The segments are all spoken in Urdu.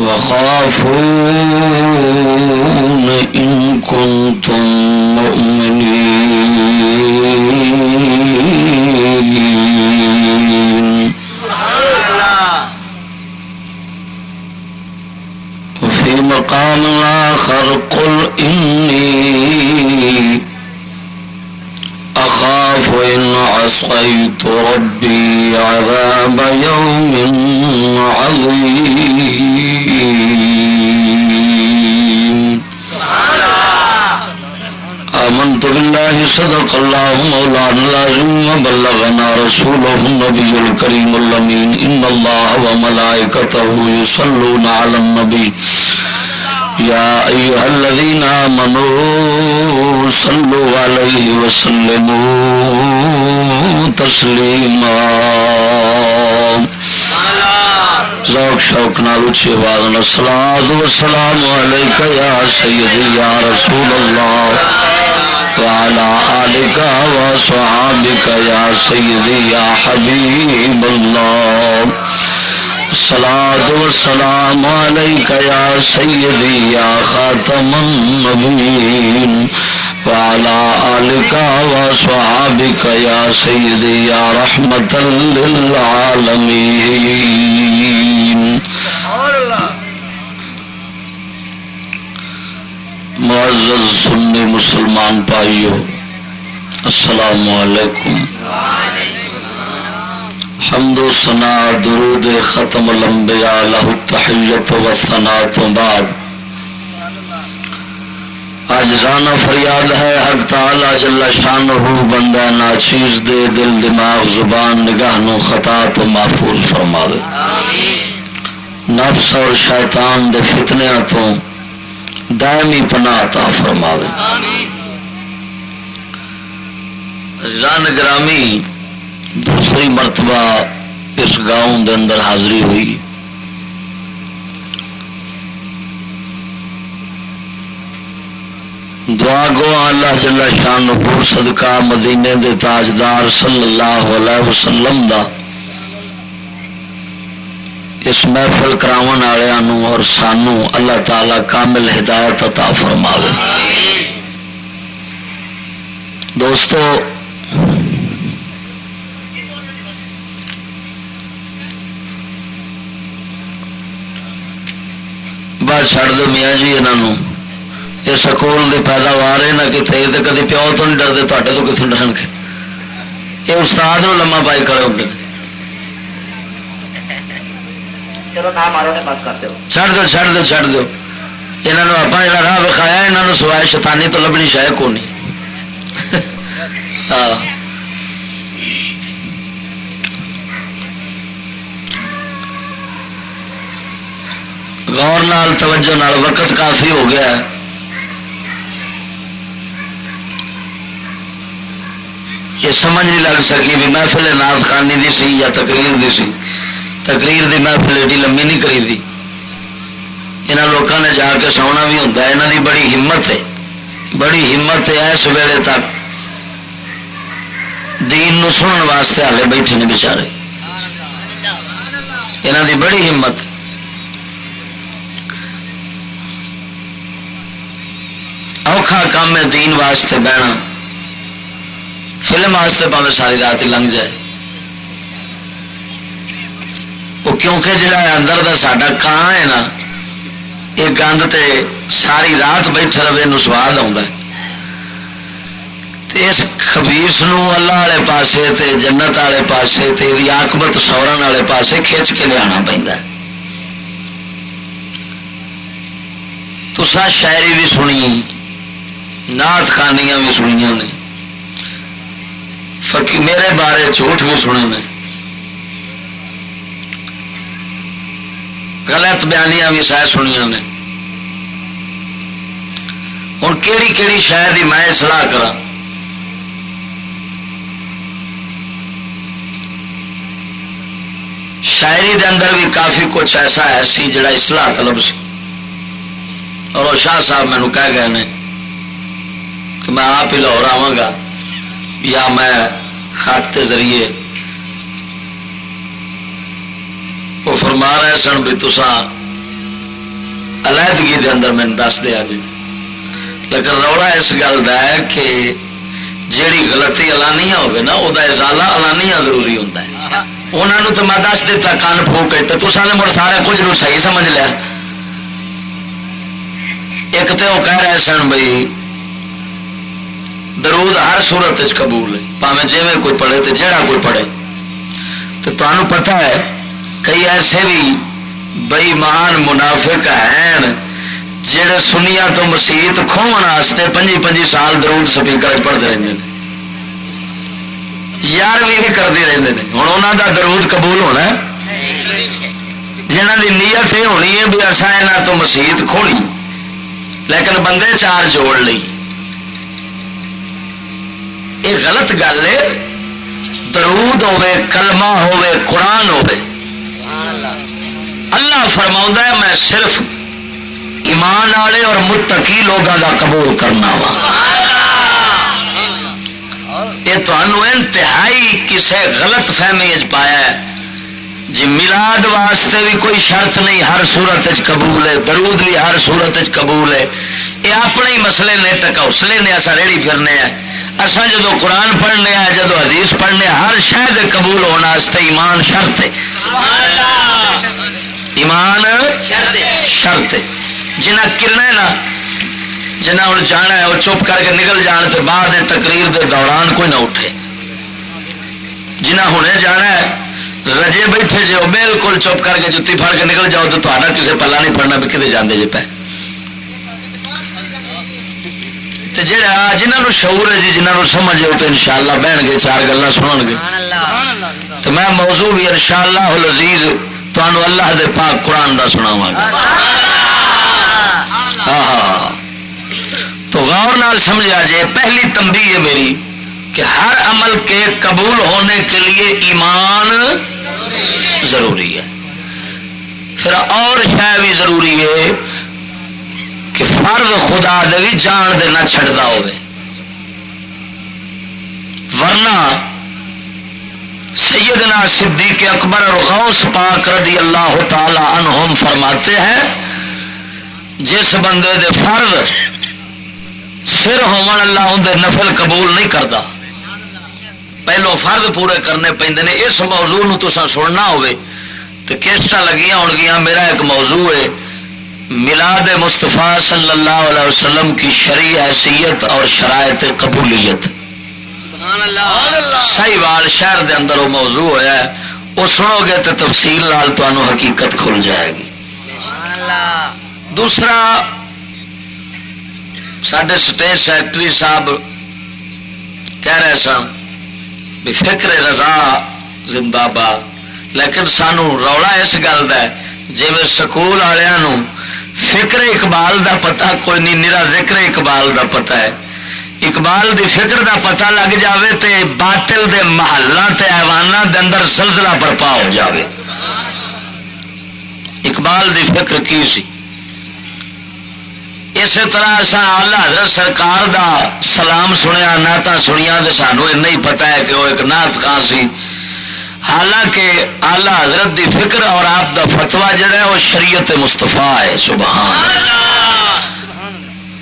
وخافون إن كنتم مؤمنين. وفي مقام آخر قل إني أخاف إن عصيت ربي عذاب يوم عظيم. آمنت بالله صدق الله مولانا العظيم، وبلغنا رسوله النبي الكريم الأمين. إن الله وملائكته يصلون على النبي. يا أيها الذين آمنوا، صلوا عليه وسلموا تسليما. ذوق، شوق، نال اچھی آواز نال. الصلاۃ والسلام علیک یا سیدی، یا رسول اللہ. وعلى آلك وصحابك يا سيدي يا حبيب الله. الصلاة والسلام عليك يا سيدي يا خاتم النبيين. وعلى آلك وصحابك يا سيدي يا رحمة للعالمين. معزز سنی مسلمان بھائیو، السلام علیکم۔ حمد و ثنا، درود ختم الانبیاء لہ التحیت و ثنا تو بعد۔ آج رانا فریاد ہے، حق تعالی جل شانہ بندہ ناچیز دے دل، دماغ، زبان، نگاہ نو خطا تو محفوظ فرماوے۔ نفس اور شیطان دے فتنیاں تو دائمی پناہ عطا فرماوے۔ رن گرامی دوسری مرتبہ اس گاؤں دے اندر حاضری ہوئی۔ دعا گو اللہ جل شان نور صدقہ مدینے دے تاجدار صلی اللہ علیہ وسلم دا۔ اس محفل کراون والوں اور سانو اللہ تعالی کامل ہدایت عطا فرماوے۔ دوستو بات چڑھ دو میاں جی یہاں یہ سکول کی پیداوار ہے، نہ کتنے کدی پیو تو نہیں ڈرتے تو کتوں ڈرن گے یہ استاد لما پائی کھڑے ہوتے چڑھ دو چڑھ دو چڑھ دو یہاں آپ جا راہ وکھایا یہاں سوائے شیطانی تو لبنی شاید کو نہیں ہاں غور نال توجہ نال وقت کافی ہو گیا ہے یہ سمجھ نہیں لگ سکی بھی محفل نات خانی دی سی یا تقریر دی سی تقریر دی محفل ایڈی لمبی نہیں کری دی یہاں لوگوں نے جا کے سونا بھی ہوتا ہے یہاں دی بڑی ہمت ہے بڑی ہمت ہے اس ویلے تک دین نو سنن واسطے ہالے بیٹھے نے بچارے یہاں دی بڑی ہمت اوکھا کام ہے دین واسطے بہنا فلم واسطے پاوے ساری رات لنگ جائے وہ کیونکہ جڑا اندر دا ساڈا کان ہے نا یہ گند تے ساری رات بیٹھا رہے سواد آ اس خبیس اللہ والے پاسے تے جنت والے پاسے تے آکبت سورن والے پاسے کھچ کے لیا پہ تسا شاعری بھی سنی نات خانیاں بھی سنیا نے میرے بارے جھوٹ بھی سنے نے غلط بیانیاں بھی سہ سنیا نے۔ ہوں کہڑی کہڑی شاید ہی میں سلاح کرا شاعری دے اندر بھی کافی کچھ ایسا ہے سی جڑا اصلاح طلب سی۔ اور وہ شاہ صاحب مینو کہہ گئے نے کہ میں آپ ہی لاہور آواں گا یا میں خط کے ذریعے وہ فرما رہے سن بھی تسا علیحدگی دے اندر میں دس دیا جی۔ لیکن روڑا اس گل کا ہے کہ جیڑی غلطی الانیہ ہوگی نا وہ ازالہ الانیہ ضروری ہوتا ہے۔ انہوں نے تو میں دس دیتا، کان پھوک تو تصا نے مڑ سارے کچھ نو صحیح سمجھ لیا۔ ایک تو وہ کہہ رہے سن بھائی درود ہر صورت قبول ہے۔ پاوے جی کوئی پڑھے تو جہاں کوئی پڑھے۔ تو تمہیں پتا ہے کئی ایسے بھی بئی مان منافق ہیں جڑے سنیا تو مسیت واسطے پنجی پنجی سال درود سپیکر پڑھتے رہتے ہیں یار بھی کرتے رہتے ہیں ہوں انہوں کا درود قبول ہونا جنہ کی نیت یہ ہونی ہے بھی اصا یہاں تو مسیت کھونی۔ لیکن بندے چار جوڑ لی یہ غلط گل ہے درود ہوے کلمہ ہوے قرآن ہوے اللہ فرما ہے، میں صرف ایمان والے اور متقی لوگوں کا قبول کرنا وا۔ یہ تمہوں انتہائی کسے غلط فہمی پایا ہے۔ جی ملاد واسطے بھی کوئی شرط نہیں، ہر صورت قبول ہے۔ درود بھی ہر صورت قبول ہے۔ یہ اپنے ہی مسئلے نے ٹکوسلے نے اصا ریڑی پھرنے ہیں۔ اصا جدو قرآن پڑھنے ہیں جدو حدیث پڑھنے ہر شاید قبول ہونا ایمان شرط ہے۔ ایمان شرط جنہ کرنا ہے نا جنہ ہوں جانا ہے وہ چپ کر کے نکل جان تو بعد تقریر دے دوران کوئی نہ اٹھے۔ جنہ ہونے جانا ہے رجے بیٹھے جی وہ بالکل چپ کر کے جتی پھڑ کے نکل جاؤ تو تا کسی پلا نہیں پڑنا بھی کتنے جانے جی پہ جہاں جنہوں شعور ہے جی جنہوں سمجھ تو ان شاء اللہ بہن گے چار گلا سن گے تو میں موضوع بھی ان شاء اللہ لذیذ تمہوں اللہ دے پاک قرآن کا سناوا گا تو غور نال سمجھا جائے پہلی تمبی ہے میری کہ ہر عمل کے قبول ہونے کے لیے ایمان ضروری ہے پھر اور شہ بھی ضروری ہے کہ فرض خدا دے بھی جان دے نہ چھڑتا ہوئے۔ ورنہ سیدنا صدیق اکبر اور غوث پاک رضی اللہ تعالی عنہم فرماتے ہیں، جس بندے دے فرض سر ہون اللہ اندر نفل قبول نہیں کرتا پہلو فرد پورے کرنے پہ اس موضوع نو تسا سننا ہوئے تو کیسٹا لگیاں ہو گیا میرا ایک موضوع ہے۔ ملاد مصطفیٰ صلی اللہ علیہ وسلم کی شرعی حیثیت اور شرائط قبولیت۔ صحیح بال شہر دے اندر وہ موضوع ہوا ہے۔ وہ سنو گے تو تفصیل لال تو حقیقت کھل جائے گی۔ دوسرا سڈے سٹیج سیکٹری صاحب کہہ رہے سن بھی فکر رضا زندہ باد لیکن سانو رولا اس گل کا جی سکول والوں فکر اقبال دا پتا کوئی نہیں، نرا ذکر اقبال دا پتا ہے۔ اقبال دی فکر دا پتا لگ جاوے تے باطل دے محلہ تے ایوانہ دے اندر زلزلہ برپا ہو جاوے۔ اقبال دی فکر کی سی؟ اسی طرح آلہ حضرت سرکار دا سلام سنیا نعت سنیا تو سانو ہی پتا ہے کہ وہ ایک نعت خان سی۔ حالانکہ آلہ حضرت دی فکر اور آپ دا فتوا جڑا ہے وہ شریعت مستفا ہے، سبحان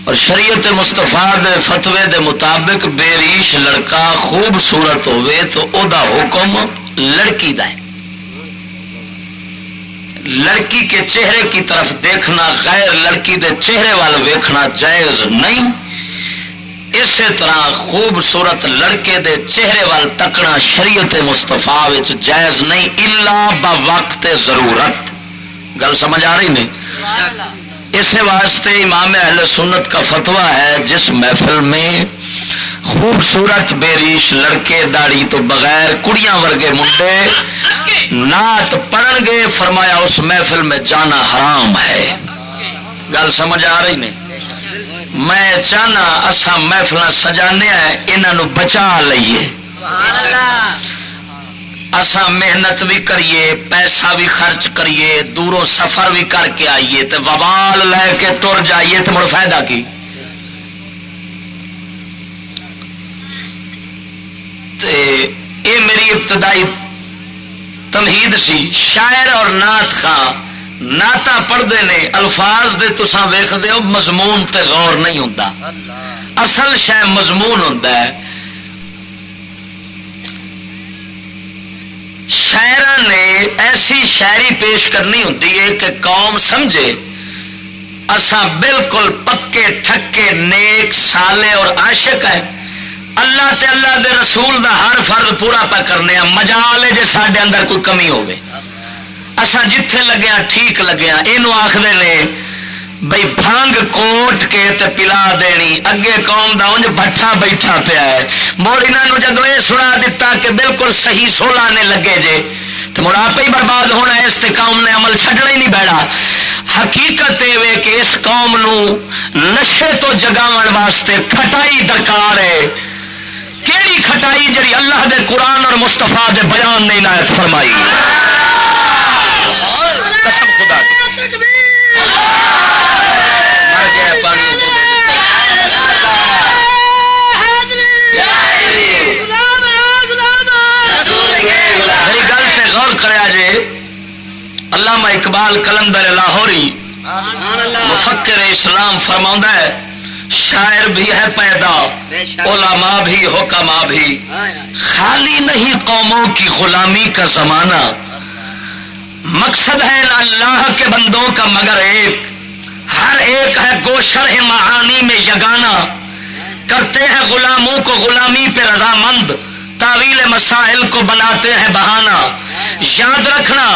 اور شریعت مستفا دے فتوے دے مطابق بے ریش لڑکا خوبصورت ہوئے تو او دا حکم لڑکی دا ہے۔ لڑکی کے چہرے کی طرف دیکھنا غیر لڑکی دے چہرے وال ویکھنا جائز نہیں۔ اسی طرح خوبصورت لڑکے دے چہرے وال تکنا شریعت مستفا جائز نہیں الا با وقت ضرورت۔ گل سمجھ آ رہی نہیں؟ اس واسطے امام اہل سنت کا فتوا ہے جس محفل میں خوبصورت بیریش لڑکے داڑی تو بغیر کڑیاں ورگے منڈے نعت پڑھن گے فرمایا اس محفل میں جانا حرام ہے۔ گل سمجھ آ رہی نہیں؟ میں چاہنا اصا محفل سجانے انہوں بچا لیے اسا محنت بھی کریے پیسہ بھی خرچ کریے دوروں سفر بھی کر کے آئیے تو وبال لے کے تر جائیے تو مڑ فائدہ کی؟ یہ میری ابتدائی تمہید سی شاعر اور نعت خان نعت پڑھتے ہیں الفاظ دے تسا ویختے ہو مضمون تے غور نہیں ہوتا اصل شہ مضمون ہوتا ہے۔ شاعر نے ایسی شاعری پیش کرنی ہوتی ہے کہ قوم سمجھے اسا بالکل پکے ٹھکے نیک سالے اور عاشق ہے اللہ تے اللہ دے رسول دا ہر فرد پورا پہ کرنے مجال ہے جی سارے اندر کوئی کمی ہوگی اصا جتھے لگیا ٹھیک لگیا یہ آخر نے بھائی بھنگ کوٹ کے تے پلا دینی، اگے قوم دا انج بٹھا بیٹھا پیا ہے۔ مڑ یہاں جدو یہ سنا دیتا کہ بالکل صحیح سولہ نے لگے جے تو مڑ آپ ہی برباد ہونا ہے، اس تے قوم نے عمل چڈنا ہی نہیں بیڑا حقیقت یہ کہ اس قوم نو نشے تو جگاو واسطے کھٹائی درکار ہے۔ کیڑی کھٹائی جی اللہ دے قرآن اور مستفا دے بیان نہیں نایت فرمائی؟ قسم خدا میری گل غور کرا جے علامہ اقبال کلندر لاہوری مفکر اسلام فرما ہے شاعر بھی ہے، پیدا علماء بھی حکما بھی۔ خالی نہیں قوموں کی غلامی کا زمانہ۔ مقصد ہے اللہ کے بندوں کا مگر ایک۔ ہر ایک ہے گوشر معانی میں یگانا کرتے ہیں غلاموں کو غلامی پہ رضامند۔ تعویل مسائل کو بناتے ہیں بہانہ۔ یاد رکھنا،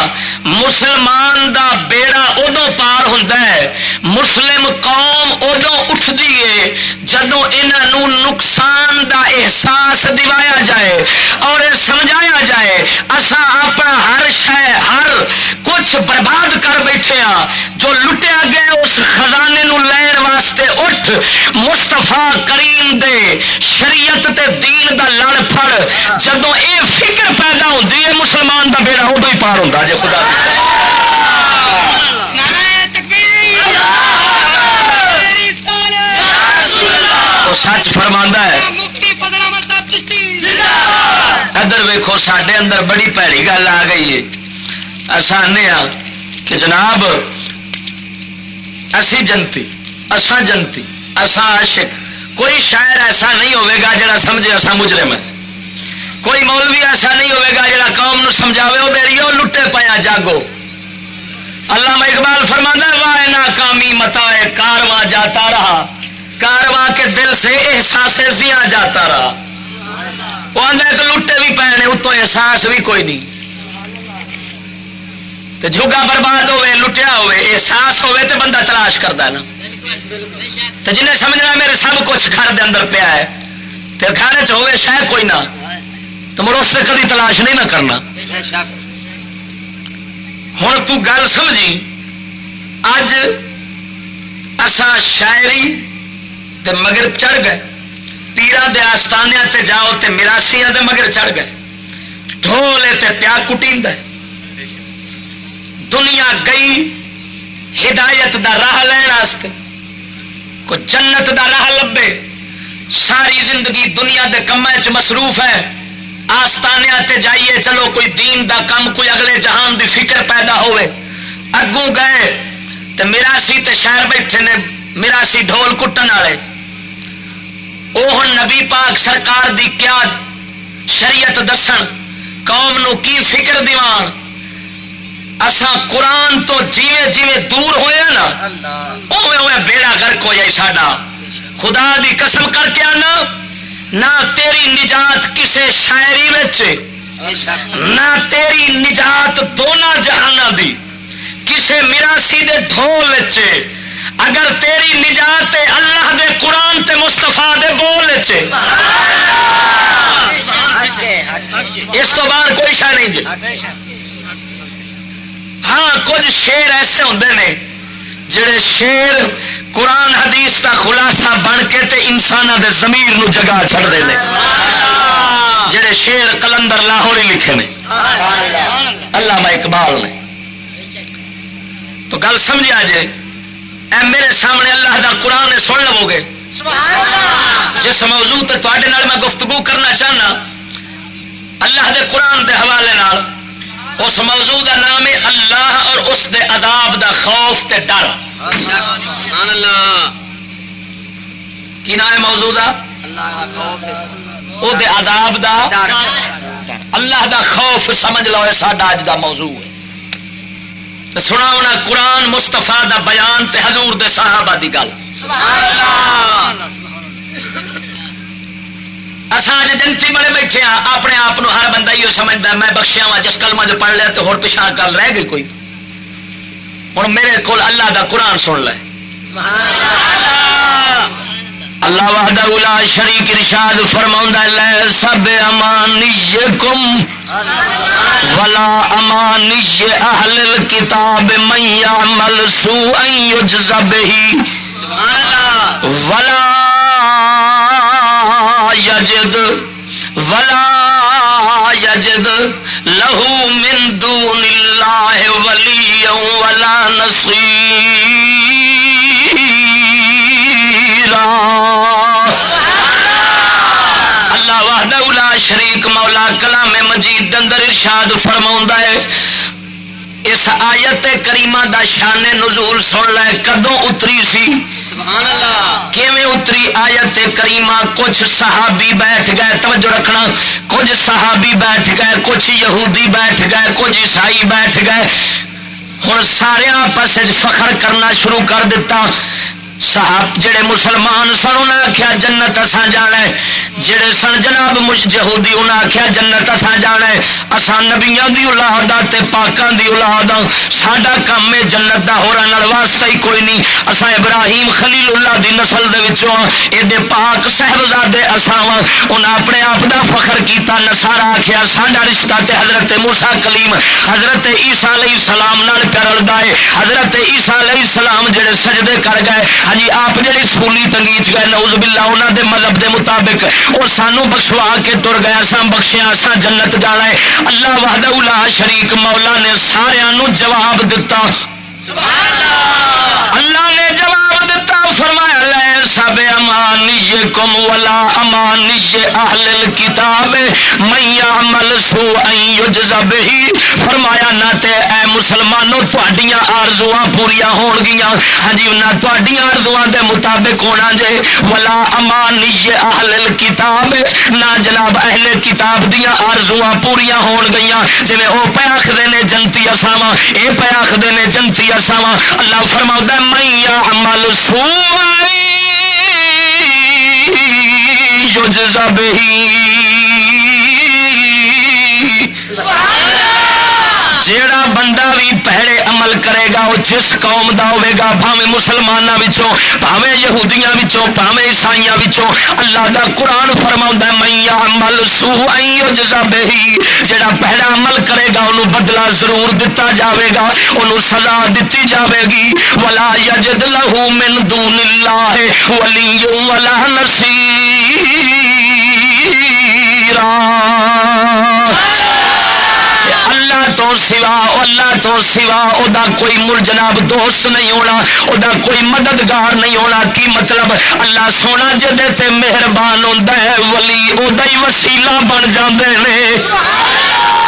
مسلمان دا بیڑا ادو پار ہوتا ہے، مسلم قوم ادو اٹھتی ہے جدو انہوں نقصان دا احساس دوایا جائے اور سمجھایا جائے اسا اپنا ہر شہ ہر کچھ برباد کر بیٹھے ہاں۔ جو لٹیا گیا اس خزانے نو لین واسطے اٹھ۔ مستفا کریم دے شریعت تے دین دا لڑ پھڑ۔ جدو اے فکر پیدا ہوتی ہے مسلمان دا بیڑا ادو ہی پار ہوتا جی خدا سچ فرما ہے ادھر ویکو سڈے اندر بڑی پیڑی گل آ گئی ہے آسانے کہ جناب اسی جنتی اسا جنتی اسا عاشق کوئی شاعر ایسا نہیں ہوئے گا جڑا سمجھے اسا مجرم ہے کوئی مولوی ایسا نہیں ہوئے گا جڑا قوم نو سمجھاوے وہ میری وہ لٹے پایا جاگو۔ اللہ اقبال فرما واہ ناکامی متا کارواں جاتا رہا۔ کارواں کے دل سے احساس زیاں جاتا رہا۔ وہ آدھا ایک لٹے بھی پے نے، اتوں احساس بھی کوئی نہیں۔ تو جھگا برباد ہوے لٹیا ہوے احساس ہوے تو بندہ تلاش کرتا نا۔ تو جنہیں سمجھنا میرے سب کچھ گھر دے اندر پیا ہے۔ تو گھر چ ہوے شاید کوئی نہ۔ تو مر اس سے کدی تلاش نہیں نہ کرنا۔ ہوں تو گل سمجھی، اج اسا شاعری دے مگر چڑھ گئے۔ پیران دے آستانیاں تے جاؤ تے مراسیاں دے مگر چڑھ گئے۔ ڈھولے تے پیا کٹی دنیا گئی ہدایت دا راہ لین واسطے کو جنت دا راہ لبے۔ ساری زندگی دنیا دے کم چ مصروف ہے۔ آستانیا تے جائیے چلو کوئی دین دا کم کوئی اگلے جہان دی فکر پیدا ہوئے۔ اگوں گئے تے میراسی تے شہر بیٹھے نے میراسی ڈھول کٹن والے۔ وہ نبی پاک سرکار دی کیا شریعت دسن قوم نو کی فکر دیوان؟ اسا قرآن تو جیوے جیوے دور ہوئے نا اوے اوے بیڑا گرک ہو جائے ساڈا۔ خدا دی قسم کر کے آنا۔ نہ تیری نجات کسے شاعری نہ تیری نجات دونوں جہان دی، کسے میراسی دے ڈھول اگر تیری نجات اللہ دے قرآن تے مستفا دے بول اس تو بعد کوئی شہ نہیں جی۔ ہاں کچھ شیر ایسے ہوں نے جڑے شیر قرآن حدیث کا خلاصہ بن کے تے انسان دے زمیر نو جگہ چڑھتے ہیں جڑے شیر کلندر لاہور ہی لکھے نے۔ اللہ میں اقبال نے۔ تو گل سمجھا جے اے میرے سامنے اللہ دا قرآن سن لو گے۔ جس موضوع تے میں گفتگو کرنا چاہنا اللہ دے قرآن دے حوالے نال اس موضوع دا نام ہے اللہ اور اس دے عذاب دا خوف تے ڈر۔ کی نام ہے موضوع دا؟ دے عذاب دا اللہ دا خوف سمجھ لو یہ ساڈا اج دا موضوع ہے۔ سنا ہونا قرآن مستفا دا بیان تے حضور دے صحابہ دی گل۔ اصل جنتی بڑے بیٹھے ہاں اپنے آپ ہر بندہ یہ سمجھتا میں بخشیا وا جس کلمہ جو پڑھ لیا تو ہو پچھا گل رہ گئی کوئی۔ ہوں میرے کو اللہ دا قرآن سن لے۔ اللہ وحدہ لا شریک ارشاد فرماوندا ہے سب امانی کم ولا امانی اہل الكتاب من يعمل سوءا يجزى به ولا یجد، ولا یجد، لہو من دون اللہ ولی ولا نصیر اللہ وحدہ لا شریک مولا کلام مجید اندر ارشاد فرماؤں ہے۔ اس آیت کریمہ دا شان نزول سن لے، کدوں اتری سی؟ کیویں اتری آیت کریمہ کچھ صحابی بیٹھ گئے، توجہ رکھنا، کچھ صحابی بیٹھ گئے، کچھ یہودی بیٹھ گئے، کچھ عیسائی بیٹھ گئے۔ ہوں سارے آپس فخر کرنا شروع کر دیتا صاحب، جڑے مسلمان سن انہیں آخیا جنت اسان جانا ہے۔ جڑے سن جناب جہودی انہیں آخیا جنت اسان جانا ہے۔ اسان نبیا کی اولاد تے پاکوں کی اولاد ساڈا کام ہے جنت کا ہو واسطہ ہی کوئی نہیں۔ اسا ابراہیم خلیل اللہ دی نسل دے وچوں ایڈے پاک صاحبزادے اساواں انہیں اپنے آپ دا فخر کیتا نسارا آخیا ساڈا رشتہ تے حضرت موسا کلیم، حضرت عیسیٰ علیہ السلام نال پیرلدا ہے۔ حضرت عیسیٰ علیہ السلام جڑے سجدے کر گئے ہاں جی، جی آپ جی سولی تنگیچ گئے نوز بلا انہوں دے مذہب دے مطابق وہ سانو بخشوا کے تر گیا سا بخشیا سا جنت جانا ہے۔ اللہ وحدہ لا شریک، مولا نے سارا جواب دتا۔ اللہ! نے جواب دتا فرمایا، لے سب امانی کم ولا امانی اہل الكتاب من یعمل سوءا یجزا به فرمایا، نہ تے اے مسلمانوں تہاڈیاں آرزواں پوریا ہون گیاں۔ ہاں جی نہ تہاڈیاں آرزواں دے مطابق ہونا جے۔ ولا امانی اہل الكتاب نہ جناب اہل کتاب دیاں آرزواں پوریا ہون گیاں۔ جویں او پے آکھدے نے، جنتی اساواں، اے پے آکھدے نے، جنتی اساواں اللہ فرماؤدا من یعمل سوءا یجزا به جیڑا بندہ بھی پہلے عمل کرے گا، وہ جس قوم دا ہوے گا، بھاویں مسلمانوں وچوں، بھاویں یہودیاں وچوں، بھاویں عیسائیاں وچوں، اللہ دا قرآن فرماوندا ہے، من یعمل سوءا یجزا به جیڑا پہلا عمل کرے گا، انہوں بدلہ ضرور دتا جاوے گا، انہوں سزا دتی جاوے گی۔ ولا یجد له من دون اللہ ولی ولا نصیرا۔ اللہ تو سوا اللہ تو سوا، او دا کوئی مل جناب دوست نہیں ہونا، او دا کوئی مددگار نہیں ہونا، کی مطلب؟ اللہ سونا جدے تے مہربان ہوندا ہے، ولی او دا ہی وسیلہ بن جاندے نے۔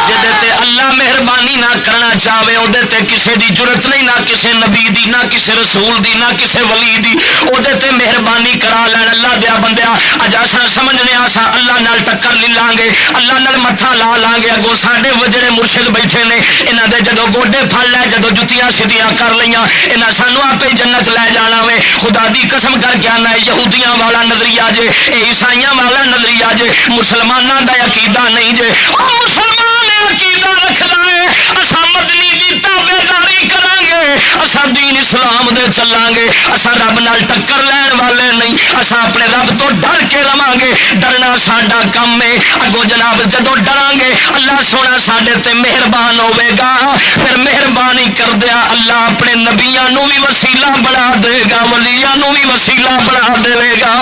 جہے اللہ مہربانی نہ کرنا چاہے وہ کسی کی ضرورت نہیں، نہ کسی نبی دی، نہ کسی رسول دی، نہ کسی ولی دی۔ وہ مہربانی کرا لین اللہ دیا بندیا۔ اج اصا سمجھنے آسا اللہ نال ٹکر لے لیں گے اللہ نال متھا لا لاں گے اگوں ساڈے وجڑے مرشد بیٹھے نے، انہاں دے جدو گوڈے پھڑ لے جدو جتیاں سیدیاں کر لیاں انہاں سانو آپ جنت لے جانا وے۔ خدا دی قسم کر کے آنا یہودیاں والا نظریہ جے، اے عیسائیاں والا نظریہ جے، مسلماناں دا عقیدہ نہیں جے۔ او مسلمان عقیدہ رکھدا ہے اسا مدنی دی تابع داری کران گے اسا دین اسلام دے چلان گے اسا رب نال ٹکر لین والے نہیں اسا اپنے رب تو ڈر کے رواں گے ڈرنا ساڈا کم ہے اگو جناب جدو ڈران گے اللہ سونا ساڈے تے مہربان ہوے گا پھر مہربانی کر دیا اللہ اپنے نبیاں نو بھی وسیلہ بنا دے گا ولیاں نو بھی وسیلہ بنا دے گا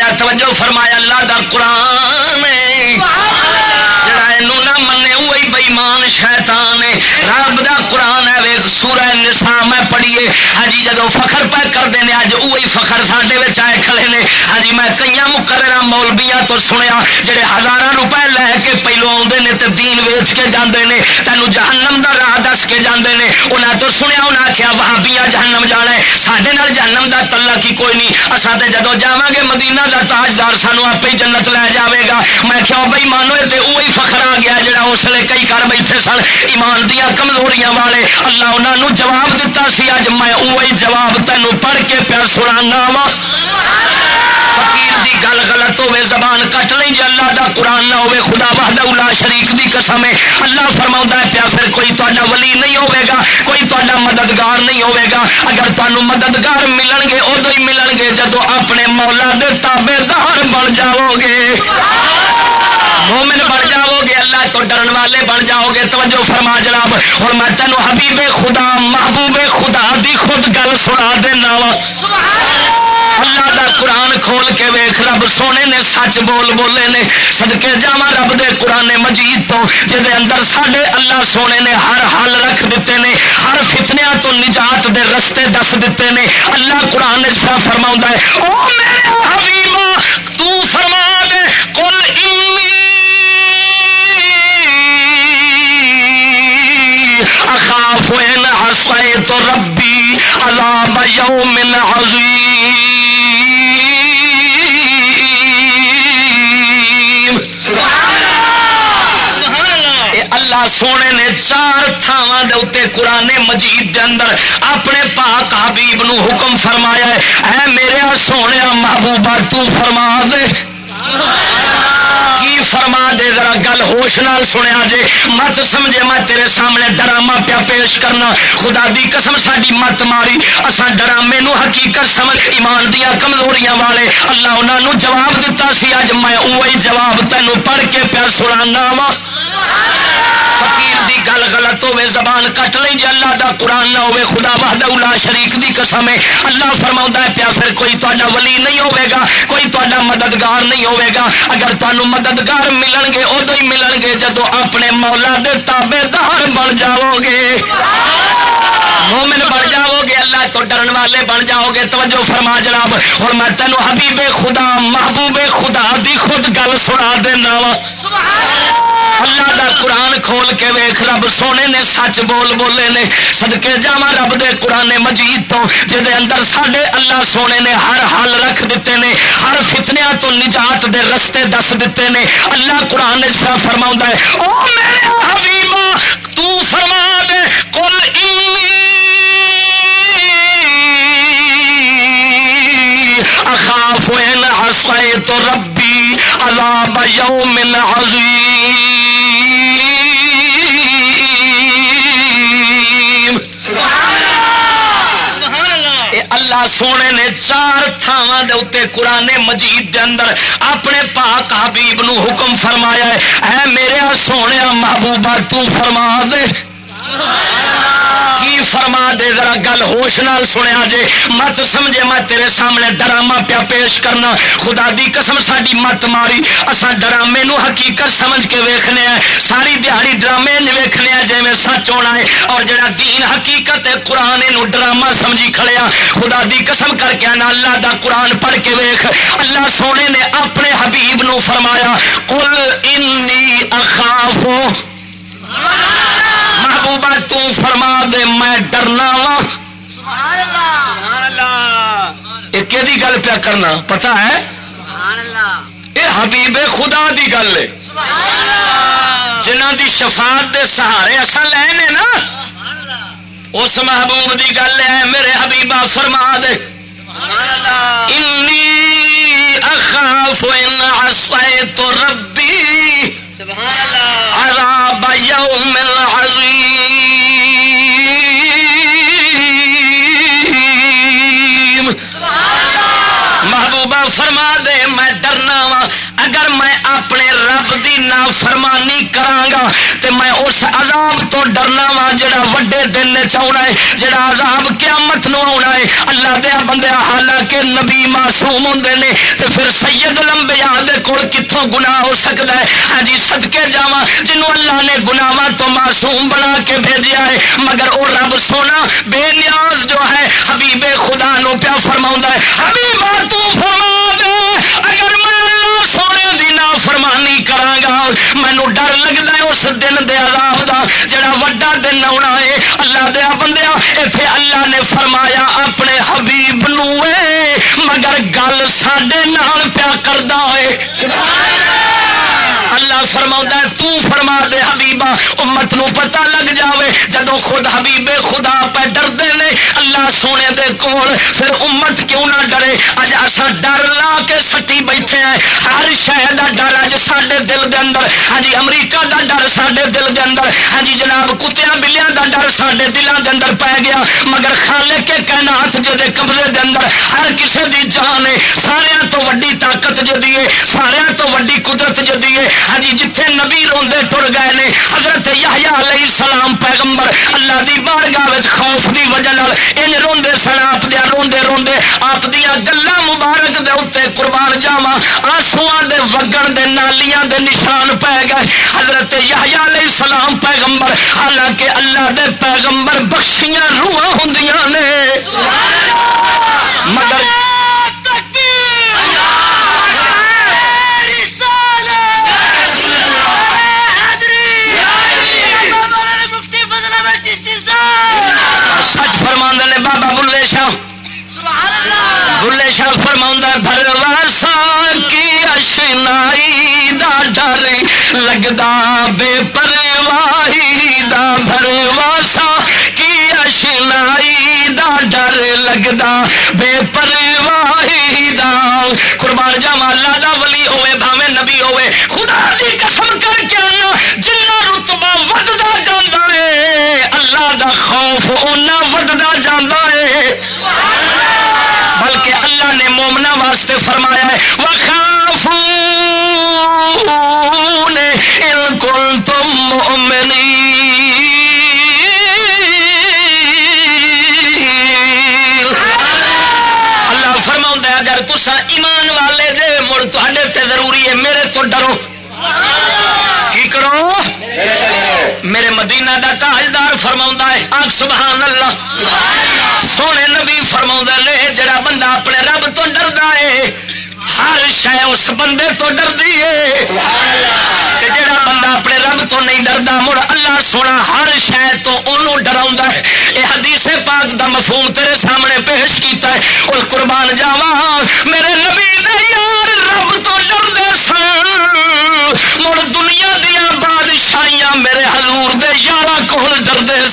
دیا توجہ فرمایا اللہ دا قرآن جڑا نہ منے وہی بےمان شیطان ہے۔ رب دا قرآن ہے ویکھ سورہ نساء میں پڑھیے ہاں جی جدو فخر پہ کر دینے اج وہی فخر ساڈے وچ آئے کھڑے نے ہاں جی میں کئی مقررہ مولویاں تو سنیا جڑے ہزاراں روپے لے کے پہلو آوندے نے تے دین ویچ کے جاندے نے تینو جہنم دا راہ دس کے جاندے نے انہاں تو سنیا انہاں آکھیا وہابیاں جہنم جانا ہے ساڈے نال جہنم دا تعلق ہی کوئی نہیں اساں تے جدو جاواں گے مدینہ دا تاجدار سانو آپ ہی جنت لے جاوے گا میں کہیا بھائی مانو تے وہی فخر آ گیا جڑا اس لیے کئی کر بیٹھے سن ایمان دیا کمزوریاں والے اللہ اللہ انہاں نو جواب دیتا سی اج میں وہی جواب تینوں پڑھ کے پیا سنانا وا فقیر دی گل غلط ہوے زبان کٹ لیں جے اللہ دا قرآن نہ ہوے خدا وحدہ لا شریک دی قسم ہے۔ اللہ فرماوندا ہے، پیا پھر کوئی تہاڈا ولی نہیں ہوے گا، کوئی تہاڈا مددگار نہیں ہوے گا۔ اگر تانوں مددگار ملن گے ادو ہی ملن گے، جدو اپنے مولا دے تابے دار بن جاؤ گے مومن بن جاؤ گے اللہ تو ڈرن والے بن جاؤ گے توجہ فرما جناب اور میں تینوں حبیب خدا، محبوب خدا دی خود گل سنا دینا وا۔ اللہ دا قرآن کھول کے ویخ رب سونے نے سچ بول بولے نے۔ صدقے جاوا رب دے قرآن مجید تو جہد اندر ساڈے اللہ سونے نے ہر حل رکھ دیتے نے، ہر فتنیا تو نجات دے رستے دس دیتے نے۔ اللہ قرآن نے شاہ فرما ہے، او میرے حبیبا تو فرما دے کل اخاف ان حسیت ربی عذاب یوم عظیم. اللہ. سونے نے چار تھاواں دے اوتے قرآن مجید دے اندر اپنے پاک حبیب نو حکم فرمایا ہے۔ اے میرے سونے محبوبہ تو فرما دے۔ کی فرما دے، ذرا گل ہوش نال سنیا جے۔ مت سمجھے، میں تیرے سامنے ڈرامہ پیا پیش کرنا۔ خدا دی قسم ساری مت ماری۔ اسا ڈرامے نو حقیقت سمجھ، ایمان دیا کمزوریاں والے۔ اللہ انہوں نو جواب دیتا سی، اج میں وہی جواب تینوں پڑھ کے پیا سنانا وا فقیر دی گل غلط ہوے زبان کٹ لیں جے اللہ دا قرآن نہ ہوے خدا وحدہ لا شریک دی قسم ہے۔ اللہ فرماوندا ہے، پیا پھر کوئی تہاڈا ولی نہیں ہوے گا، کوئی تہاڈا مددگار نہیں ہوے گا۔ اگر تانوں مددگار ملن گے ادو ہی ملن گے جدو اپنے مولا دے تابے دار بن جاؤ گے مومن بن جاؤ گے اللہ تو ڈرن والے بن جاؤ گے توجہ فرما جناب، اور میں تینوں حبیب خدا، محبوب خدا دی خود گل سنا دینا وا۔ سبحان اللہ دا قرآن کھول کے ویخ رب سونے نے سچ بول بولے نے۔ صدقے جاوا رب دے قرآن مجید تو جہد اندر ساڈے اللہ سونے نے ہر حل رکھ دیتے نے، ہر فتنیا تو نجات دے رستے دس دیتے نے۔ اللہ قرآن نے فرما ہے، او میرے حبیبا، تو فرما دے کل اخاف ان حسیت ربی عذاب یوم عظیم. اللہ سونے نے چار تھاواں دے اوتے قرآن مجید دے اندر اپنے پاک حبیب نو حکم فرمایا ہے اے میرے سونے محبوبہ تو فرما دے فرما دے، ذرا گل ہوش نال سنیا جے۔ مت سمجھے میں تیرے سامنے ڈرامہ پیا پیش کرنا۔ خدا دی قسم ساری مت ماری۔ اصا ڈرامے نو حقیقت سمجھ کے ویخنے ہیں۔ ساری دیہڑی ڈرامے ویخنے ہیں جی میں سچ ہونا ہے۔ اور جڑا دین حقیقت ہے، قرآن نو ڈرامہ سمجھی کھڑیا خدا دی قسم کر کے آنا، اللہ دا قرآن پڑھ کے ویخ اللہ سونے نے اپنے حبیب نو فرمایا کل انی اخافو سبحان اللہ۔ محبوبہ تو فرما دے میں ڈرنا وا ایک گل پیا کرنا؟ پتا ہے؟ یہ حبیب خدا دی گل ہے۔ جنہ دی شفاعت دے سہارے اصل لینے نا۔ اس محبوب دی گل ہے میرے حبیبہ فرما دے۔ انی اخاف ان عصیت ربی۔ عذاب یوم العظیم رب دی نافرمانی کرانگا تے میں اس عذاب تو ڈرنا وا جڑا وڈے دن نے چاہنا ہے، جڑا عذاب قیامت نو آنا ہے۔ اللہ دیا بندیا، حالانکہ نبی معصوم ہوندے نے تے پھر سید الانبیاء دے کول کتھوں گناہ ہو سکدا ہے۔ ہاں جی صدکے جاواں جنوں اللہ نے گناہاں تو معصوم بنا کے بھیجیا ہے، مگر او رب سونا بے نیاز جو ہے، حبیب خدا نو پیا فرماوندا ہے۔ حبیبا تو فرما دے اگر میں اللہ سونے دی نافرمانی نال مینو ڈر لگتا ہے اس دن دے عذاب دا، جڑا وڈا دن آنا ہے۔ اللہ دیا بندیا ایتھے اللہ نے فرمایا، اپنے حبیب نو مگر گل ساڈے نال پیا کردا ہے اللہ فرما تو فرما دے حبیبا امت نو پتا لگ جاوے جدو خود حبیب خدا پہ ڈردے نے، اللہ سونے دے کول پھر امت کیوں نہ ڈرے؟ اج اسا ڈر لا کے سٹی بیٹھے ہیں۔ ہر شہر دا ڈر اج ساڈے دل دے اندر۔ ہاں جی امریکہ دا ڈر ساڈے دل دے اندر۔ ہاں جی جناب کتیاں بلیاں دا ڈر ساڈے دلاں دے اندر پے گیا۔ مگر خالق کے کائنات جو دے قبضے دے اندر ہر کسے دی جان ہے سارے تو وڈی طاقت جو دی ہے سارے تو وڈی قدرت جو دی ہے۔ ہاں جی جتھے نبی روندے ٹر گئے نے۔ حضرت یحییٰ علیہ السلام پیغمبر اللہ دی بارگاہ وچ خوف دی وجہ نال ان روندے سن آپ دے روندے روندے۔ آپ دیاں گلاں مبارک دے اوتے قربان جاواں، آنسواں دے وگن دے نالیاں دے نشان پے گئے۔ حضرت یحییٰ علیہ السلام پیغمبر، حالانکہ اللہ دے پیغمبر بخشیاں روحاں ہوندیاں نے۔ سبحان اللہ مگر بلے شاہ فرما بھرواسا کی اشنائی دا ڈر لگتا بے پرواہی دا بھرواسا کی اشنائی دا ڈر لگتا بے پرواہی دا۔ قربان جاوا اللہ دا ولی ہوئے بھاوے نبی ہوئے، خدا دی قسم کر کے آنا، جنہ رتبہ ودتا جانا ہے، اللہ دا خوف اونا ودتا جانا ہے۔ بلکہ اللہ نے مومنا واسطے فرمایا ہے وخاف ان کل تم اللہ فرما ہے اگر تسا ایمان والے دے، مڑ تے ضروری ہے، میرے تو ڈرو۔ کی کرو؟ میرے مدینہ دا تاجدار فرما ہے۔ آگ سبحان اللہ سونے نبی فرما نے جڑا بندہ اپنے رب تو ڈردا ہے، ہر شہ اس بندے تو ڈردی ہے۔ جڑا بندہ اپنے رب تو نہیں ڈردا، مڑ اللہ سونا ہر شہ تو انہوں ڈرا ہے۔ یہ حدیث پاک دا مفہوم تیرے سامنے پیش کیتا ہے۔ اور قربان جاوا میرے نبی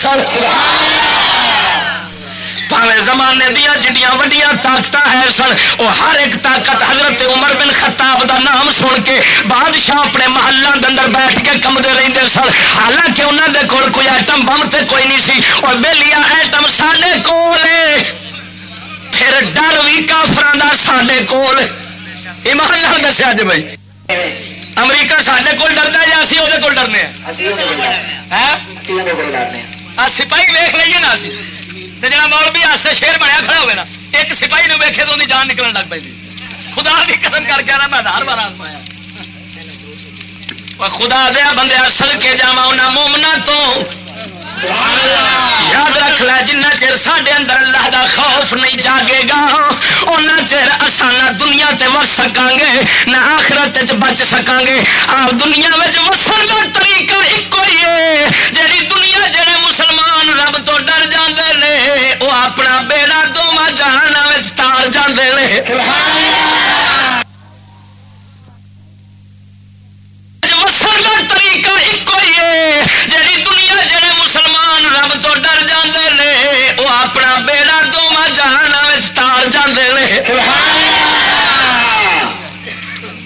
سن۔ پاوے زمانے دیا جڈیاں وڈیاں طاقت ہے سن وہ ہر ایک طاقت حضرت عمر بن خطاب دا نام سن کے بادشاہ اپنے محلہ اندر بیٹھ کے کمدے سن۔ حالانکہ انہوں دے کول کوئی ایٹم بم تے کوئی نہیں سی اور ایٹم کول پھر ڈر بھی کافران کول۔ ایمان نال دسیا جی بھائی۔ امریکہ سڈے کول ڈردا یا اسی وہ ڈرنے ہیں؟ سپاہی ویخ لیے نا اسی جا مول بھی آسے شیر بنیا کھڑا ہوئے نا، ایک سپاہی نے ویکے تو جان نکلن لگ پی خدا بھی قدم کر کے میں ہر بار آسمایا خدا دیا بندے اصل کے جا مومنا تو یاد رکھ لے، جنہ چر سڈے اندر اللہ دا خوف نہیں جاگے گا ان چر اصا دنیا تے وس سکا گے، نہ آخرت بچ سکا گے۔ آپ دنیا وسن کا طریقہ ایک ہی ہے جی دنیا جڑے مسلمان رب تو ڈر جاندے نے وہ اپنا بیڑا دونوں جہان تار جاندے نے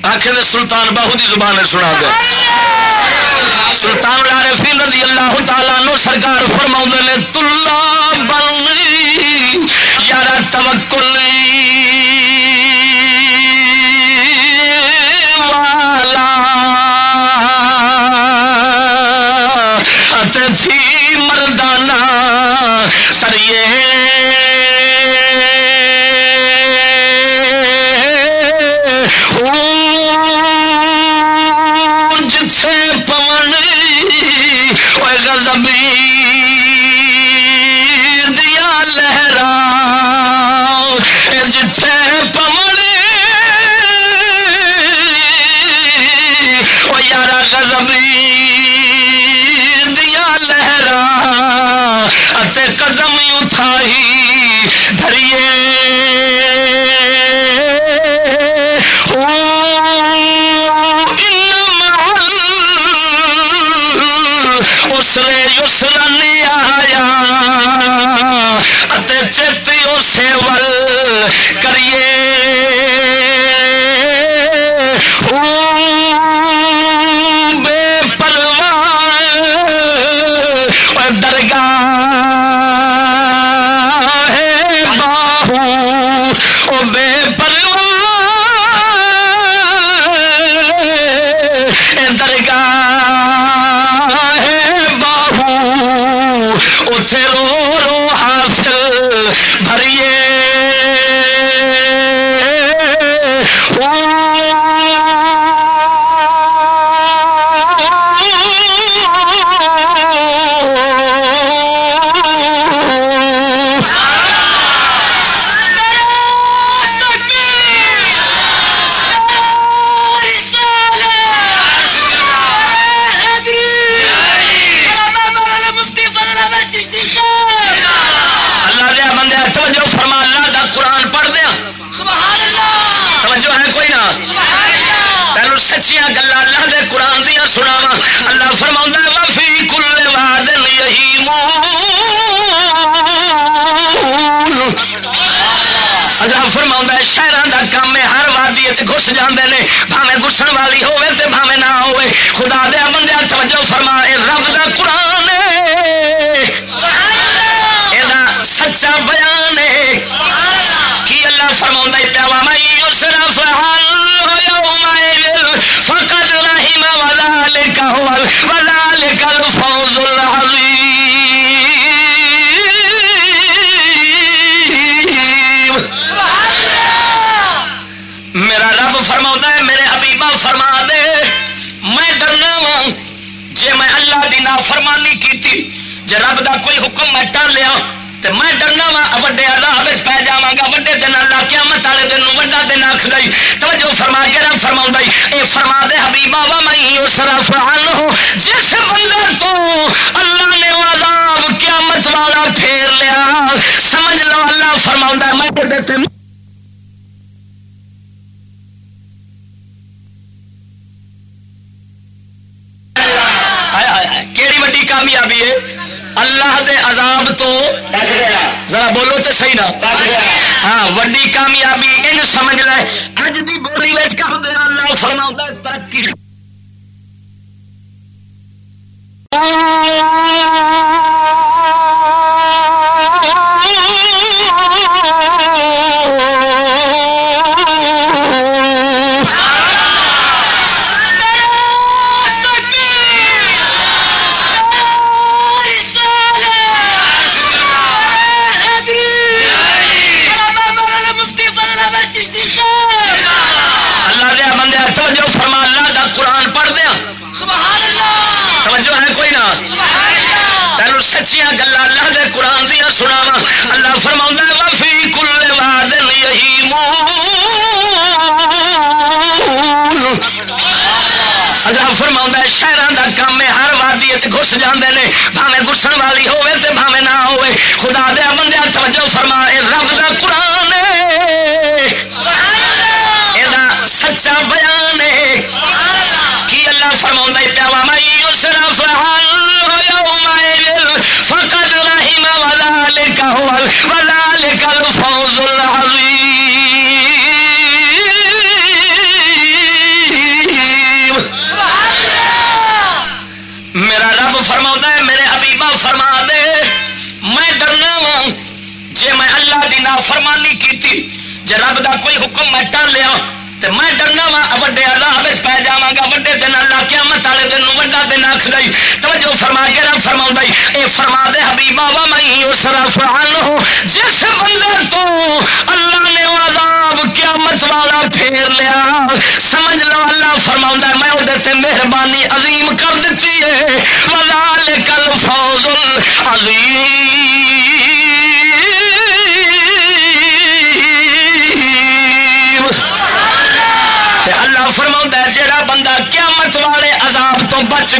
آخر سلطان باہو کی زبان سنا دے سلطان العارفین رضی اللہ تعالیٰ نو سرکار فرماؤں نے تلا بن یار توکل والا رحمت قدم اٹھائی دھریے۔ اسرے یسر لیا آیا۔ چیتی اسے ول کریے۔ بچہ بیان توجہ فرما کے رب فرما اے فرما دے حبیبا وا میں جس بندے تو اللہ نے عذاب قیامت والا پھیر لیا سمجھ لو اللہ میں کامیابی ہے۔ اللہ دے عذاب تو ذرا بولو تو صحیح نا۔ ہاں وڈی کامیابی سمجھ لے اج دی بولی کر دے اللہ فرما ترقی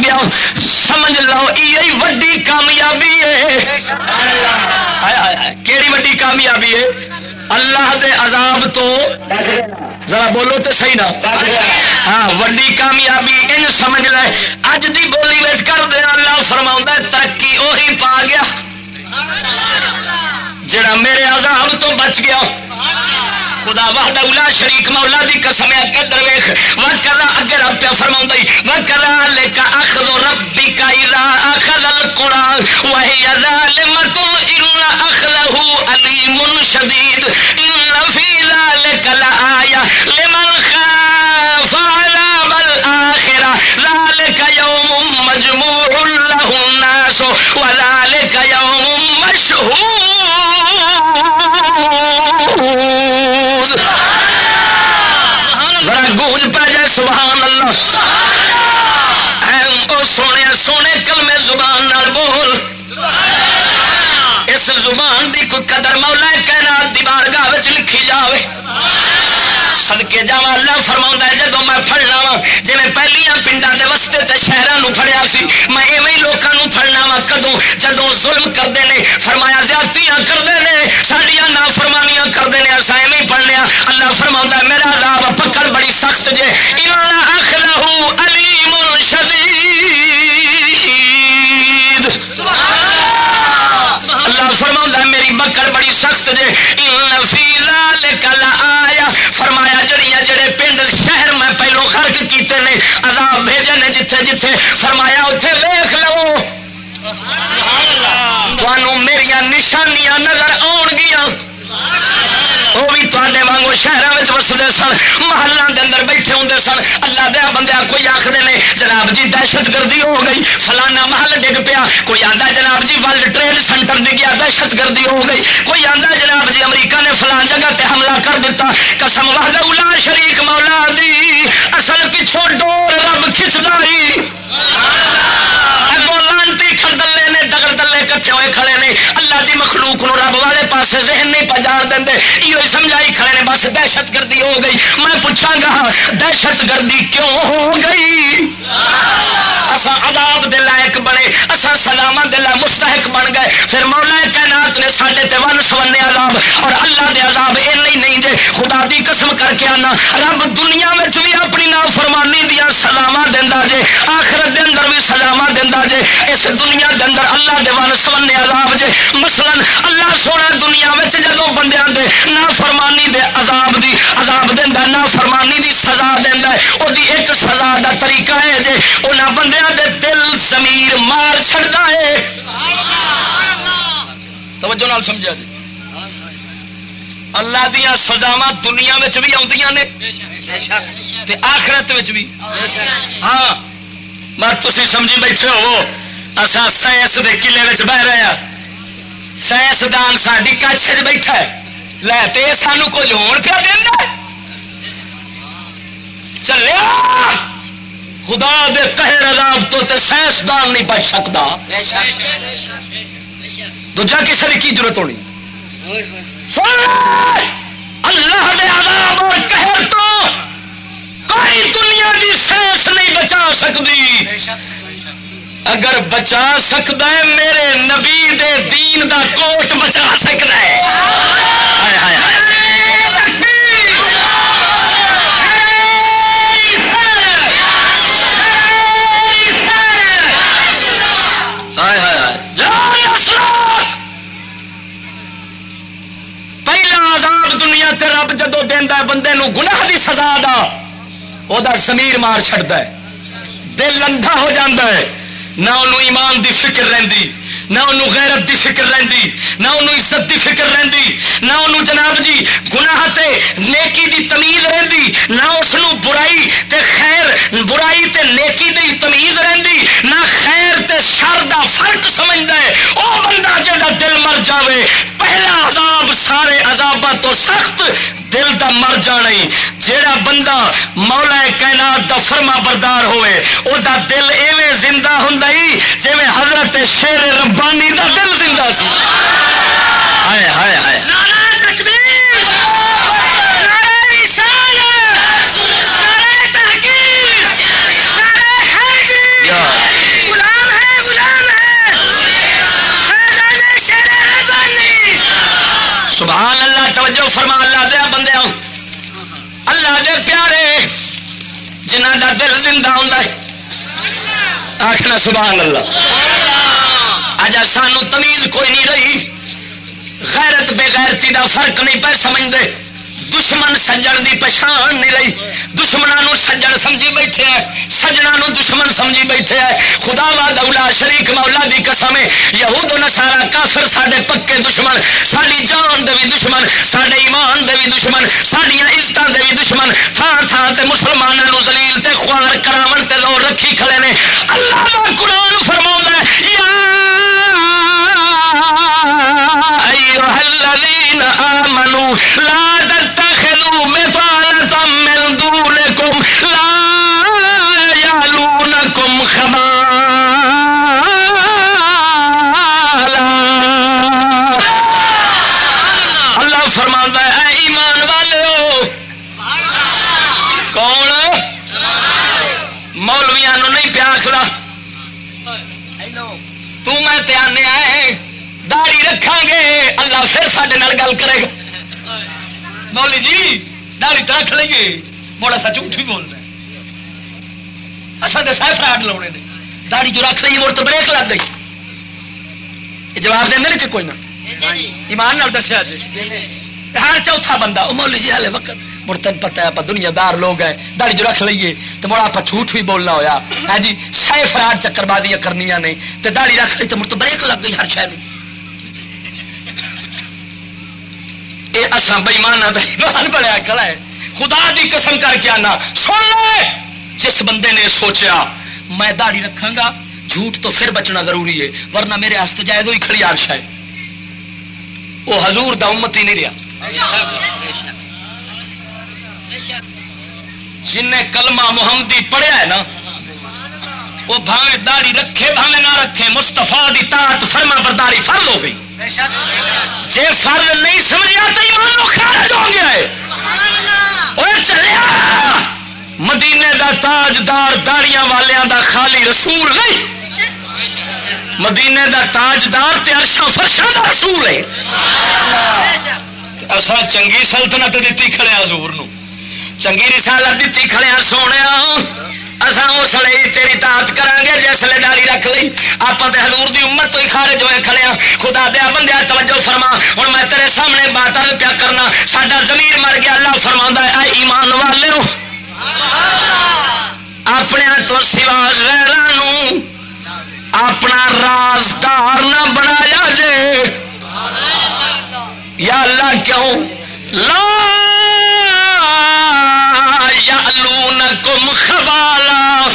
عذاب تو بچ گیا سمجھ لو یہ وڈی کامیابی ہے۔ کیڑی وڈی کامیابی ہے؟ اللہ دے عذاب تو ذرا بولو تو صحیح نا۔ ہاں وڈی کامیابی، ان سمجھ لے۔ اج دی بولی وچ کر دے، اللہ فرما ترقی وہی پا گیا۔ جڑا میرے عذاب تو بچ گیا۔ خدا وحدہ اولا شریک مولا دی قسم ہے۔ کہ درویش وکلا اگر رب پہ فرماوندی وکلا لک اخذ یار شہروں میں وستے سن محلوں کے اندر بیٹھے ہوں سن۔ اللہ دیا بندہ کوئی آخر نے، جناب جی دہشت گردی ہو گئی، فلانا محل ڈگ پیا۔ کوئی آدھا جناب جی ورلڈ ٹریڈ سینٹر ڈگیا دہشت گردی ہو گئی۔ کوئی آدھا جناب جی امریکہ نے فلان جگہ تے حملہ کر دیتا قسم وحدہ الا شریک مولا دی، اصل پچھوں ڈور رب کھچتا ہی۔ اگوں لانتی کھردلے نے، دگڑ دلے کٹھے ہوئے کھڑے نے۔ اللہ دی مخلوق نو رب والے پاسے ذہن نہیں پہنچان دیں یہ سمجھائی کھڑے نے، بس دہشت گردی ہو گئی۔ میں پوچھا گا، دہشت گردی کیوں ہو گئی؟ اسا عذاب دے لائق بنے اسا سلامت دے لائق، مستحق بن گئے۔ پھر مولا کائنات نے ساڈے تے ون سونے عذاب اور اللہ دے عذاب اے نہیں نہیں جے۔ خدا دی قسم کر کے آنا، رب دنیا وچ جے آخرت دے اندر بھی سزاواں دیندا جے، اس دنیا دے اندر اللہ دے ون سونے عذاب جے۔ مثلا اللہ سونا دنیا وچ جدوں بندیاں دے نافرمانی دے عذاب دی، عذاب دیندا، نافرمانی دی سزا دیندا ہے۔ او دی ایک سزا دا طریقہ ہے جے، انہاں بندیاں دے دل ضمیر مار چھڑدا ہے۔ توجہ نال سمجھا جی۔ اللہ دیا سزاوا دنیا وچ بھی آدیاں نے۔ تے آخرت وچ بھی۔ ہاں میں تسی سمجھی بیٹھے ہو اسا سائنس دے قلعے وچ بہ رہے ہیں سائنسدان ساڈی کچھ بیٹھا ہے لے تے سانو کچھ ہون پیا دینا چلیا خدا دے قہر عذاب تو تے سائنسدان نہیں بچ سکتا دوجا کسی کی کی ضرورت ہونی اللہ دے عذاب اور قہر تو دنیا دی سینس نہیں بچا سکتی۔ اگر بچا سکتا ہے، میرے نبی دے دین دا کوٹ بچا سکتا ہے۔ وہ زمیر مار چڑتا ہے۔ دل اندھا ہو جاتا ہے۔ نہ انہوں ایمان دی فکر رہندی، نہ انہوں غیرت دی فکر رہندی، نہ انہوں عزت دی فکر رہندی، نہ انہوں جناب جی گناہ تے نیکی دی تمیز رہندی، نہ اس برائی تے خیر، برائی تے نیکی دی تمیز رہندی، نہ خیر تے شر دا فرق سمجھدا ہے۔ او بندہ جڑا دل مر جاوے، پہلا عذاب سارے عذاباں تو سخت دل دا مر جانا جیڑا بندہ مولا کائنات دا فرما بردار ہوئے او دا دل ایویں زندہ ہوندا ہی جویں حضرت شیر ربانی دا دل زندہ سی۔ ہائے ہائے ہائے۔ سبحان اللہ توجہ فرما اللہ دیا دا دل زندہ ہوں آخنا سبحان اللہ اج سانو تمیز کوئی نہیں رہی۔ غیرت بے غیرتی دا فرق نہیں پہ سمجھتے دشمن سجن دی پچھان نہیں رہی دشمنوں سجن سمجھی بیٹھے ہے سجنا دشمن سمجھی بیٹھے ہے خدا وا دولا شریک مولا دی قسم یہود نسارا کافر ساڈے پکے دشمن ساری جان دے بھی دشمن ساڈے ایمان دے بھی دشمن سڈیا عزت دے بھی دشمن تھان تھان تے مسلمانوں زلیل تے خوار کراون تے لو رکھی کھڑے نے اللہ دا قرآن فرما ہے ایوہ الذین آمنوا لا اللہ پھر سڈے گل کرے گا۔ مولی جی داڑی تو رکھ لیے موڑا سا جھوٹ بھی بول رہے اصل تو سہ فراڈ لاؤنے نے۔ داڑی جو رکھ لیے وہ تو بریک لگ گئی۔ جواب دیں گے جی کوئی نہ۔ ایمان نال دسیا جی۔ ہر چوتھا بندہ وہ مولی جی ہالے وقت۔ مڑ تین پتا ہے آپ دنیا دار لوگ ہیں۔ داڑی جو رکھ لیے تو مڑا آپ جھوٹ بھی بولنا ہوا ہے ہاں جی سہ فراڈ چکر بازیاں کرنی نہیں تو داڑی رکھ لی تو مڑ تو بریک لگ گئی ہر شہر میں یہ اصا بےمانا بےمان بڑا کھڑا ہے۔ خدا دی قسم کر کے آنا۔ سن لے۔ جس بندے نے سوچا میں داڑھی رکھا گا، جھوٹ تو پھر بچنا ضروری ہے، ورنہ میرے ہست جائے وہی کھڑی آرش ہے۔ وہ حضور دا امت ہی نہیں رہا۔ جن نے کلمہ محمدی پڑھیا ہے نا وہ بھاوے داڑھی رکھے، بھاوے نہ رکھے مستفا دی طاعت فرما برداری فرض ہو گئی۔ جی فرض نہیں سمجھا تو ایمان خارج ہو گیا ہے۔ چلیا، مدینے دا تاجدار داڑیاں والیاں دا خالی رسول نہیں۔ مدینے دا تاجدار تے عرشاں فرشاں دا رسول ہے۔ اسا چنگی سلطنت دیتی کھڑے ہاں حضور نو۔ چنگی رسالت دیتی کھڑے ہاں سونے اصا اس لیے تیری تات کریں گے جس لیے ڈالی رکھ لی آپ تو حضور دی امت تو ہی خارج ہوئے کھڑے ہاں۔ خدا دیا بندیا توجہ فرما۔ ہوں میں تیرے سامنے بات پیا کرنا سڈا زمین مر گیا، اللہ فرما ہے ایمان والے اپنے تو سوا غیران اپنا رازدار نہ بنایا جے یا اللہ کیوں لا یعلونکم خبالا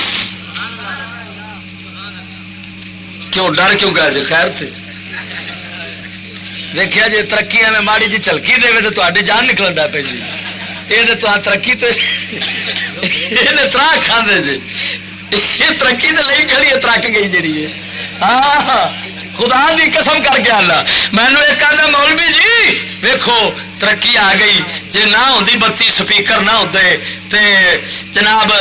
کیوں ڈر کیوں گیا جی؟ خیر تھے دیکھا جی ترقی میں ماڑی جی چلکی دے تو جان نکل دا پہ جی۔ یہ تو ترقی تو یہ ترا کھانے جی۔ یہ ترقی تو نہیں کھڑی ہے ترک گئی جی ہے ہاں خدا دی قسم کر کے آنا مینو ایک آدھا مولوی جی ویکو ترقی آ گئی۔ جی نہ ہوتی بتی سپیکر نہ ہوتے تے جناب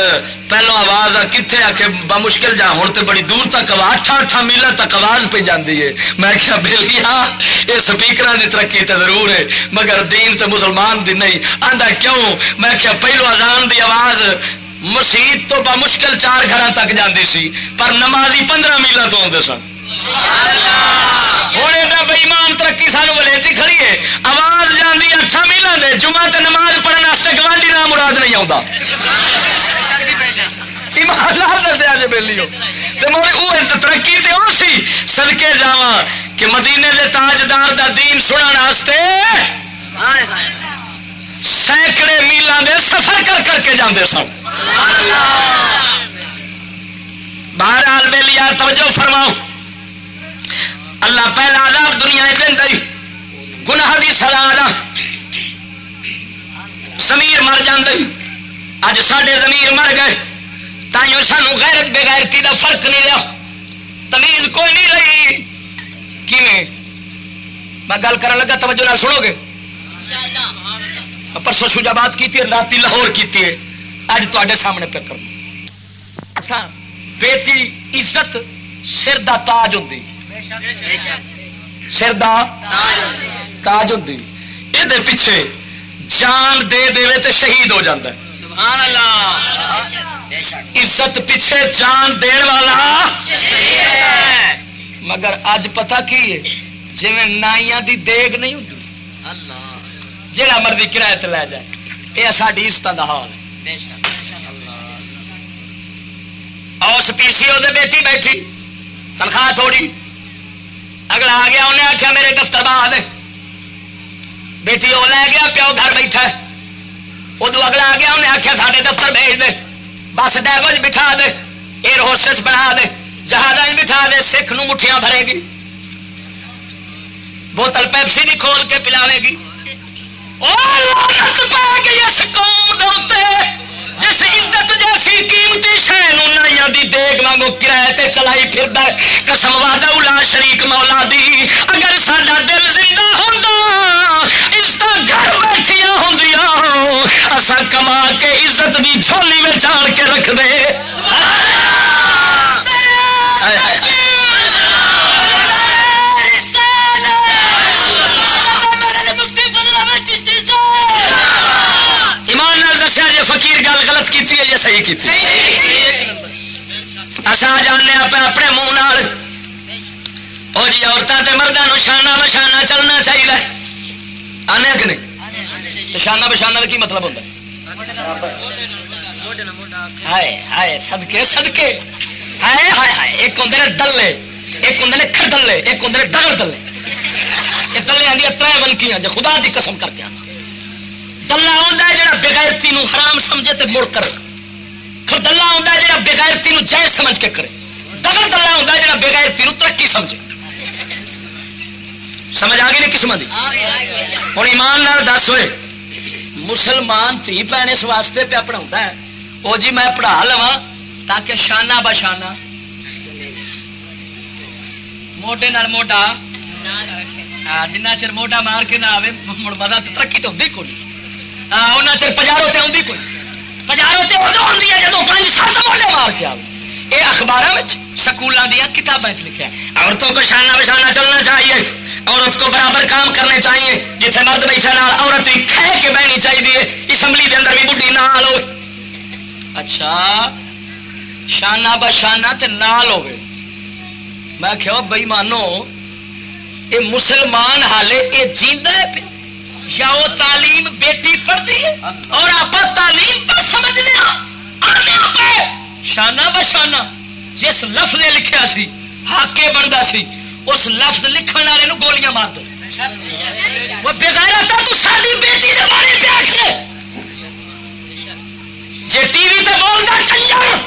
پہلو آواز کتنے آ کے بمشکل جا ہوں تو بڑی دور تک اٹھا اٹھا میلا تک آواز پہ جاتی ہے۔ میں کیا بہلی ہاں یہ سپیکر کی ترقی تو ضرور ہے، مگر دین تو مسلمان دی نہیں۔ آدھا کیوں؟ میں کیا پہلو آزان دی آواز مسیح تو بمشکل چار گھر تک جاتی سی، پر نمازی پندرہ میلا تو آتے سن۔ ہوں ایڈا بےمان ترقی سانو ولیٹی کھڑی ہے۔ آواز جاندی اٹھا میلا دے جمعہ تے نماز پڑھنے واسطے گوانڈی نام مراد نہیں آتا ایماندار دسیا جی بہلی ترقی تے سی۔ سدکے جا کہ مدینے دے تاجدار دا دین سنن واسطے سینکڑے میلان دے سفر کر کر کے جاندے سن۔ بہرحال بے لیا توجہ فرماؤ۔ اللہ پہلا عذاب دنیا دن دئی، گناہ دی سزا زمیر مر جاندی۔ اج ساڈے زمیر مر گئے، تائیوں سانو غیرت بے غیرتی دا فرق نہیں رہا۔ تمیز کوئی نہیں رہی۔ کیویں؟ میں گل کرن لگا، توجہ نال سنو گے۔ پرسوں شجا بات کی رات لاہور کی اج تے سامنے پہ کر بیٹی عزت، سر دا تاج ہوں سر دا تاج ہوں یہ پیچھے جان دے دے تو شہید ہو جاتا ہے۔ سبحان اللہ عزت پیچھے جان دین والا مگر اج پتہ کی ہے؟ جی نائیاں دی دیگ نہیں ہوتی جہاں مرضی کرایہ لے جائے۔ یہ ساری عزت کا حال ہے۔ اس پی سی او بیٹی بیٹھی۔ تنخواہ تھوڑی۔ اگلا آ گیا، انہیں آخیا میرے دفتر بعد۔ بیٹی، وہ لے گیا، پیو گھر بیٹھا ادو اگلا آ گیا، انہیں آخیا سارے دفتر بھیج دے۔ بس ڈیگو بٹھا دے ایئر ہوسٹس بنا دے۔ جہاز بٹھا دے، سکھ نو مٹھیاں بھرے گی۔ بوتل پیپسی نہیں کھول کے پلاوے گی۔ پا گئی اس قوم دے جس عزت جیسی قیمتی شہن شہ دی دیگ وانگو تے چلائی پھر قسم وعدہ الا شریک مولا دی۔ اگر ساڈا دل زندہ ہوندا عزت گھر بیٹھیا ہوندیاں اسا کما کے عزت دی جھولی میں آن کے رکھ دے۔ صحیح کی اصا جانے اپنے منہ وہ جی عورتوں کے مردوں شانہ بشانہ چلنا چاہیے آنے کہ نہیں؟ شانہ بشانہ کا کی مطلب ہوتا سدکے سدکے ہائے ہائے ہائے ایک ہوں ڈلے ایک ہوں ایک ہوں ڈگل دلے۔ یہ آدھی تر بنکیاں جو خدا کی قسم کر کے آنا۔ آتا ہے جا بغیرتی حرام سمجھے تو مڑ کر پھر دلہ آتا ہے جا بغیرتی جائز سمجھ کے کرے دگل دلہ ہوتا ہے جا بغیرتی ترقی سمجھے سمجھ آ گئی نہیں قسم ہوں ایمان نال دس ہوئے مسلمان تھی بھن اس واسطے پہ پڑھا ہے وہ جی میں پڑھا لوا تاکہ شانہ بشانہ موٹے نال موٹا جنہ چر موٹا مار کے نہ آئے مڑ مدد ترقی تو ہوتی کوئی ان چر پجاروں سے آتی کوئی پجاروں سے ادو آتی ہے جب پانچ سات موٹے مار کے آؤ یہ اخباروں سکولوں دیا کتابیں لکھا عورتوں کو شانہ بشانہ چلنا چاہیے عورت کو برابر کام کرنے چاہیے جتنے مرد بیٹھا نال عورت بھی کھہ کے بہنی چاہیے اسمبلی کے اندر بھی بڑھی نال ہو اچھا شانہ بشانہ تے نال ہوگی میں کہ بئی مانو یہ مسلمان حالے یہ جیندہ ہے پہ یا وہ تعلیم بیٹی پڑھتی ہے اور آپ تعلیم پر سمجھنے ہاں، پہ شانہ بشانہ جس لفظ نے لکھا سی ہاکے بنتا سی، اس لفظ لکھن والے گولیاں مار دو وہ بغیر تو ساری بیٹی کے بارے پہ آخر جی ٹی وی تے بولتا کنجر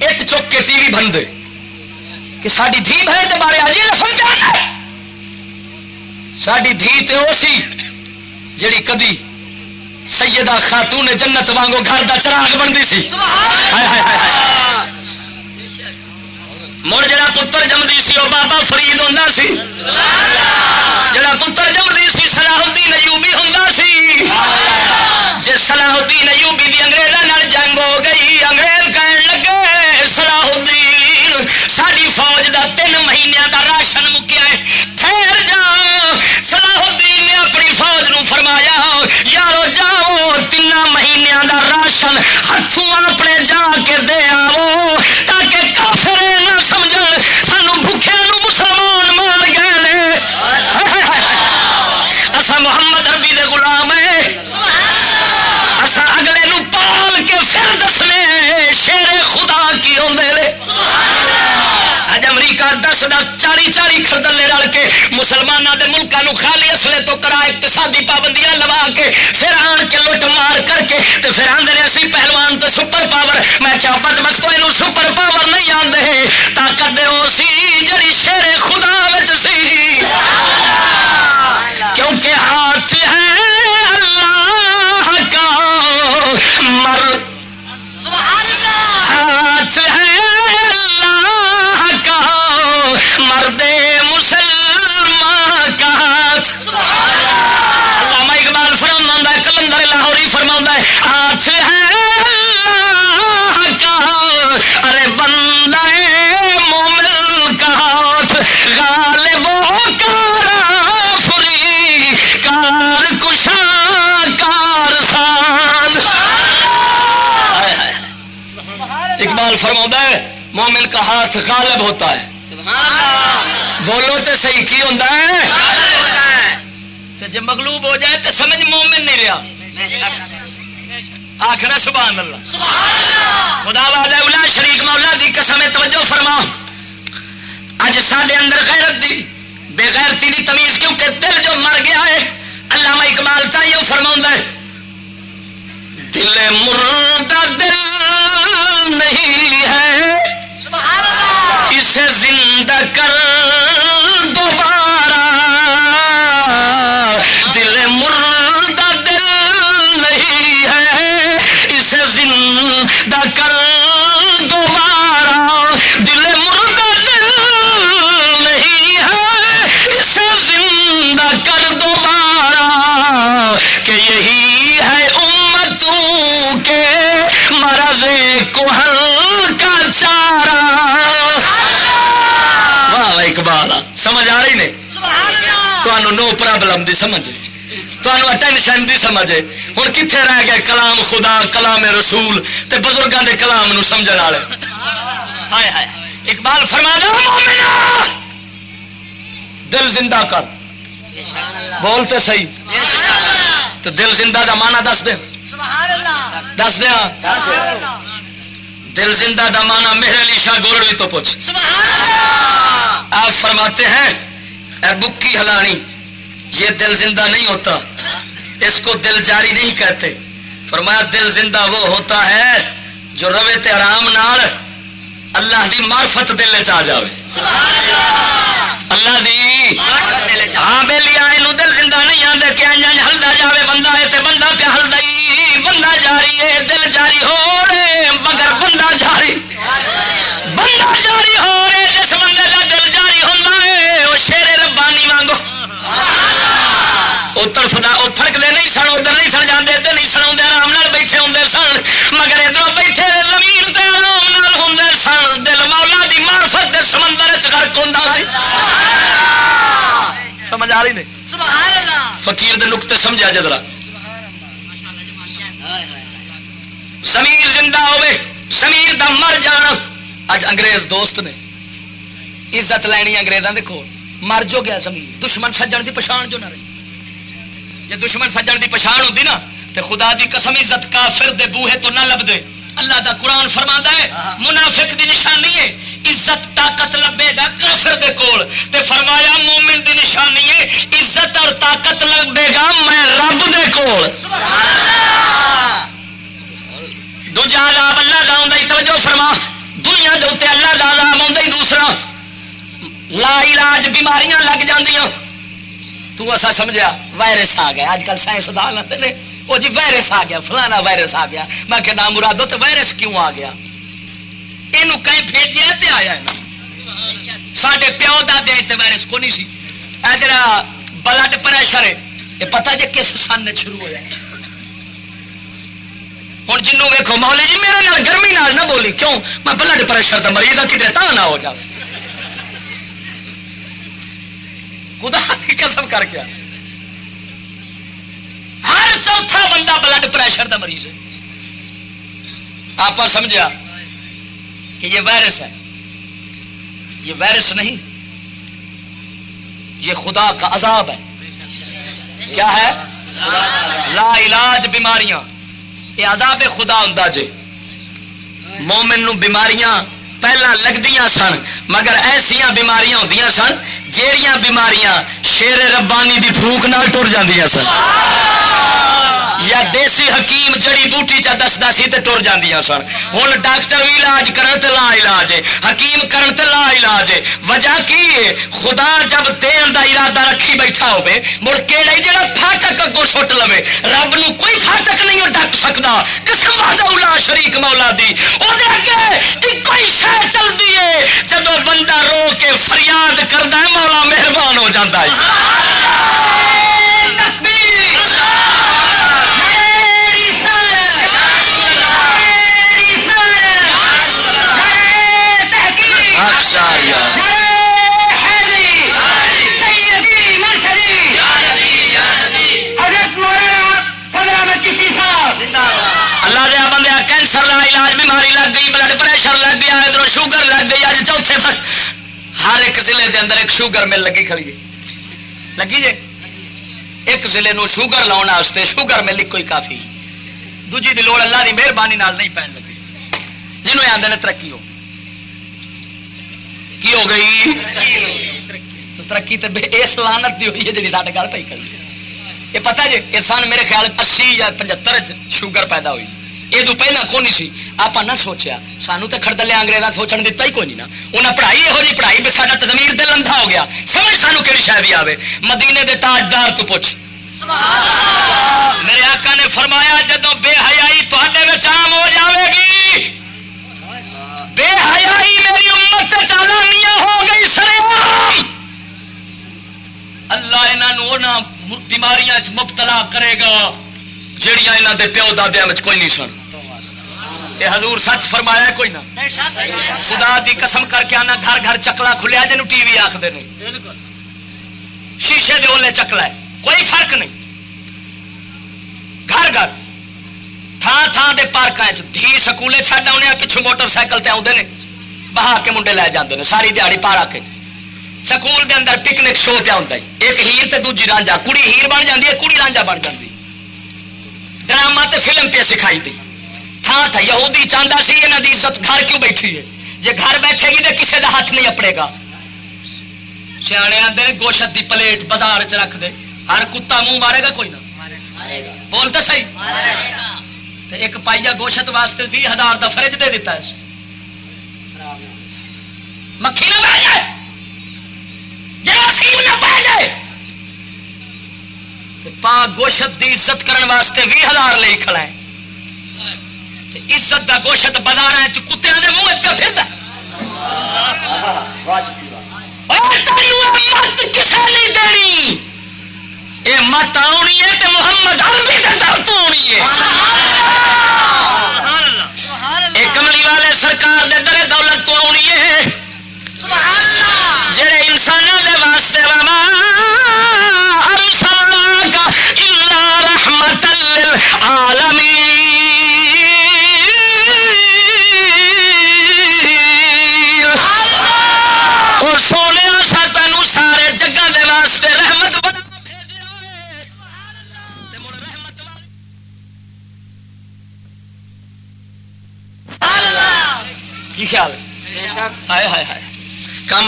ایک چک کے ٹی وی بن دے۔ کہ ساری دھی بھائی کے بارے آج لفظ جانا ساری دھی تے وہ سی۔ جڑی کدی سیدہ خاتون جنت وانگو گھر دا چراغ بنتی سی۔ مڑ جڑا پتر جمدی سی وہ بابا فرید ہوں سی۔ جڑا پتر جمدی سی صلاح الدین ایوبی ہوں سی۔ جی صلاح الدین ایوبی دی انگریزوں ہاتھوں اپنے جا کے دے دس دس چالی چالی خردلے رل کے مسلمانوں کے ملکوں خالی اصلے تو کرا اقتصادی پابندیاں لوا کے پھر آن کے لٹ مار کر کے تو پھر آدھے اسی پہلوان تو سپر پاور۔ میں کیا بد بخت یہ سپر پاور نہیں آتے طاقت دے سی، جڑی شیر خدا سی۔ کیونکہ ہاتھ ہے اللہ کا، مر اقبال فرما ہے مومن کا ہاتھ غالب ہوتا ہے۔ بولو تو صحیح کی ہوتا ہے۔ جب مغلوب ہو جائے تو سمجھ مومن نہیں رہا۔ آخر سبحان اللہ۔ خدا باد اولا شریک مولا دی قسم توجہ فرما۔ اج سڈے اندر غیرت دی بے غیرتی دی تمیز کیونکہ دل جو مر گیا ہے علامہ اقبال چاہیے فرما ہے۔ دل مردہ دل۔ ہے۔ اسے زندہ کر سمجھ آ رہی نے تمہوں نو پرابلم دی سمجھ تمہوں ٹینشن دی سمجھ ہوں کتنے رہ گئے کلام خدا کلام رسول تے بزرگوں دے کلام نو سمجھ والے اقبال فرما دو دل زندہ کر بولتے صحیح تو دل زندہ دا مانا دس دس دیا دل زندہ دا مانا میرے علی شاہ گولڑوی تو پوچھ۔ آپ فرماتے ہیں اے بکی ہلانی یہ دل زندہ نہیں ہوتا۔ اس کو دل جاری نہیں کہتے۔ فرمایا دل زندہ وہ ہوتا ہے جو روے تے آرام نال اللہ دی معرفت دل چ آ جاوے۔ اللہ دی ہاں بے لیا یہ دل زندہ نہیں آتے کہ انج ہلدا جاوے، بندہ ہے تے بندہ پہ ہلدا ہی، بندہ جاری ہے، دل جاری ہو رہے، مگر بندہ جاری بندہ جاری ہو سمجھ آ رہی نہیں فقیر دے نقطے سمجھا جدرا زمین زندہ ہوے زمین دا مر جانا اج انگریز دوست نے عزت لینی انگریزاں دے کول مر جو گیا زمین دشمن سجن دی پچھان جو نہ رہی جے دشمن سجن دی پچھان ہوندی نا تے خدا دی قسم عزت کافر دے بوہے تو نہ لب دے اللہ دا قرآن فرماندا ہے منافق دی نشانی ہے عزت طاقت لبے گا کافر دے کول۔ تے فرمایا مومن دی نشانی ہے عزت اور طاقت لبے گا میں رب دے کول۔ دوجا عذاب اللہ دا ہوندا توجہ فرما۔ دنیا دے اوتے اللہ دا عذاب ہوندا دوسرا۔ لا علاج بیماریاں لگ جاندیاں۔ تو ایسا سمجھا وائرس آ گیا اج کل سائنسدان آتے نے وہ جی وائرس آ گیا، فلانا وائرس آ گیا۔ میں کہ نام مرادو تو وائرس کیوں آ گیا؟ یہ کہیں بھیجیا تے آیا ہے؟ نا سڈے پیو دے وائرس کو نہیں سی جڑا بلڈ پریشر ہے، یہ پتا جی کس سن شروع ہوا ہوں جنوں ویکو مولی جی میرے نال گرمی نال نہ بولی، کیوں؟ میں بلڈ پریشر کا مریض ہوں کتنے تا نہ ہو جا خدا کی قسم کر کے چوتھا بندہ بلڈ پریشر کا مریض ہے۔ آپ سمجھا کہ یہ وائرس ہے۔ یہ وائرس نہیں۔ یہ خدا کا عذاب ہے۔ کیا ہے؟ لا علاج بیماریاں۔ یہ عذاب خدا ہوں جی مومن نو بیماریاں پہلا لگدیاں سن، مگر ایسیا بیماریاں ہوں سن جیڑیاں بیماریاں شیر ربانی دی پھوک نہ ٹر جاندیاں سن۔ یا دیسی حکیم جڑی بوٹی چا دستا سی تے ٹر جاندیاں سن۔ ہن ڈاکٹر بھی علاج کرن تے لا علاج ہے۔ حکیم کرن تے لا علاج ہے۔ وجہ کی ہے؟ خدا جب دین دا ارادہ رکھی بیٹھا ہوے مڑ کیڑے جڑا پھاٹک اگوں سٹ لوے۔ رب نو کوئی پھاٹک نہیں ڈک سکدا۔ قسم وحدہ الا شریک مولا دی۔ او دے اگے اکو ہی شے چلدی ہے۔ جدوں بندہ رو کے فریاد کردا ہے مولا مہربان ہو جاندا ہے۔ کینسر علاج بیماری لگ گئی بلڈ پریشر لگ گیا ادھر شوگر لگ گئی اج چوتھے ہر ایک ضلع کے اندر ایک شوگر مل لگی کھڑی ہے۔ لگی جی؟ ایک ضلع نو شوگر لاؤ شوگر مل کوئی کافی۔ دوجی دی لوڑ اللہ کی مہربانی نال نہیں پہن لگی۔ جنوب آدھے ترقی ہو۔ کی ہو گئی؟ ترقی تو اس لانت دی ہوئی ہے جی سارے گل پی کری یہ پتا جی یہ سن میرے خیال اسی یا پچہتر شوگر پیدا ہوئی۔ یہ تو پہلے کون نہیں سی آپ نہ سوچیا سانو تو خردلے انگریزا سوچن دیتا ہی کوئی نہیں نا انہیں پڑھائی یہو جی پڑھائی بھی سارا تزمیر دل اندھا ہو گیا سمجھ سانو کہڑی شاید آئے مدینے دے تاجدار تو پوچھ میرے آقا نے فرمایا جدو بے حیائی تے عام ہو جاوے گی بے حیائی میری امت چالانیاں ہو گئی سر اللہ انہوں بیماریاں مبتلا کرے گا جہیا یہاں دے پیو دادیا کوئی نہیں سن۔ یہ حضور سچ فرمایا کوئی نہ؟ خدا دی قسم کر کے آنا گھر گھر چکلا کھلیا جن ٹی وی آخر شیشے دے اولے چکلا ہے۔ کوئی فرق نہیں۔ گھر گھر۔ تھان تھان دے پارک دھی سکولے چڈ آنے پچھوں موٹر سائیکل تے آتے ہیں بہا کے منڈے لے جاتے ہیں ساری دیہڑی پار کے سکول دے اندر پکنک شو پہ ہوتا ہے۔ ایک ہیر تے دوجی رانجا، کڑی ہیر بن جاتی ہے، کڑی رانجا بن جاتی ڈرامہ تے فلم پہ سکھائی دی۔ تھا تھا، یہودی چاہتا سی یہاں کی عزت گھر کیوں بیٹھی ہے؟ جی گھر بیٹھے گی تو کسی کا ہاتھ نہیں اپڑے گا۔ سیانے آتے ہیں گوشت کی پلیٹ بازار چ رکھ دے۔ ہر کتا منہ مارے گا کوئی نہ؟ بولتے سی ایک پائیا گوشت واسطے بھی ہزار کا فرج دے دیتا ہے۔ مکھی نہ بہ جائے! جراثیم نہ پہ جائے! پا گوشت دی عزت کرن واسطے بھی ہزار لے کھڑا ہے۔ عزت دا گوشت بازار کتے کے منہ چا پھرتا مت کسے نہیں دینی۔ یہ مت آنی ہے تو محمد عربی کے تو آنی ہے۔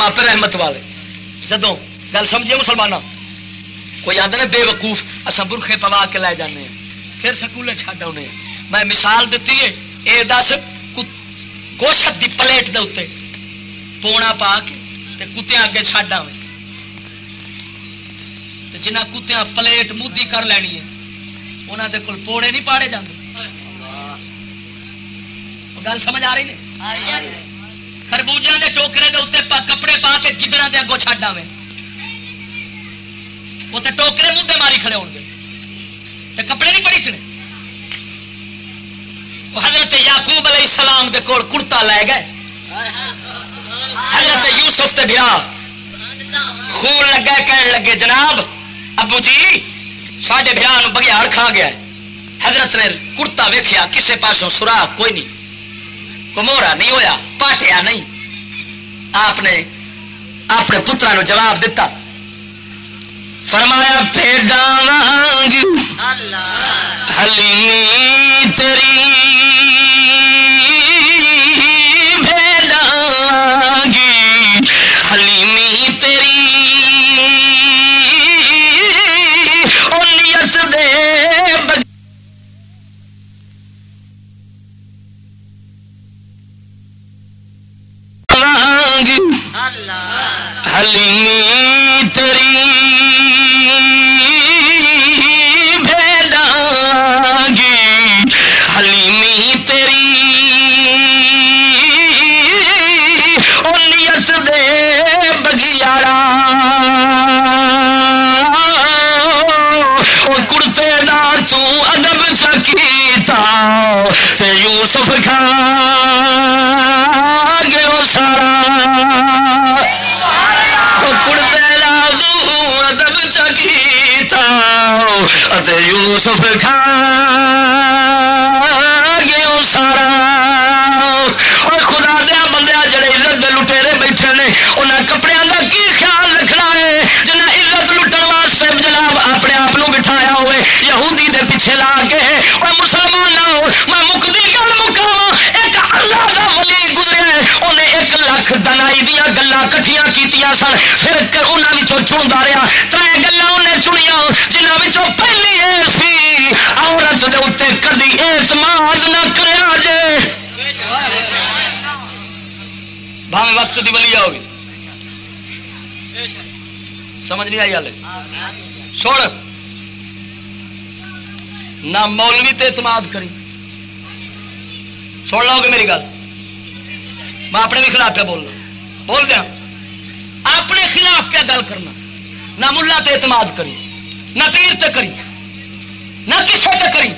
آپ رحمت والے۔ جدو گل سمجھے مسلمان کوئی آدھے نا بے وقوف اصا برخے پوا کے لے جانے پھر سکولے چڈ آنے میں مثال دیتی ہے یہ دس گوشت دی پلیٹ دے اتنے پونا پا کے کتیا اگے چڈ آ جنہ کتیا پلیٹ مودی کر لینی ہے انہوں دے کول پوڑے نہیں پاڑے جاندے۔ گل سمجھ آ رہی نہیں خربوجہ کے ٹوکرے کے اتنے کپڑے پا کے گدڑا دے اگوں چڈ آئے اتنے ٹوکرے منہ ماری کھڑے ہو گے کپڑے نہیں پڑی چنے حضرت یعقوب علیہ السلام دے کول کرتا لے گئے حضرت یوسف تے گرا خون لگا کہنے لگے جناب ابو جی سڈے برا بگیاڑ کھا گیا حضرت نے کرتا ویخیا کسے پاسوں سوراخ کوئی نہیں کمورا نہیں ہویا پاٹیا نہیں آپ نے اپنے پترا نو جواب دیتا فرمایا پیڈا حلیمی تیری نہیں آئی ہال چھوڑ۔ نہ مولوی تے اعتماد کری۔ چھوڑ لو گے میری گل۔ میں اپنے بھی خلاف پہ بولنا۔ بول دیا۔ اپنے خلاف پہ گل کرنا۔ نہ ملا تے اعتماد کری۔ نہ پیر تے کری۔ نہ کسے تے کری۔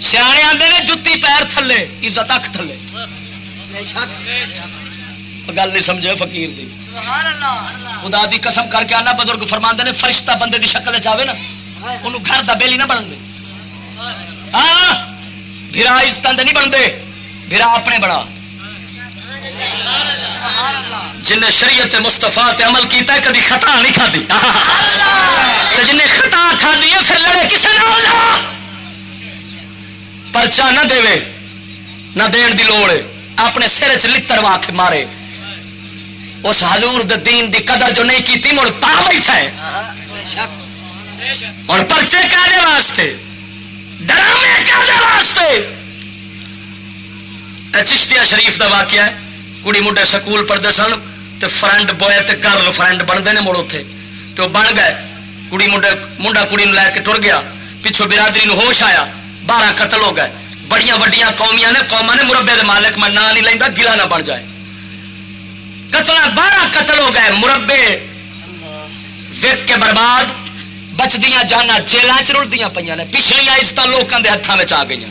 سیانے آتے نے جتی پیر تھلے، عزت اک تھلے۔ گل نہیں سمجھے فقیر دی۔ خدا دی قسم کر کے آنا، بزرگ فرما نے، فرشتہ بندے دی شکل چاہے نا انہوں گھر دا بیلی نہ بن دے۔ ہاں بھرا عزت نہیں بنتے بھرا اپنے بڑا جن شریعت مستفا تے عمل کیتا ہے، کدی خطا نہیں کھدی جن خطا کھدی ہے، پھر لڑے کسے نہ پرچا نہ دے نہ دین دی لوڑ۔ اپنے سر چ لتڑ وا مارے۔ اس حضور دے دین دی قدر جو نہیں کیتی مڑ پا بیٹھا ہے۔ اور پرچے کادے واسطے ڈرامے کادے واسطے۔ چشتیا شریف دا واقعہ ہے۔ کڑی منڈے سکول پڑھتے سن تو فرینڈ بوائے تے گرل فرینڈ بنتے ہیں مڑ اتنے تو بن گئے۔ کڑی منڈے منڈا کڑی لے کے ٹر گیا۔ پچھو برادری نو ہوش آیا۔ بارہ قتل ہو گئے۔ بڑیاں وڈیاں قومیاں نے قوما نے مربے دے مالک میں نام نہیں لینا گلا نہ بن جائے۔ قتل بارہ قتل ہو گئے مربے وک کے برباد، بچدیاں جانا جیلوں چ رلدیاں پہ نے، پچھلیاں عزت لوگوں کے ہاتھوں میں آ گئی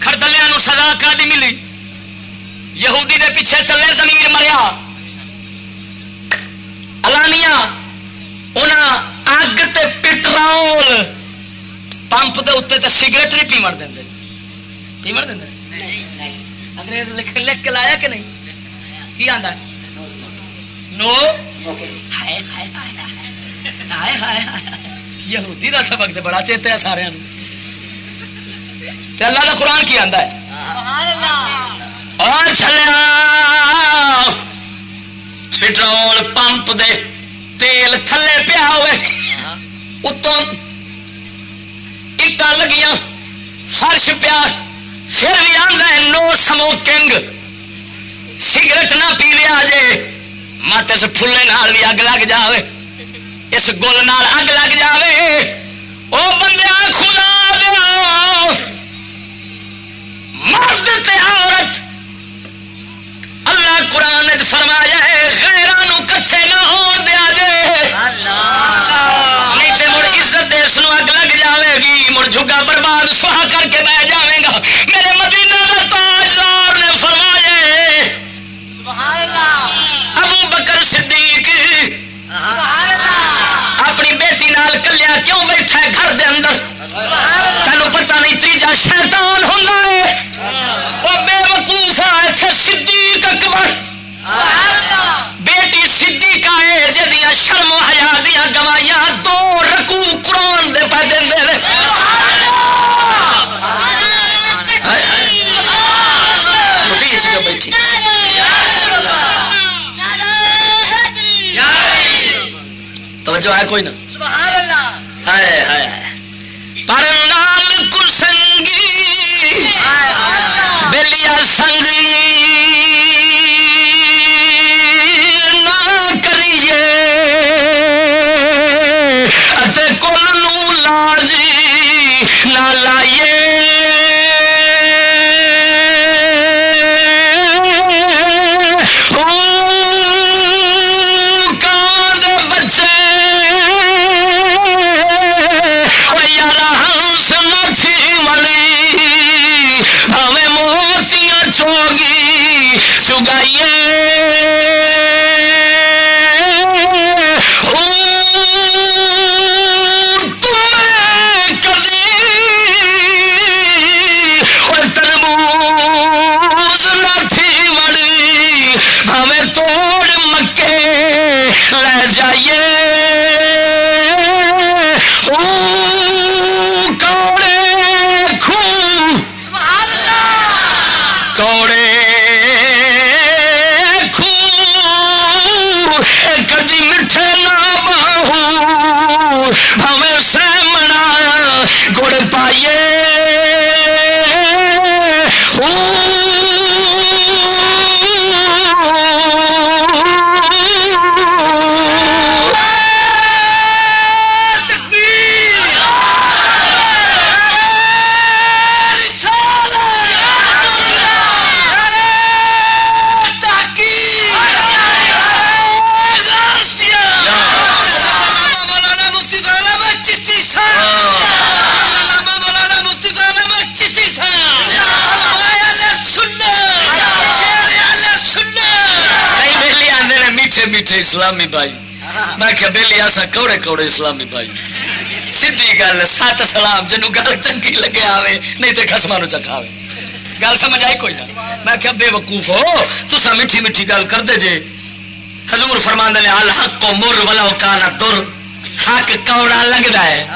خردلیا سزا کا ملی؟ یہودی دے پیچھے چلے زمین مریا۔ الانیا اگ تے پٹرول پمپ دے اتنے تے سگریٹ نہیں پیمڑ دیں پیمڑ دیں انگریز لکھ لکھ کے لایا کہ نہیں؟ پٹرول پمپ دے تیل تھلے پیا ہوئے فرش پیا پھر بھی آتا ہے نو سموکنگ سگریٹ نہ پی لیا جے مت اس فلے نال بھی اگ لگ جاوے اس گل نال اگ لگ جاوے او بندے خدا دیا مرد تے عورت اللہ قرآن فرمایا ہے خیران کٹھے نہ ہو دیا جے نہیں تو مڑ عزت دے اس نو اگ لگ جاوے گی مڑ جھگا برباد سہا کر کے بہ جاویں گا میرے بیٹھا ہے گھر دے اندر۔ تینوں پتہ نہیں تیجا شیطان ہوں وہ بے وقوف اتنے صدیق اکبر۔ بیٹی صدیقہ ہے جدیاں شرم و حیا دیا گوائیاں دو رکو قرآن دے پہ دے دے بیٹھی۔ توجہ ہے کوئی نا ہائے ہائے۔ پر نال کل سنگی بلیا سنگی نہ کریے۔ کل نو لاجی نہ لائیے۔ اسلامی بھائی۔ میں کیا بیلی آسا کوڑے کوڑے اسلامی بھائی۔ سیدھی گل، سات سلام جنو گل چنگی لگے آوے، نہیں تے خسما نو چکھاوے گل سمجھ آئی کوئی نہ؟ میں کیا بے وقوف ہو تسا میٹھی میٹھی گل کر دے جے۔ حضور فرماندے نے، الحق کو مر ولو کانا در۔ حق کوڑا لگدا ہے۔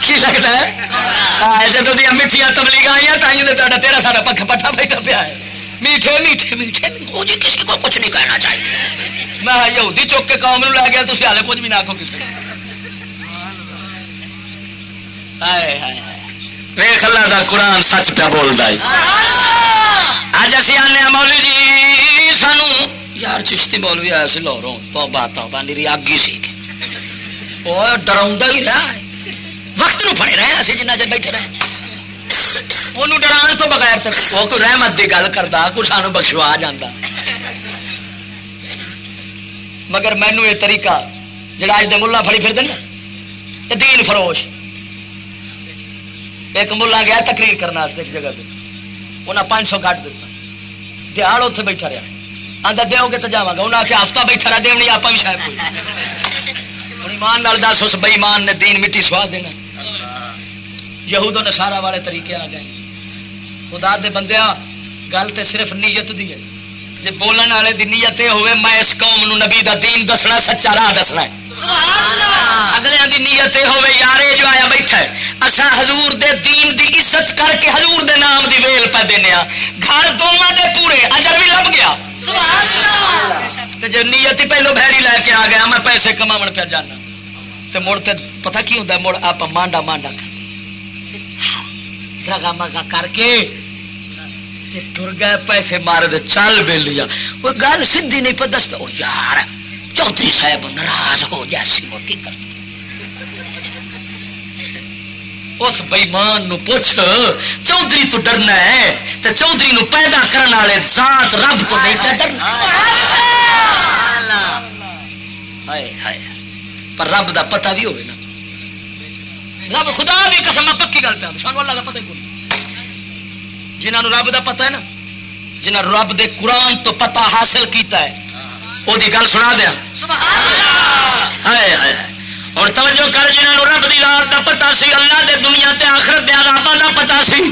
کی لگتا ہے؟ جدو دیا میٹھیاں تبلیغ آئیاں تائیں تے تہاڈا تیرا سارا پکھ پٹھا بیٹھا پیا ہے۔ میٹھے میٹھے میٹھے۔ وہ جی کسی کو کچھ نہیں کہنا چاہیے۔ میں یہودی چوک کے قوم لے گیا تھی ہالے کچھ بھی نہ آخو کسی ویخ اللہ دا قرآن سچ پیا بولتا ہے۔ اج اسی آنے مولی جی سانو۔ یار چشتی مولوی آیا سی لاہوروں توبہ توبہ نیری اگ ہی سی۔ وہ ڈراؤندا ہی رہا وقت نو پڑے رہے اسی جنہ چر بیٹھے رہے۔ انہوں ڈران تو بغیر تو وہ کوئی رحمت دی گل کرتا کوئی سانو بخشوا جانا مگر مینو یہ طریقہ جڑا اج دے ملا فڑی پھر یہ دین فروش۔ ایک ملا گیا تقریر کرنے ایک جگہ پہ۔ انہیں پانچ سو کٹ دیتا۔ دیہڑ اتنے بیٹھا رہا آدھا دو گے تو جا گا۔ انہیں آخیا ہفتہ بیٹھا رہا دونی آپ بھی شاید ہوں ایمان نال دس، اس بئیمان نے دین مٹی سوا دینا۔ یہود نے سارا والے طریقے آ گئے۔ خدا دے بندیا گل تے صرف نیت دی ہے۔ جی بولن والے دی نیت یہ ہوئے میں اس قوم نو نبی دا دین دسنا سچا راہ دسنا ہے۔ اگلے دی نیت یہ ہوئے یارے جو آیا بیٹھا ہے اسا حضور دے دین دی عزت کر کے حضور دے نام دی ویل پہ دینے گھر دونوں دے پورے اجر بھی لب گیا۔ جو نیت ہی پہلو بھیڑی لے کے آ گیا میں پیسے کماون پہ جانا۔ تے مڑ تے پتہ کی ہوتا ہے مڑ آپ مانڈا مانڈا کر درگا مگا کر کے تے ٹر گئے پیسے مارے دے چل بے لیا۔ وہ گل سیدھی نہیں پہ دستا او یار چودھری صاحب ناراض ہو جیسی وہ کی کر اس بےمان نو پوچھ، چودھری تو ڈرنا ہے، تے چودھری نو پیدا کرنے والے ذات رب تو نہیں تے ڈرنا۔ ہائے ہائے پر رب دا پتہ بھی ہوئے نا۔ رب خدا بھی قسم پکی گل پہ سانو اللہ کا پتہ ہی کوئی جنہوں رب دا پتہ ہے نا جنہ رب دے قرآن تو پتہ حاصل کیتا ہے وہ گل سنا دیا۔ اور توجہ کر جنہوں رب دی رات دا پتہ سی اللہ دے دنیا تے آخرت دے عذاباں دا پتہ سی۔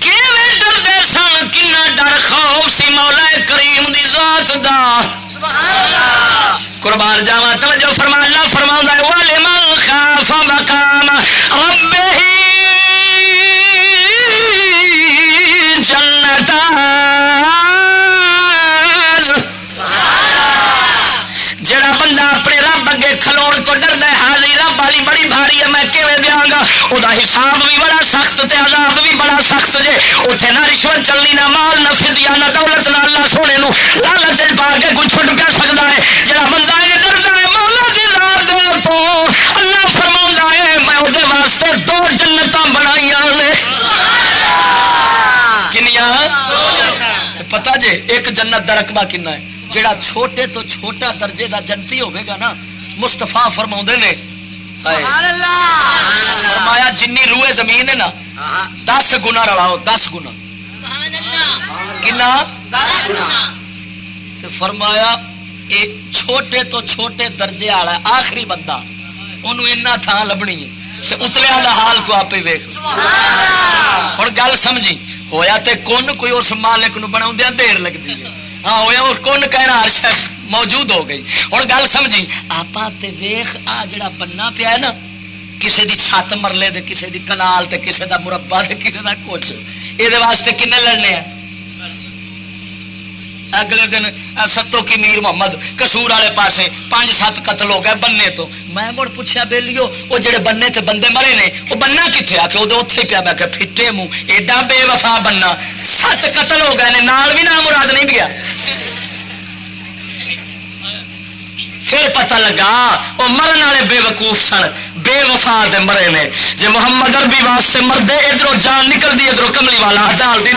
کیویں ڈردے سن؟ کنا ڈر خوف سی مولا کریم دی ذات دا۔ قربان جاوا توجہ فرما اللہ فرما ہے والے من خاف مقام ربه بڑی بھاری ہے میں کیویں دیاں گا؟ وہ حساب بھی بڑا سخت تے عذاب بھی بڑا سخت جے۔ اتنے نہ رشوت چلنی نہ مال نہ فدیا نہ دولت نہ اللہ سونے نو۔ لالچ پا کے کوئی چھٹ پیا سکتا ہے۔ جڑا بندہ ڈردا ہے مولا دی ذات تو اللہ ہے میں واسطے دو نے۔ جے ایک جنت دا رقبہ کنا ہے۔ جڑا چھوٹے تو چھوٹا درجے دا جنتی ہوے گا نا مستفا فرما نے فرمایا جنی روئے زمین ہے نا دس گنا رلاؤ دس گنا۔ کنا؟ فرمایا ایک چھوٹے تو چھوٹے درجے والا آخری بندہ۔ انہوں اینا تھان لبنی ہے۔ اتلے کا حال تو آپ ویک ہوں گل سمجھی؟ ہویا تے کون کوئی اس مالک نو بنا دیر لگتی ہے۔ ہاں ہویا اور کون کہنا ہر شاید موجود ہو گئی۔ ہوں گل سمجھی آپ ویخ، آ جڑا بننا پیا ہے نا کسی دی چھت مرلے دے کسی دی کنال تے کسی دا مربع تے کسی دا کچھ۔ یہ واسطے کنے لڑنے ہیں؟ اگلے دن ستو کی میر محمد کسور والے پاسے پانچ سات قتل ہو گئے بننے تو۔ میں مڑ پوچھا بےلیو وہ جڑے بننے تے بندے مرے نے، وہ بننا کتنے آ کے وہ اتنے پیا۔ میں کہ پھٹے منہ ایڈا بے وفا بننا۔ سات قتل ہو گئے نے، نال بھی نام مراد نہیں گیا پھر پتہ لگا وہ مرن والے بے وقوف سن بے وفا دے مرے نے۔ جی محمد اربی واسطے مردے ادھر جان نکلتی ادھر کملی والا ڈال دی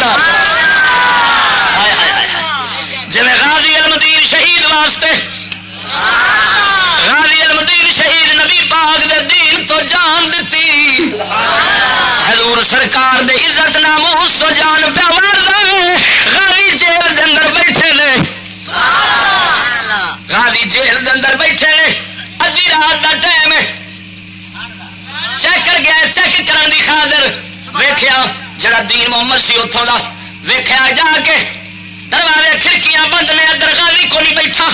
جی غازی المدین شہید واسطے، غازی المدین شہید نبی پاک دے دین تو جان دیتی حضور سرکار دے عزت ناموس تو جان پیا مار غازی جیل دے اندر بیٹھے جیل دے اندر بیٹھے نے ادھی رات دا ٹائم چیک کر گیا چیک کرن دی خاطر۔ ویکھیا، جڑا دین محمد سی اتوں دا۔ ویکھیا جا کے دروازے، کھڑکیاں بند نے ادھر غازی کو نہیں بیٹھا۔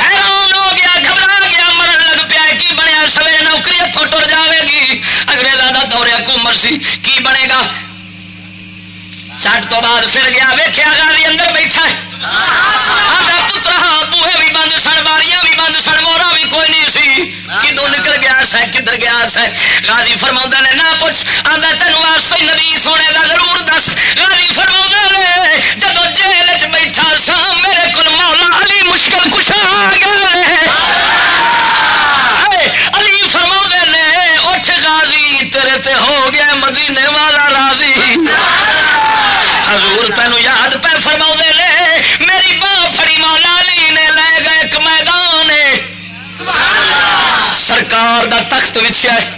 حیران ہو گیا گھبرا گیا۔ مرن لگ پیا کی بنیا؟ سوے نوکری اتوں ٹر جاوے گی۔ انگریزا کا دورے حکومت سی، کی بنے گا؟ چٹ تو بعد پھر گیا ویخیا غازی اندر بیٹھا ہے۔ سن باریاں بھی بند سن مورا بھی کوئی نہیں سی۔ کدو نکل گیا سا کدھر گیا سا غازی فرما نے نہ پوچھ۔ آدھا تین واسطے نبی سونے کا ضرور دس۔ غازی فرما نے جب جیل چ بیٹھا سا میرے کو مولا علی مشکل کشا آ گیا علی فرما نے اٹھ غازی تیرے تے ہو گیا مدینے والا راضی حضور تینوں یاد پہ فرما نے میری باں پھڑی مولا علی نے لے گئے ایک میدان سرکار دا تخت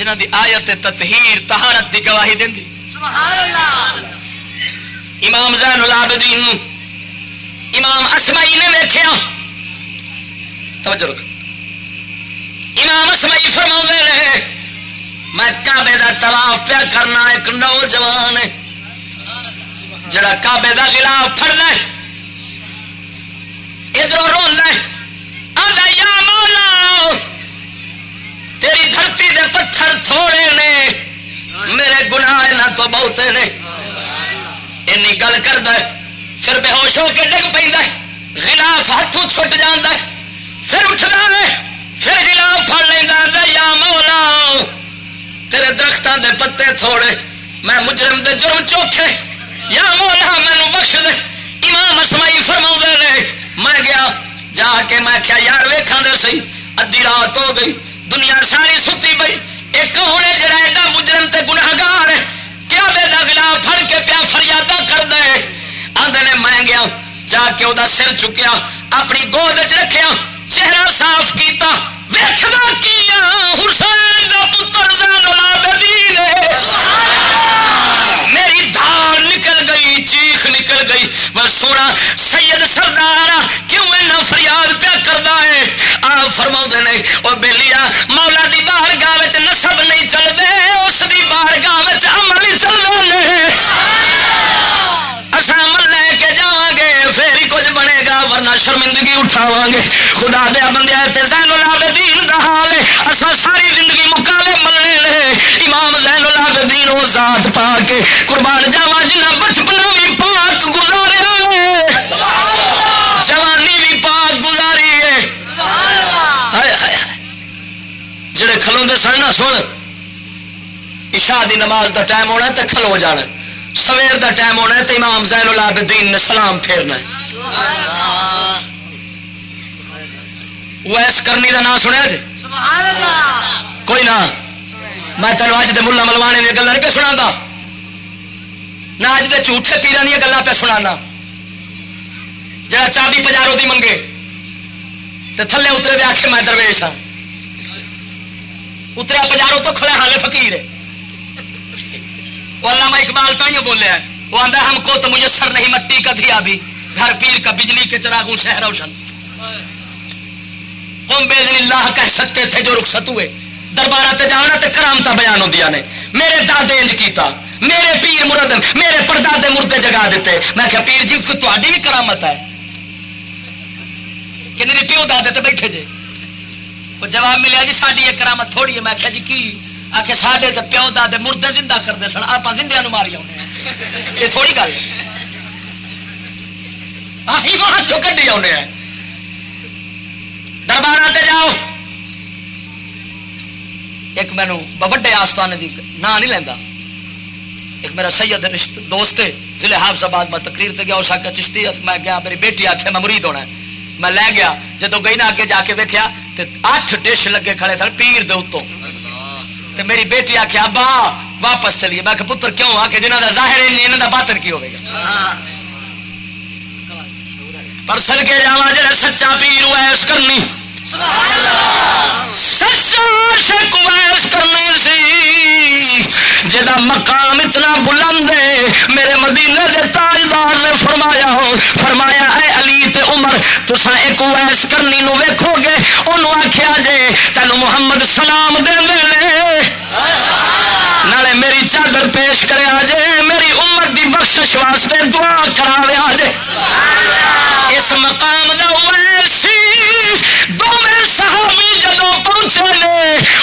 جنہاں دی آیت تطہیر طہارت دی گواہی دیندی سبحان اللہ امام زین العابدین امام اسمائی نے ویکھیا۔ توجہ رکھ امام اسمائی فرماؤندے نے میں کعبے دا طواف پیا کرنا ایک نوجوان ہے جڑا کعبے دا غلاف پھڑنا ہے ادھر روندا ہے آندا یا مولا تیری دے پتھر تھوڑے نے، میرے گناہ نہ تو بہتے نے۔ اینی گل کردا ہے، پھر بے ہوش ہو کے ڈگ پیندا ہے، غلاف ہاتھوں چھٹ جاندا ہے۔ پھر اٹھدا ہے پھر غلاف پھڑ لیندا ہے یا مولا، تیرے درختوں دے پتے تھوڑے، میں مجرم دے جرم چوکھے۔ یا مولا مینو بخش دے۔ امام اسمائی فرما نے، میں گیا، جا کے میں کیا یار ویکھاں دے سی، ادھی رات ہو گئی۔ دنیا ساری ستی پئی۔ ایک ہونے جڑا ایڈا مجرم تے گناہگار ہے، کیا بے دا پھڑ کے پیا فریادہ کر دے آندے نے میں گیا، جا کے وہ سر چکیا، اپنی گود چ رکھیا، چہرہ صاف کیتا۔ ویکھدا کیا، حسین دا پتر زین شرمندگی گے۔ خدا دیا بندیا تے زین العابدین دا حال ہے۔ اصا ساری زندگی مکالے ملنے نے۔ امام زین العابدین او ذات پا کے قربان جاواں جنہ بچپنا بھی پاک گزاریا ہے جوانی بھی پاک گزاری ہے۔ سبحان اللہ ہائے ہائے ہائے۔ جڑے کھلوندے سن نا، سن۔ عشاء دی نماز دا ٹائم ہونا ہے تے کھلو جانا سویر دا ٹائم ہونا ہے تے امام زین العابدین نے سلام پھیرنا ہے۔ سبحان اللہ ویس کرنی دا نام سنیا جی؟ اللہ کوئی نہ۔ میں تینوں اج دے ملا ملوانے دی گلاں نہیں پہ سنا نہ اج دے جھوٹے پیران دی گلاں پہ سنانا جڑا چابی پجارو دی منگے۔ تے تھلے اترے دے آکھے میں درویش ہاں۔ اتریا پجارو تو کھڑا حال فقیر ہے۔ وہ علامہ اقبال تو ہی بولے وہ آندہ ہم کو تو میسر نہیں مٹی کا دھیا بھی گھر پیر کا بجلی کے چراغوں ہے روشن۔ قوم بے اللہ کہہ سکتے تھے جو رخصت ہوئے۔ دربارہ تے جانا تے کرامتا بیان ہوندیا نے۔ میرے دادے انج کیتا۔ میرے پیر مرد میرے پردادے مردے جگا دیتے۔ میں کہ پیر جی کوئی تہاڈی بھی کرامت ہے؟ کہ نہیں پیو دادے تے بیٹھے جے۔ وہ جواب ملیا جی ساڈی ایک کرامت تھوڑی ہے۔ میں کہ جی کی؟ آخر ساڈے تے پیو دادے مردے زندہ کرتے سن۔ آپ زندہ نو ماری آنے یہ تھوڑی گل آہی، وہاں چو کڈی آنے ہیں؟ دربار تے جاؤ ایک مینو وڈے آستانے دی نا نہیں لینا ایک میرا سید دوست ہے ضلع حافظ آباد میں تقریر تے گیا اس آخیا چشتی میں گیا میری بیٹی آخیا میں مرید ہونا ہے میں لے گیا جدو گئی نا اگے جا کے ویکیا تے اٹھ ڈش لگے کھڑے سن پیر دے اتوں تے میری بیٹی آخیا ابا واپس چلیے میں پتر کیوں آ کے جنہوں کا ظاہر نہیں انہوں کا باطن کی ہوگا پر سل کے جاوا جڑا سچا پیر ویس کرنی سبحان اللہ سچا عاشق ویس کرنی سی جدا مقام اتنا بلند ہے، میرے مدینے دے تاجدار نے فرمایا ہو فرمایا، اے علی تے عمر تسا ایک ویس کرنی نو ویکھو گے۔ اونوں آکھیا جے، تینو محمد سلام دے نے نالے میری چادر پیش کریا جے، میری امت دی بخشش واسطے دعا کرا کراویا جے۔ اس مقام دا ویسی جدو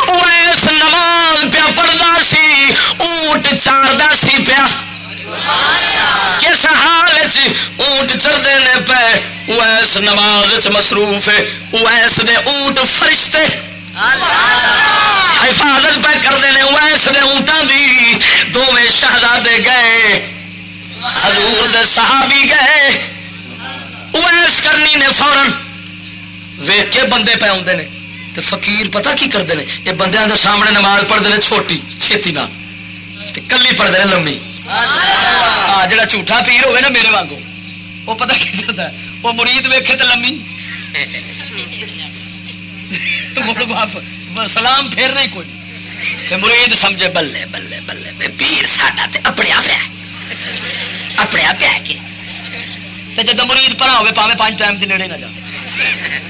پہنچے نماز پیا پڑھدا سی، اونٹ چاردا سی پیا۔ کس حال اونٹ چڑھتے نے پے؟ ویس نماز مصروف ہے ویس دے اونٹ فرشتے۔ حفاظت پہ کرتے ہیں ویس دے اونٹاں دی۔ دوویں شہزادے گئے، حضور دے صحابی گئے۔ ویس کرنی نے فورن ویخ کے بندے پہ آتے ہیں تو فقیر پتہ کی کرتے ہیں یہ بندے دے سامنے نماز پڑھتے ہیں چھوٹی چھیتی نہ کلی پڑھتے ہیں لمبی۔ ہاں جڑا جھوٹا پیر ہوئے نا میرے وانگو وہ پتہ کی کرتا ہے؟ وہ مرید ویکھے تو لمبی۔ سلام پھیرنا ہی کوئی۔ مرید سمجھے بلے بلے بلے پیر ساڈا تے اپنے آپ ہے۔ اپنے آپ ہے کہ؟ جدو مرید پڑا ہوے پاویں پانچ ٹائم دے نیڑے نہ جا۔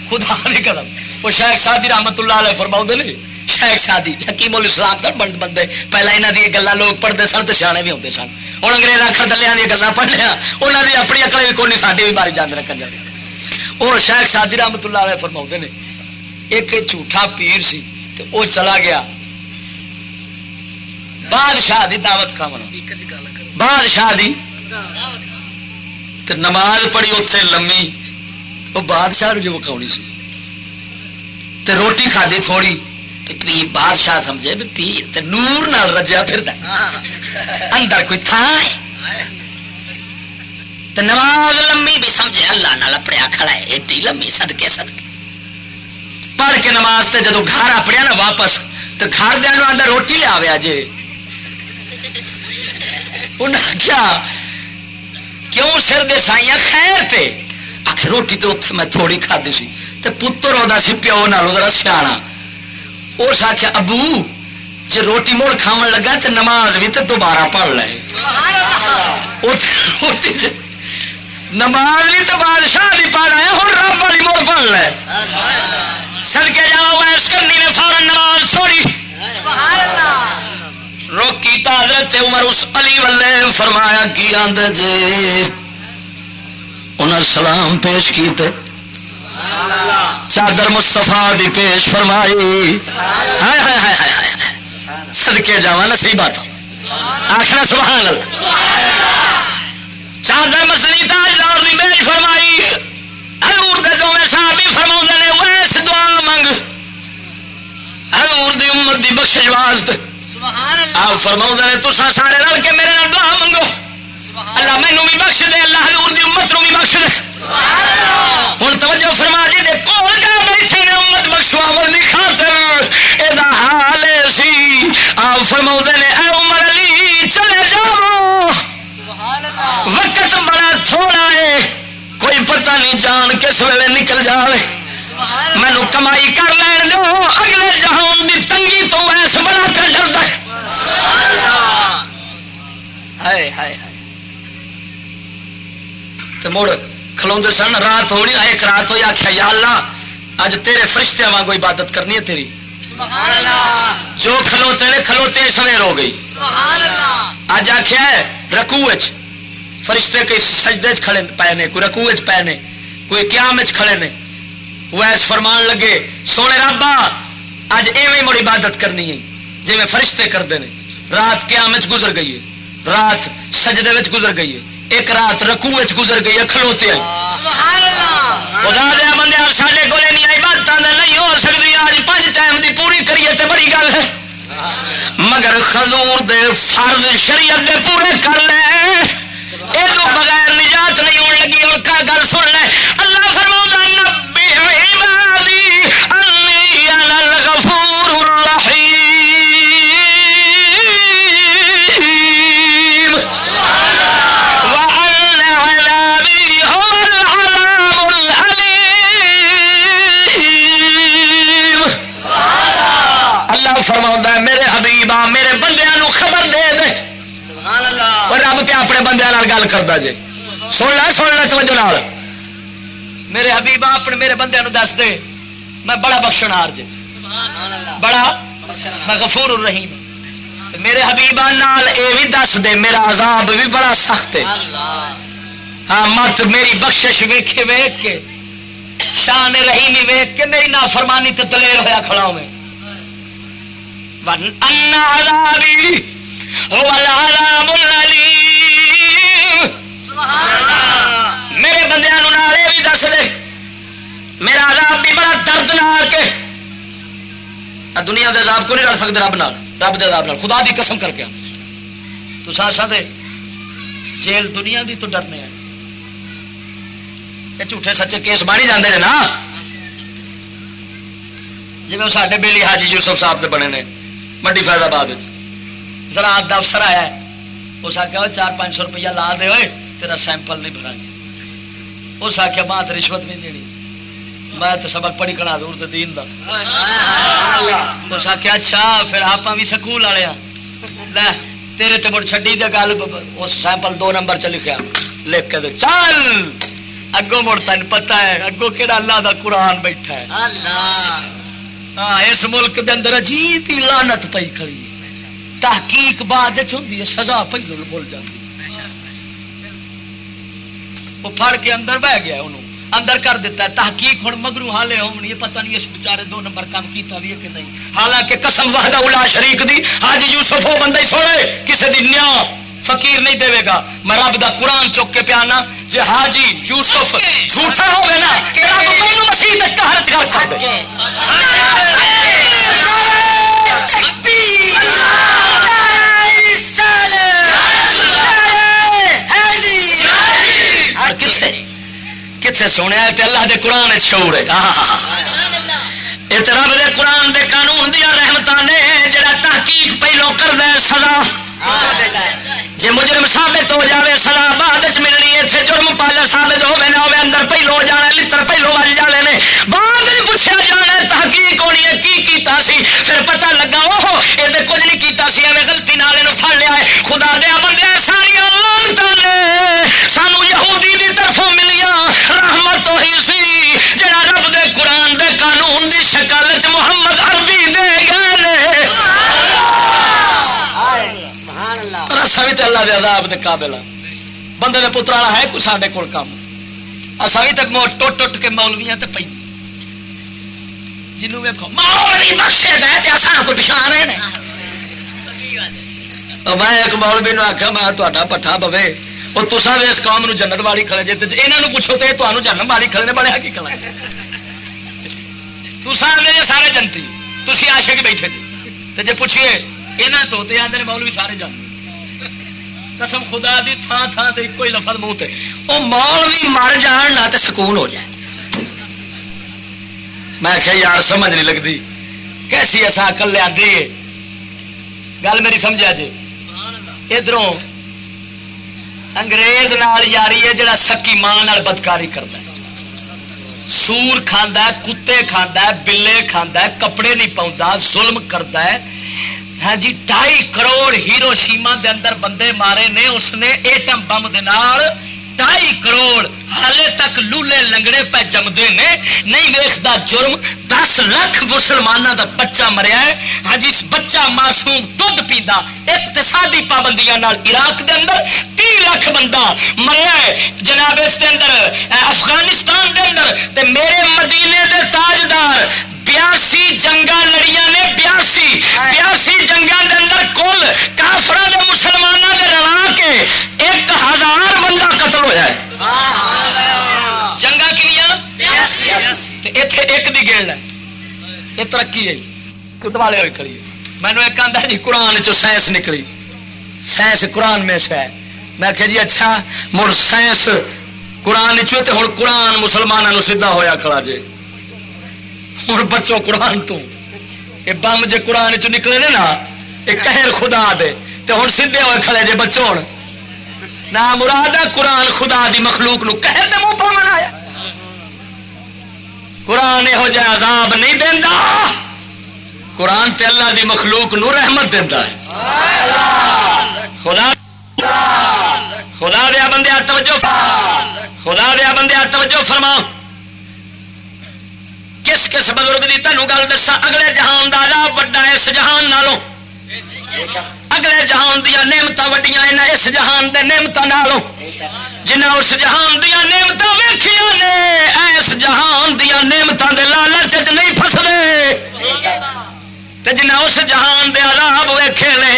خدا دی قدم۔ وہ شیخ سادی رحمت اللہ علیہ فرماؤ نے، شیخ سادی، حکیم الاسلام سن بند بندے۔ پہلا انہاں دی گلاں لوگ پڑھدے سن تے سیانے بھی ہوندے سن۔ ہن انگریز اکھر دلیاں دی گلاں پڑھنے انہاں دی اپنی عقل بھی کوئی نہیں ساڈی بھی ماری جاندے رکھن جاندے۔ اور شیخ سادی رحمت اللہ علیہ فرماؤ دے نے، ایک جھوٹا پیر سی تے او چلا گیا۔ بادشاہ دی دعوت کھاون بادشاہ دی تے نماز پڑھی اتنے لمی۔ وہ بادشاہ جو وکاونی سی۔ تے روٹی کھادی تھوڑی۔ تے پیر بادشاہ سمجھے بھی پیر تے نور نال رجیا پھردا اندر کوئی تھا ہے۔ تے نماز لمی بھی سمجھے اللہ نال اپنے کھڑا ہے ایڈی لمی صدقے صدقے۔ پڑھ کے نماز تے جدو گھر اپنے نا واپس تے گھر دے اندر روٹی لے آویا جے۔ انہاں کیا کیوں سر دے سائیاں خیر تے؟ آخر روٹی تو اتنے میں تھوڑی کھادی سی۔ تے پتر ہوتا سی پیو نالوں ذرا سیاح اس آخیا ابو جی روٹی موڑ کھاون لگا تے نماز بھی تے دوبارہ پڑھ لے۔ نماز بھی تو بادشاہ بھی پڑھ رہے ہوں رب والی موڑ پڑھ لے۔ سڑکے جاؤ ویس کرنی نے فوراً نماز چھوڑی۔ روکی حضرت عمر اس علی والے فرمایا کی آندے جے؟ انہیں سلام پیش کیتے۔ چادر مستفا دی پیش فرمائی۔ ہائے ہائے ہائے ہائے ہائے صدقے جاوا نصیبات آخر سبحان اللہ۔ چادر مسلی تاجدار دی پیش فرمائی۔ حضور دے دوویں صحابی فرماؤندے نے ویس دعا منگ۔ حضور دی امت دی بخشش واسطے آپ فرماؤں نے تسا سارے رل کے میرے نال دعا منگو۔ اللہ۔ مینو بھی بخش دے اللہ حضور دی امت نو بھی بخش دے۔ ہوں توجہ فرما جی دے کول کا بیٹھے نے امت بخشواون دی خاطر۔ اے دا حال سی۔ آپ فرماؤں نے اے عمر علی چلے جاؤ۔ وقت بڑا تھوڑا ہے۔ کوئی پتہ نہیں جان کس ویلے نکل جائے مینو کمائی کر لین دو۔ اگلے جہان دی تنگی تو ایس بڑا کر ڈردا۔ مڑ کھلوندے سن رات ہونی ایک رات ہوئی آخیا یا اللہ اج تیرے فرشتے وانگو عبادت کرنی ہے تیری۔ جو کھلوتے نے کھلوتے سویر ہو گئی۔ اج آخیا ہے رکوع فرشتے کئی سجدے کھڑے پے نے کوئی رکوع پے نے کوئی قیام کھڑے نے۔ وہ ایس فرمان لگے سونے رابا اج ایویں مڑ عبادت کرنی ہے جی فرشتے کرتے ہیں رات قیام گزر گئی ہے رات سجدے گزر گئی ہے۔ ایک رات رکوع گزر گئی کھلوتے ہیں خدا دیا بندے سارے کو عبادت نہیں ہو سکتی آج پانچ ٹائم دی پوری کریے تے بڑی گل ہے۔ مگر خزور دے فرض شریعت دے پورے کر لے۔ یہ تو بغیر نجات نہیں ہونے لگی اور کا گل سن لے؟ اللہ گل کرتا جی سن لے سن لے توجہ نال میرے حبیبا اپنے میرے بندے دس دے میں بڑا بخشنار جی بڑا میں غفور الرحیم میرے حبیبا نال اے بھی دس دے میرا عذاب بھی بڑا سخت ہے ہاں مت میری بخشش ویکھے ویکھ کے شان رحیمی ویکھ کے میری نافرمانی تے دلیر ہویا کھڑا ہوئے ون ان عذابی هو العذاب میرا عذاب بھی بڑا دردناک ہے۔ دنیا دے عذاب کو نہیں لڑ سکتے رب نال، رب دے عذاب نال۔ خدا دی قسم کر کے تو سا دے جیل دنیا دی تو ڈرنے ہیں یہ جھوٹے سچے کیس بانی جاندے نے نا۔ جی وہ سارے بیلی حاجی یوسف صاحب کے بنے نے منڈی فیض آباد زراعت کا افسر آیا ہے، اس آخیا چار پانچ سو روپیہ لا دے ہوئے تیرا سیمپل نہیں بنا اس آخیا ماں رشوت نہیں دینی۔ میں تو سبق پڑھی کنا دور دین دا۔ اس آخیا اچھا پھر آپ بھی سکول والے ہاں لے تیرے تے مڑ چھڈی دے گل اس سیمپل دو نمبر چ لکھیا۔ لکھ کے دے چل! اگوں مڑ تین پتا ہے اگوں کہڑا اللہ دا قرآن بیٹھا ہے۔ ہاں اس ملک دے اندر عجیب ہی لعنت پئی کھڑی۔ تحقیق بعد ہوندی ہے سزا پہلو بول جاتی وہ پھڑ کے اندر بہ گیا انہوں۔ اندر کر دیتا ہے۔ تحقیق ہوں مگرو حالے ہونی پتہ نہیں اس بیچارے دو نمبر کام کیتا بھی ہے کہ نہیں۔ حالانکہ قسم وحدہ الا شریک دی حاجی یوسف وہ بندہ ہی سوڑے کسے دی نیا فقیر نہیں دے گا۔ میں رب دا قرآن چک کے پیانا جے حاجی یوسف جھوٹا ہوگا نا رب مینوں مسیح تک کا ہر کر کر دے کتنے سونے تے اللہ دے قرآن شعور ہے۔ یہ تو رب دے قرآن دے قانون دیا رحمتہ نے جڑا تحقیق پہلو کر دے سزا۔ جی مجرم ثابت ہو جاوے، سزا بعد چ ملنی اتنے جرم پالا ثابت ہوے نہ ہوے اندر پہلو ہو جانا لتر پہلو وج جانے نے۔ بعد میں پوچھا جانا تحقیق ہونی ہے، کی کیتا سی؟ پھر پتہ لگا اوہ یہ تو کچھ نہیں کیتا سی، ایویں غلطی نال اینو پھڑ لیا ہے۔ خدا دیا بندے ساری لانتاں نے۔ اللہ دے عذاب دے قابل ہاں بندے دے پتر والا ہے کوئی سارے کول کام اصا بھی تک ٹوٹ ٹوٹ کے مولویاں تے پئی جنوں ویکھو مولوی بخشے گئے تے اساں کو پچھان رہے نے میں ایک مولوی نو آکھیا میں تہاڈا پٹھا پوے او تساں دے اس قوم نو جنت والی کھڑے جے تے نو پوچھو تے تانوں جہنم والی کھڑے بڑے کی کلا تساں دے جے سارے جنتی تسی عاشق بیٹھے جی تے جے پوچھئے انہاں تو تے آندے نے مولوی سارے جنتی قسم خدا دی تھان تھان تے کوئی لفظ منہ تے او مولوی مر جان نہ تے سکون ہو جائے۔ میں کہ یار، سمجھ نہیں لگتی۔ کیسی ایسا عقل لے آتی ہے؟ گل میری سمجھا جی؟ ادھروں انگریز نال یاری ہے، جڑا سکی ماں نال بدکاری کرتا ہے۔ سور کھاندا ہے، کتے کھاندا ہے، بلے کھاندا ہے، کپڑے نہیں پاؤندا، ظلم کرتا ہے۔ ہاں جی ڈھائی کروڑ ہیرو شیما دے اندر بندے مارے نے، اس نے ایٹم بم دے نال ڈھائی کروڑ حالے تک لولے لنگڑے پہ جمدے نے۔ نہیں ویختا جرم، دس لاکھ مسلمانوں دا بچہ مریا ہے۔ ہاں جی اس بچہ معصوم دودھ پیندا، اقتصادی پابندیاں نال عراق دے اندر تی لاکھ بندہ مریا ہے۔ جناب، اس دے اندر، افغانستان دے اندر، تے میرے ترقی ہے کتوالے ہوئی کھڑی ہے مینو ایک آدھا جی قرآن چو سائنس نکلی سائنس قرآن میں سے ہے میں کہ جی اچھا مڑ سائنس قرآن چو تے ہوں قرآن مسلمانوں سیدھا ہویا کھڑا جے ہوں بچوں قرآن تو یہ بم جے قرآن چ نکلے نے نا یہ قہر خدا دے تے ہوں سیدھے ہوئے کھڑے جے بچوں نہ مراد ہے قرآن خدا دی مخلوق نو قہر دے منہ پا منایا قرآن یہو جہ عذاب نہیں دینا قرآن تے اللہ دی مخلوق نو رحمت دینا ہے۔ خدا خدا دیا بندے توجہ خدا دیا بندے توجہ فرما کس کس بزرگ کی تینوں گل دسا اگلے جہان دا عذاب وڈا اس جہان نالوں۔ اگلے جہان دیا نعمت وڈیاں یہاں اس جہان دے نعمت نالوں۔ جنہ اس جہان دیا نعمت ویخیا نے اس جہان دیا نعمتوں کے لالچ نہیں فسدے جنہ اس جہان دے عذاب ویکھے نے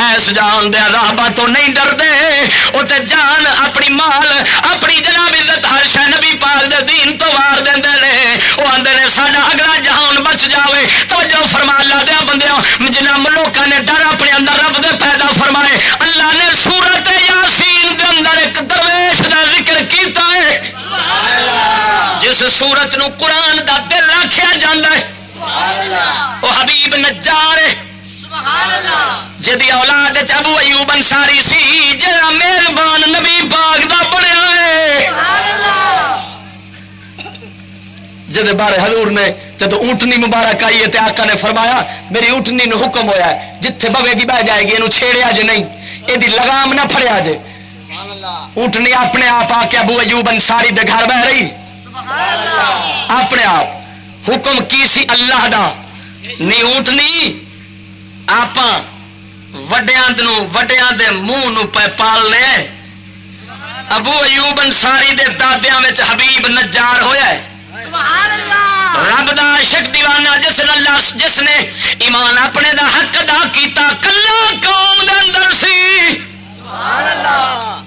ایس جہان دے عذاباں تو نہیں ڈردے۔ او تے جان اپنی مال، اپنی جناب عزت ہر شے نبی پاک دے دین تو وار دیندے نے۔ او آندے نے، ساڈا اگلا جہان بچ جاوے۔ توجہ فرما اللہ جنہ لوکاں نے ڈر اپنے اندر رب دے پیدا فرمائے اللہ نے سورت یاسین دے اندر ایک درویش دا ذکر کیتا ہے۔ جس سورت نو قرآن دا دل جاندا ہے۔ وہ حبیب نجار ہے۔ جدی اولاد ابو ایوب انصاری سی جڑا مہربان نبی پاک دا جدے بارے حضور نے جب اونٹنی مبارک آئی ہے آقا نے فرمایا میری اونٹنی نو حکم ہویا ہے جتھے بوے گی بہ جائے گی یہ چھیڑیا جے نہیں یہ لگام نہ پھڑیا جے۔ اونٹنی اپنے آپ آ کے ابو ایوب انصاری دے گھر بہ رہی۔ اپنے آپ۔ حکم کی سی اللہ دا؟ نی اونٹنی آپ وڈیا وڈیا دے منہ نو پالنے ابو ایوب انصاری دے دادیا حبیب نجار ہویا ہے۔ رب دا عاشق دیوانہ جس اللہ جس نے ایمان اپنے دا حق ادا کیتا کلا قوم دے اندر سی۔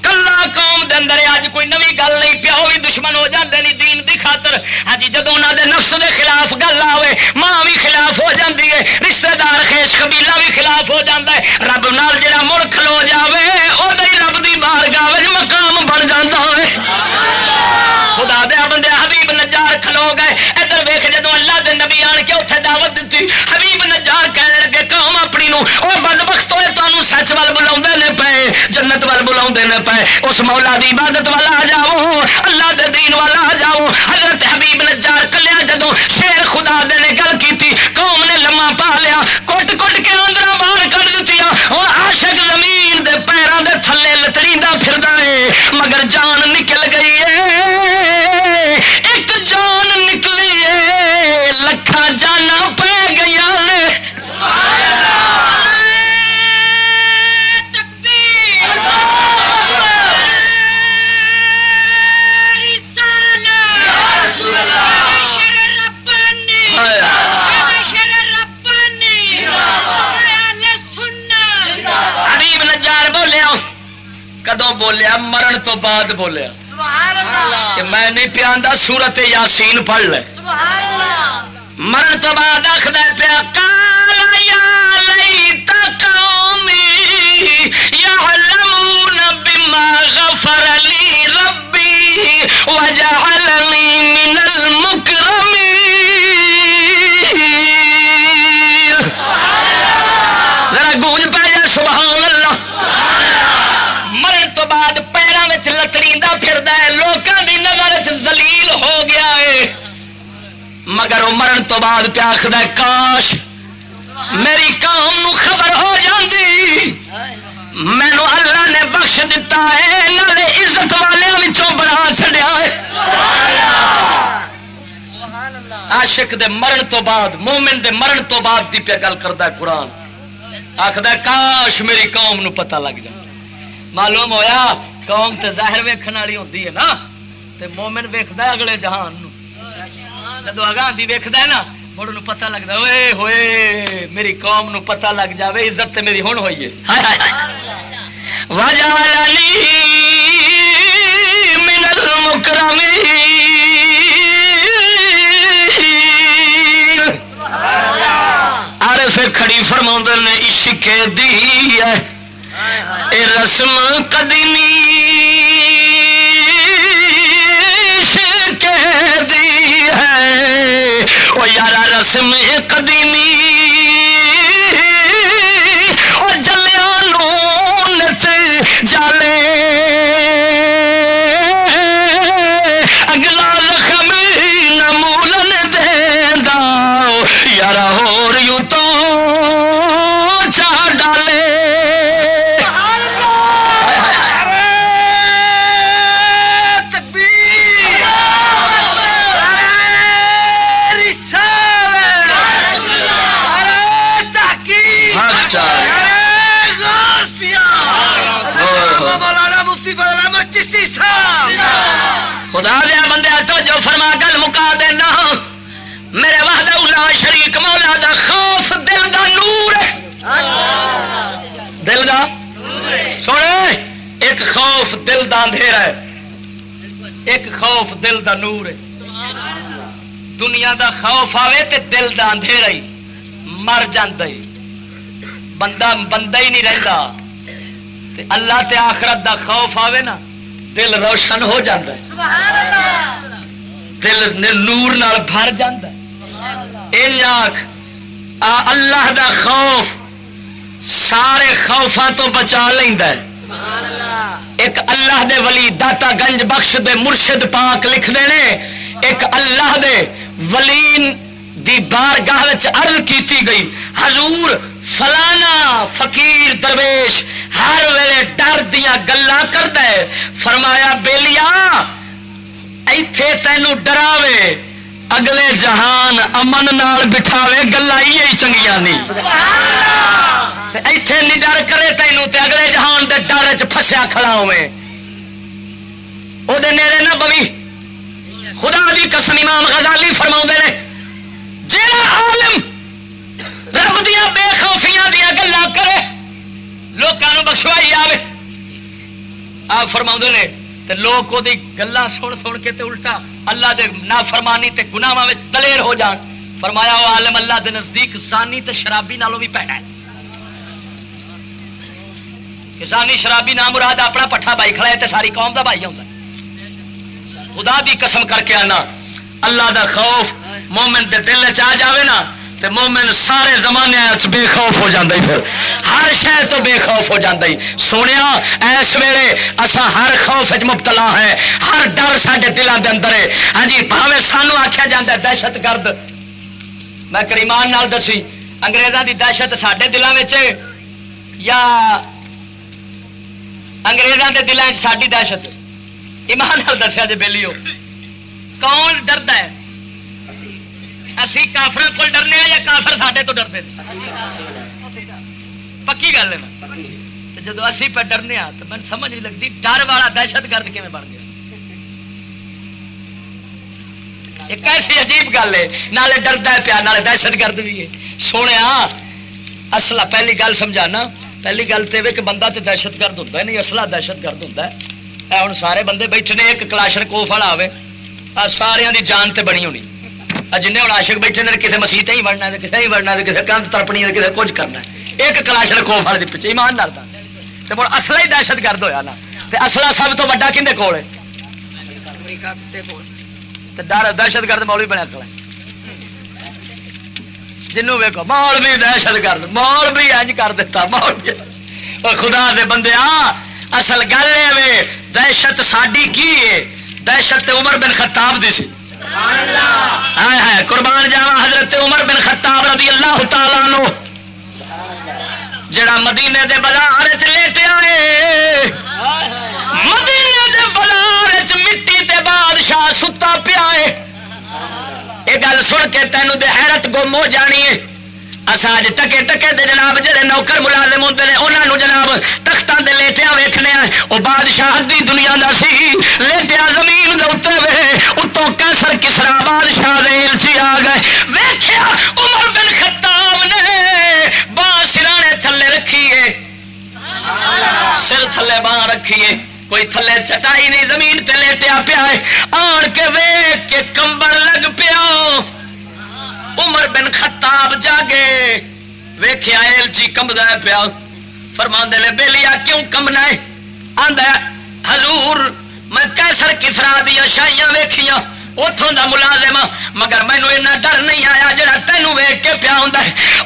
کلا قوم دے اندر اج کوئی نوی گل نہیں پیو بھی دشمن ہو جاندے نہیں دین دی خاطر۔ ہاں جی جدوں انہاں دے نفس دے خلاف گل آوے ماں بھی خلاف ہو جاندی ہے رشتہ دار خیش قبیلہ بھی خلاف ہو جاندا ہے۔ رب نال جڑا مڑ کھلو جاوے جنت وال بلا پے اس مولا دی عبادت والا آ جاؤ اللہ دے دین والا آ جاؤ حضرت حبیب نجار کلیا جدو شیر تو بعد بولیا۔ کہ میں نہیں پیا سورت یاسین پڑھ لے۔ مرن تو بعد آخر پیا کالا یا لئی قومی یعلمون بما غفر لی ربی مگر وہ مرن تو بعد پیا آخد کاش میری قوم نو خبر ہو جاندی۔ مینو اللہ نے بخش دیتا ہے نالے عزت والوں بنا چھڈیا ہے۔ عاشق دے مرن تو بعد، مومن دے مرن تو بعد دی پہ گل کرتا ہے قرآن۔ آخد کاش میری قوم نو پتہ لگ جائے۔ معلوم ہویا، قوم تے ظاہر ویکھن والی ہوندی ہے نا۔ تے مومن ویکھدا اگلے جہان جدو اگاں دی ویکھدا ہے نا مڑ نو پتہ لگدا اوئے ہوئے میری قوم نو پتہ لگ جاوے عزت میری ہن ہوئی ہے وجعلنی من المکرمین عارف کھڑی فرما نے عشق دی ہے رسم قدیمی او یارا رسم قدیمی خوف دل دا اندھیرا ہے۔ ایک خوف دل دا نور ہے۔ دنیا دا خوف آوے تے دل دا اندھیرا ہی۔ مر جاندہ ہی بندہ بندہ ہی نہیں رہتا تے اللہ تے آخرت دا خوف آوے نا، دل روشن ہو جاندہ ہے۔ دل نے نور نال بھر جاندہ ہے۔ ان آنکھ اللہ دا خوف سارے خوفاں تو بچا لیندا ہے۔ ایک اللہ دے ولی داتا گنج بخش دے مرشد پاک لکھ دینے ایک اللہ دے ولین دی بارگاہ عرض کیتی گئی۔ حضور فلانا فقیر درویش ہر ویلے ڈر دیا گلا کرتا ہے۔ فرمایا بیلیا ایتھے تینوں ڈراوے۔ اگلے جہان امن نال بٹھاوے گلا ہی چنگیاں نہیں ایتھے نہیں ڈر چ پھسیا کھڑا ہوئے او نیڑے نہ بوی۔ خدا دی قسم امام غزالی فرماؤں نے، جیڑا عالم رب دیا بے خوفیاں دیا گلا کرے لوگوں بخشوائی آوے۔ آپ فرما نے، تے لوگ وہ گلا سن سن کے تے الٹا اللہ دے نافرمانی تے گناواں وچ دلیر ہو جان۔ فرمایا وہ عالم اللہ دے نزدیک سانی تے شرابی نالوں بھی پیڑا ہے۔ کسانی شرابی نام مراد اپنا پٹھا بائی کھڑا ہے تے ساری قوم دا بھائی ہوندا خدا دی قسم کر کے آنا۔ اللہ دا خوف مومن دے دل چ آ جاوے نا تے مومن سارے زمانے چ بے خوف ہو جاندے پھر۔ ہر شہر تو بے خوف ہو جاندے سونیا اس ویلے اسا ہر خوف وچ مبتلا ہے ہر ڈر ساڈے دلاں دے اندر ہے۔ ہاں جی بھاوے سانو آکھیا جاندا دہشت گرد۔ میں کریمان نال دسی، انگریزاں دی دہشت ساڈے دلاں وچ یا انگریزاں دے دلاں وچ ساڈی دہشت ایمان دسیا جی بےلی کون ڈردا ہے اسی کافر کو ڈرنے یا کافر ساڈے تو ڈرتے پکی گل ہے جب اسی پہ ڈرنے آ تو میں سمجھ نہیں لگتی ڈر والا دہشت گرد کیون بن گیا ایک ایسی عجیب گل ہے نالے ڈردا ہے پیا نالے دہشت گرد بھی ہے سونے اصلا پہلی گل سمجھانا پہلی گل تو کہ بندہ تو دہشت گرد ہوتا ہے نہیں اصلا دہشت گرد ہوتا ہے ہوں سارے بندے بیٹھے نے ایک کلاشن کوف والا آئے سارے دی جان تے بنی ہونی جن ہوں آشک بیٹھے نے کسی مسیح ہی بڑھنا ہے کسی ہی بڑھنا ہے کسی کندھ ترپنی ہے کسی کچھ کرنا ہے ایک کلاشن کوف والے پیچھے ایمان ڈرتا تو مڑ اصلا ہی دہشت گرد ہوا نا تو اصلا سب تو وا کھے کول ڈر دہشت گرد مول بھی بنیا کلا جنوں ویکو مول بھی دہشت گرد مول بھی اج کر دیتا مول بھی خدا دے بندے آ اصل گل ہے دہشت ساری کی ہے دہشت عمر بن خطاب دی سی قربان جاوا حضرت عمر بن خطاب رضی اللہ تعالی نو جڑا مدینے دے بازار چ لیٹیا ہے مدینے دے بازار چ مٹی تے بادشاہ ستا پیا یہ گل سن کے تینوں دے حیرت گم ہو جانی ہے۔ اصا اج ٹکے ٹکے دے جناب جڑے نوکر ملازم ہوتے ہیں انہوں جناب تختوں دے لیٹیا ویخنے وہ بادشاہ دی دنیا دا سی لیٹیا زمین دے اتنے وے۔ اتوں کیسر کسرا بادشاہ دے سی آ گئے۔ ویخیا عمر بن خطاب نے باں سرانے تھلے رکھیے۔ سر تھلے باں رکھیے۔ کوئی تھلے چٹائی نہیں، زمین تے لیٹیا پیا ہے۔ آن کے ویک کے کمبل لگ پیا۔ عمر بن خطاب جاگے۔ ویخیا ایلچی کمبدا پیا۔ فرما نے بےلیا کیوں کمنا ہے؟ آدھا حضور، میں کیسر کسرا دیا شاہیاں ویخیاں اتوں کا ملازم مگر مینو اینا ڈر نہیں آیا جڑا تینوں ویگ کے پیا ہوں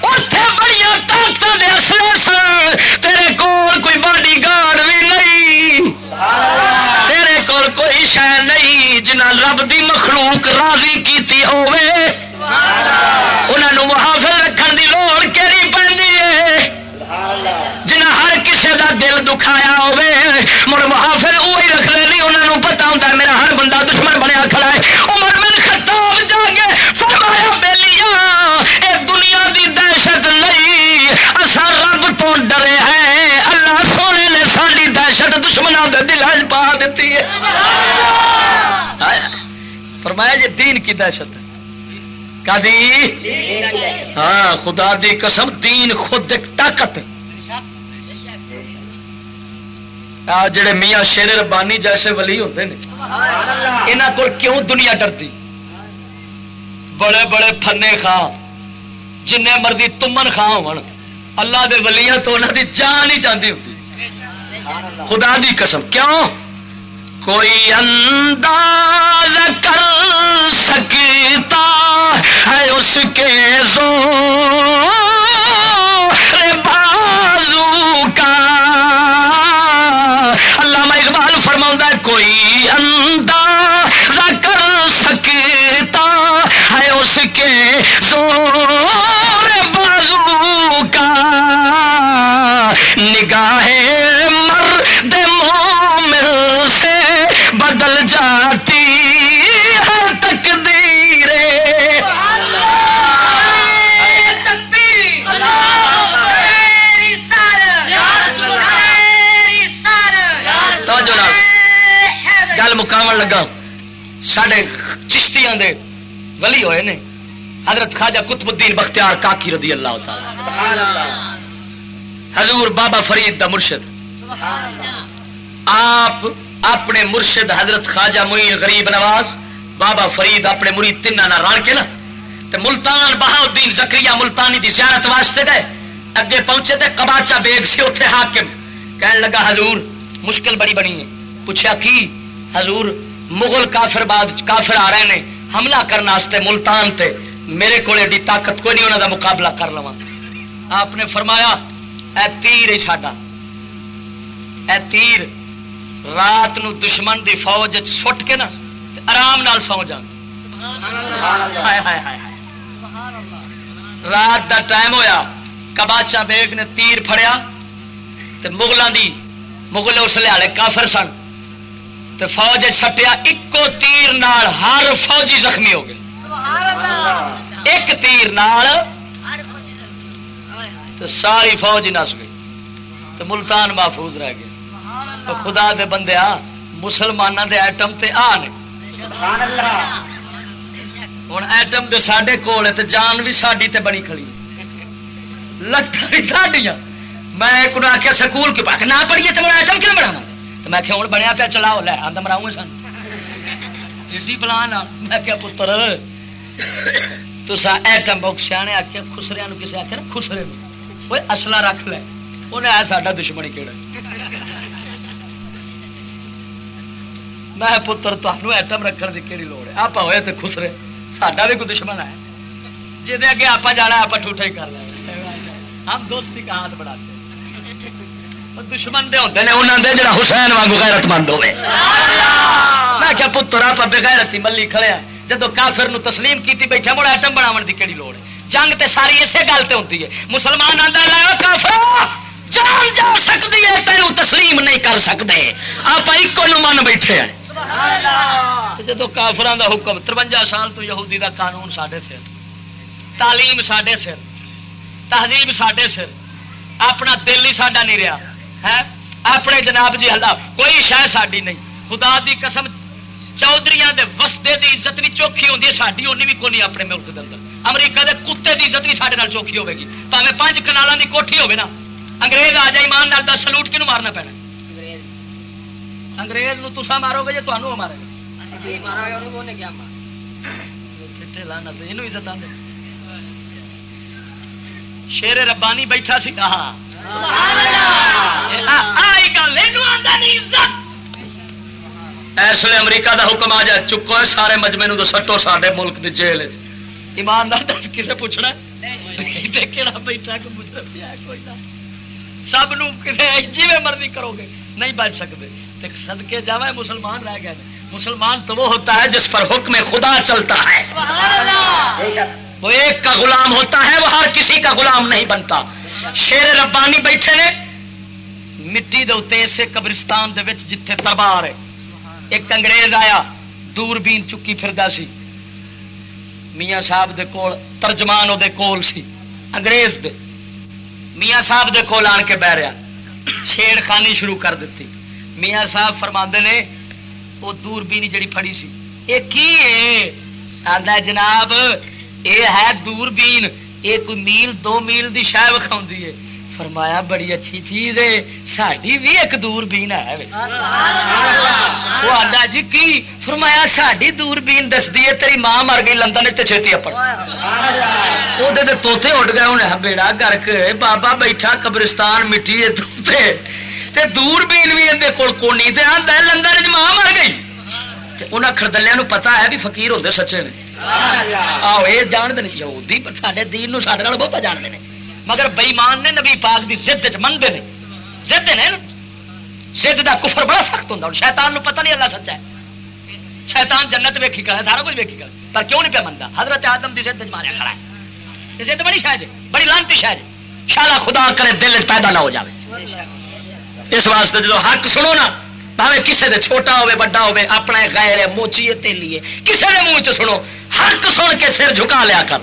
اتنے بڑی طاقت دے اثر سن تیرے کول کوئی باڈی گارڈ بھی نہیں۔ تیرے کول کوئی شہ نہیں جنہ رب دی مخلوق راضی کیتی ہوئے انہوں محافظ دین کی دہشت ہے۔ ہاں خدا دی قسم، دین خود ایک طاقت جڑے میاں شیر ربانی جیسے ولی ہوتے ہیں یہاں کو کیوں دنیا ڈرتی؟ بڑے بڑے فنے خان جن مرضی تمن خان ہو اللہ دے ولیاں تو انہوں دی جان ہی چاہتی ہوتی خدا دی قسم، کیوں؟ کوئی انداز کر سکتا ہے اس کے زور سڈے چشتیاں دے ولی ہوئے نے حضرت خواجہ قطب الدین بختیار کاکی رضی اللہ تعالی حضور بابا فرید دا مرشد آپ اپنے مرشد حضرت خواجہ معین غریب نواز بابا فرید اپنے مرید تین رل کے نا تے ملتان بہاؤدین زکریہ ملتانی دی زیارت واسطے گئے اگے پہنچے تے کباچا بیگ سے اٹھے حاکم کہنے لگا حضور مشکل بڑی بنی ہے پوچھا کی حضور مغل کافر بعد کافر آ رہے ہیں، حملہ کرنے واسطے ملتان تے۔ میرے کو ایڈی طاقت کوئی نہیں انہوں دا مقابلہ کر لوا آپ نے فرمایا، اے تیر ہی ساڈا۔ اے تیر، رات نو دشمن دی فوج سٹ کے نا آرام نال سو جان۔ رات دا ٹائم ہویا کباچا بیگ نے تیر پھڑیا، تے مغلاں دی، مغل اس لحاظے کافر سن۔ تے فوج سٹیا اکو تیر نال ہر فوجی زخمی ہو گئے۔ ایک تیر نال تے ساری فوج نس گئی۔ تے ملتان محفوظ رہ گئے۔ تو خدا دے بندے آ مسلمانوں دے ایٹم تے آ نے۔ ہوں ایٹم دے ساڈے کول ہے تے جان بھی ساڈی تے بڑی کھڑی لٹا بھی ساڈیاں۔ میں ایک آخیا سکول کی پاک نہ پڑھیے تو میں ایٹم کیوں بناوا تو میں ہوں بنیا پیا چلاؤ، لے آدھا مراؤں سن۔ ایڈی پلان میں کیا پتر تسا ایٹم بک سیانے آخیا خسریا کسی آخیا نا، خسرے وہ اصلا رکھ لے۔ انہیں آیا ساڈا دشمنی کہڑا میں پتر تمہیں ایٹم رکھنے کی کہڑی لوڑ ہے؟ آپ ہوئے تو خسرے۔ ساڈا بھی کوئی دشمن ہے۔ جی اگے آپ جانا آپ ٹوٹا ہی کر لیں ہم دوستی کا ہاتھ بڑھاتے دشمن دے نے جڑا حسین غیرت مند میں کیا پتر آپ بغیرتی ملی کھڑے جب کافر نو تسلیم کیتی بیٹھا مڑا ایٹم بناون دی کیڑی لوڑ ہے؟ جنگ تے ساری اسی گل تے ہوتی ہے۔ مسلمان آندا لا کافر! جان جا سکتی ہے تینوں تسلیم نہیں کر سکتے آپ ایک نو من بیٹھے ہیں۔ جدو کافران دا حکم ترونجا سال تو یہودی دا قانون ساڈے سر۔ تعلیم ساڈے سر۔ تہذیب ساڈے سر۔ اپنا دل ہی ساڈا نہیں رہا ہے اپنے جناب جی ہلا کوئی شہ ساڈی نہیں۔ خدا دی قسم چودھریاں دے وسدے دی عزت بھی چوکھی ہوندی ہے ساڈی اونی بھی کوئی نہیں اپنے ملک دے اندر۔ امریکہ دے کتے دی عزت بھی نال چوکھی ہوے گی۔ پاویں پانچ کنالاں دی کوٹھی ہوے نا۔ انگریز آ جائے ایمان نال دا سلوٹ کینو مارنا پینا؟ انگریز نو تسا مارو گے یا تانوں مارے گا شیر ربانی بیٹھا سی کہا اس لیے امریکہ دا حکم آ جائے چکو ہے سارے مجمے نو تو سٹو ساڈے ملک دی جیل وچ. ایماندار دس کسے پوچھنا کیڑا بیٹھا کہ مجرم ہے کوئی نہ. سب نو کسے جیویں مرضی کرو گے نہیں بچ سکتے تے صدقے جاوے مسلمان رہ گئے. مسلمان تو وہ ہوتا ہے جس پر حکم خدا چلتا ہے۔ وہ ایک کا غلام ہوتا ہے، وہ ہر کسی کا غلام نہیں بنتا۔ شیر ربانی بیٹھے نے، مٹی دے اسے قبرستان دے وچ جتھے دربار ہے۔ ایک انگریز آیا، دور بین چکی پھردا سی۔ میاں صاحب دے کول، ترجمان دے کول سی۔ انگریز دے۔ میاں صاحب دے کول آن کے بہ رہا۔ چھیڑ خانی شروع کر دیتی۔ میاں صاحب فرما نے وہ دور بینی جڑی پھڑی سی۔ یہ کی ہے؟ آدھا جناب یہ ہے دور بین یہ کوئی میل دو میل دی شاہ وکھاؤں ہے فرمایا بڑی اچھی چیز ہے ساڈی بھی ایک دور بین ہے وہ آدھا جی کی فرمایا ساڈی دور بین دستی ہے تیری ماں مر گئی لندن تے چھتی اپڑ وہ دے توتے اڈ گئے انہیں بیڑا گرک بابا بیٹھا قبرستان مٹی ہے توتے تے دور بین بھی اندے کول کونی تے آندا لندن وچ ماں مر گئی انہاں خردلیاں نو پتہ ہے بھی فقیر ہوندے سچے نے آو اے جاندے نے یہودی پر ساڈے دین نو ساڈے نال بہت جاندے نے مگر بے ایمان نے نبی پاک دی ضد وچ مندے نے ضد نے ضد دا کفر بڑا سخت ہوندا شیطان نو پتہ نہیں اللہ سچا ہے شیطان جنت ویکھی کرا سارا کچھ ویکھی کرا پر کیوں نہیں پہ مندا حضرت آدم دی ضد وچ ماریا کھڑا ہے یہ ضد بڑی شاید بڑی لانتی شاید شالا خدا کرے دل وچ پیدا نہ ہو جاوے اس واسطے جدو حق سنو نا بھاوے کسے دے چھوٹا ہوے بڑا ہوے اپنا غیر ہے موچی تیلی ہے کسے دے منہ چ سنو حق سن کے سر جھکا لیا کر۔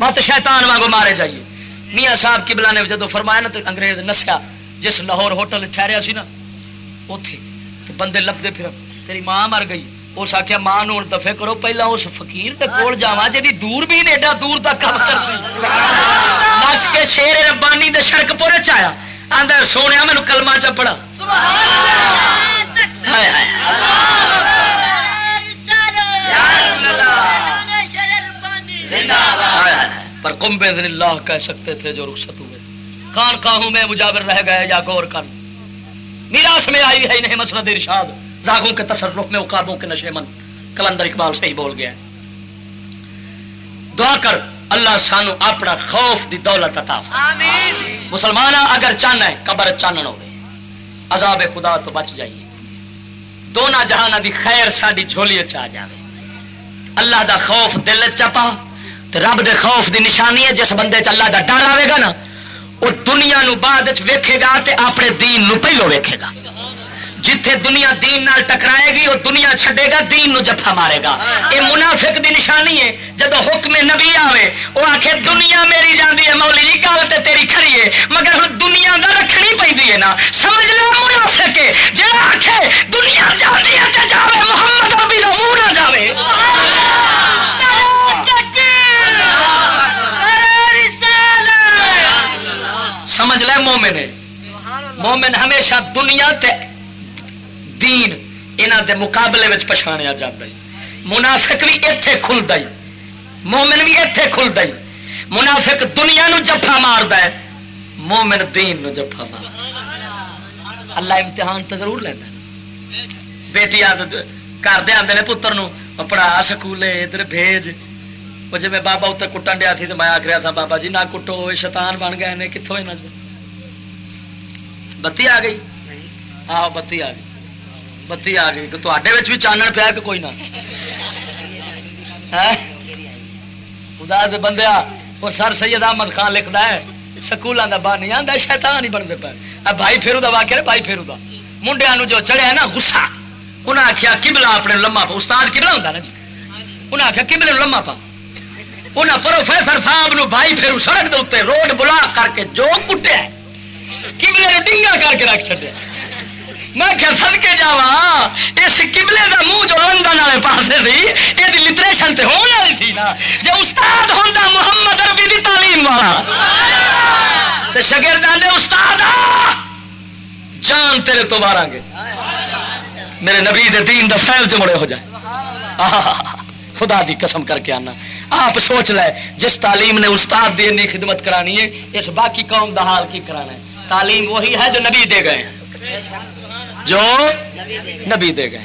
مت شیطان وانگو مارے جائیے۔ میاں صاحب قبلہ نے جدو فرمایا نا تو انگریز نسیا جس لاہور ہوٹل ٹھہریا سی نا اوتھے تے بندے لبدے پھر۔ تیری ماں مر گئی۔ اس آخیا ماں ہوں دفے کرو پہلا اس فقیر کے کول جا جی دور بھی ایڈا دور تک کم کرتی نس کے شیر ربانی دے سڑک پورے چایا آدھا سونے مینو کلما چپڑا۔ پر کم بے اللہ کہہ سکتے تھے جو رخصت ہوئے۔ خان خواہوں میں مجاور رہ گئے یا غور کر میراث میں آئی ہے انہیں مسرت ارشاد۔ زاغوں کے تصرف میں اقابوں کے نشے من۔ کلندر اقبال صحیح بول گیا دعا کر۔ اللہ سانو اپنا خوف دی دولت عطا فرمائے۔ مسلمان اگر چاہنا ہے قبر چانن ہوے عذاب خدا تو بچ جائیے۔ دونوں جہان دی خیر ساری جھولی چ آ جائے اللہ دا خوف دل چپا تے رب دے خوف دی نشانی ہے جس بندے چ اللہ دا ڈر آئے گا نا وہ دنیا نو بعد ویکھے گا تے اپنے دین نو پہلو ویکھے گا۔ جتھے دنیا دین نال ٹکرائے گی وہ دنیا چھڈے گا دین نو جفا مارے گا۔ یہ منافق دی نشانی ہے۔ جب حکم نبی آوے وہ آخے دنیا میری جاندی ہے مولی جی گل تے تیری کھری ہے۔ مگر ہن دنیا دا رکھنی پیندی ہے نا۔ سمجھ لو منافق ہے۔ آکھے دنیا جاندی ہے تے جاوے محمد ربی دا منہ نہ جاوے۔ سمجھ لے مومن ہے۔ مومن ہمیشہ دنیا تے دین انہ دے مقابلے میں پچھاڑیا جاتا ہے۔ منافق بھی اتنے کھلتا ہی مومن بھی اتنے کھلتا ہی منافق دنیا نو جفا مارد ہے۔ مومن دین نو جفا مار اللہ امتحان تو ضرور لینا بیٹی گھر دے آتے نے پتر نو پڑھا سکولے ادھر بھیج۔ وہ جی میں بابا اتنے کٹن دیا تھی تو میں آخ رہا تھا بابا جی نہ کٹو شیطان بن گئے نے کتوں یہاں بتی آ گئی؟ آہو بتی آ گئی۔ بتی آ گئی تے بھی چانن پیا کہ کوئی نہ خدا دے بندیا وہ سر سید احمد خان لکھتا ہے سکولوں کا باہر نہیں آتا شیطان ہی بنتے پے بھائی پھیرو کا واقعہ بھائی پھیرو کا منڈیا جو چڑھیا ہے نا غصہ انہیں آخیا کبلا اپنے لما پا استاد کبلا ہوتا نا جی انہیں آخیا کبلے لما پا انہیں پروفیسر صاحب نو بھائی پھیرو سڑک دے روڈ بلا کر کے جو کٹیا کبلے نو ڈنگا کر کے رکھ چڑیا میں کیا سد کے جا اس قبلے دا منہ جو لندن والے پاسے سی یہ لٹریشن تے ہونے والی سی نا۔ جے استاد ہوندا محمد عربی دی تعلیم والا۔ تے شاگرد آندے، استاد جان تیرے تو مارا گے۔ میرے نبی دے دین دا فیل چ مڑے ہو جائے۔ خدا دی قسم کر کے آنا۔ آپ سوچ لے، جس تعلیم نے استاد دی انی خدمت کرانی ہے، اس باقی قوم دا حال کی کرانا ہے؟ تعلیم وہی ہے جو نبی دے گئے ہیں۔ جو نبی دے گئے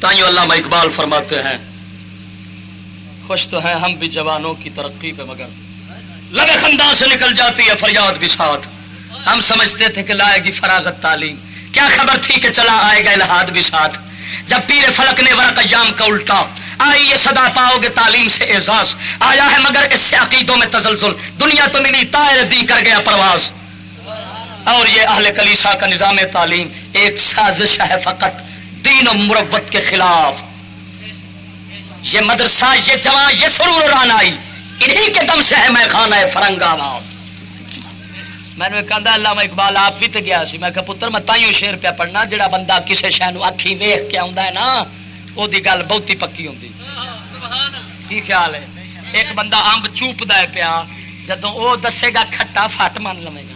تائیوں علامہ اقبال فرماتے ہیں، خوش تو ہیں ہم بھی جوانوں کی ترقی پہ مگر۔ لبے خندان سے نکل جاتی ہے فریاد بھی ساتھ۔ ہم سمجھتے تھے کہ لائے گی فراغت تعلیم۔ کیا خبر تھی کہ چلا آئے گا الہاد بھی ساتھ؟ جب پیر فلک نے ورق جام کا الٹا، آئی یہ صدا پاؤ گے تعلیم سے اعزاز۔ آیا ہے مگر اس سے عقیدوں میں تزلزل۔ دنیا تو ملی تائر دی کر گیا پرواز۔ اور یہ اہل کلیسا کا نظام تعلیم ایک سازش ہے فقط دین و مربت کے خلاف۔ یہ مدرسہ، یہ جوان یہ سرور رانائی انہی کے دم سے ہے میں خانہ فرنگ آباد۔ میں نے کہا، اللہ میں اقبال، آپ بھی تو گیا سی۔ میں کہا، پتر، میں تائیوں شیر پہ پڑھنا، جڑا بندہ کسی شہر اکھی ویخ کے آتا ہے نا وہ گل بہتی پکی ہوں کی خیال ہے؟ ایک بندہ امب چوپتا ہے پیا جدو وہ دسے گا، کھٹا فٹ من لو گا۔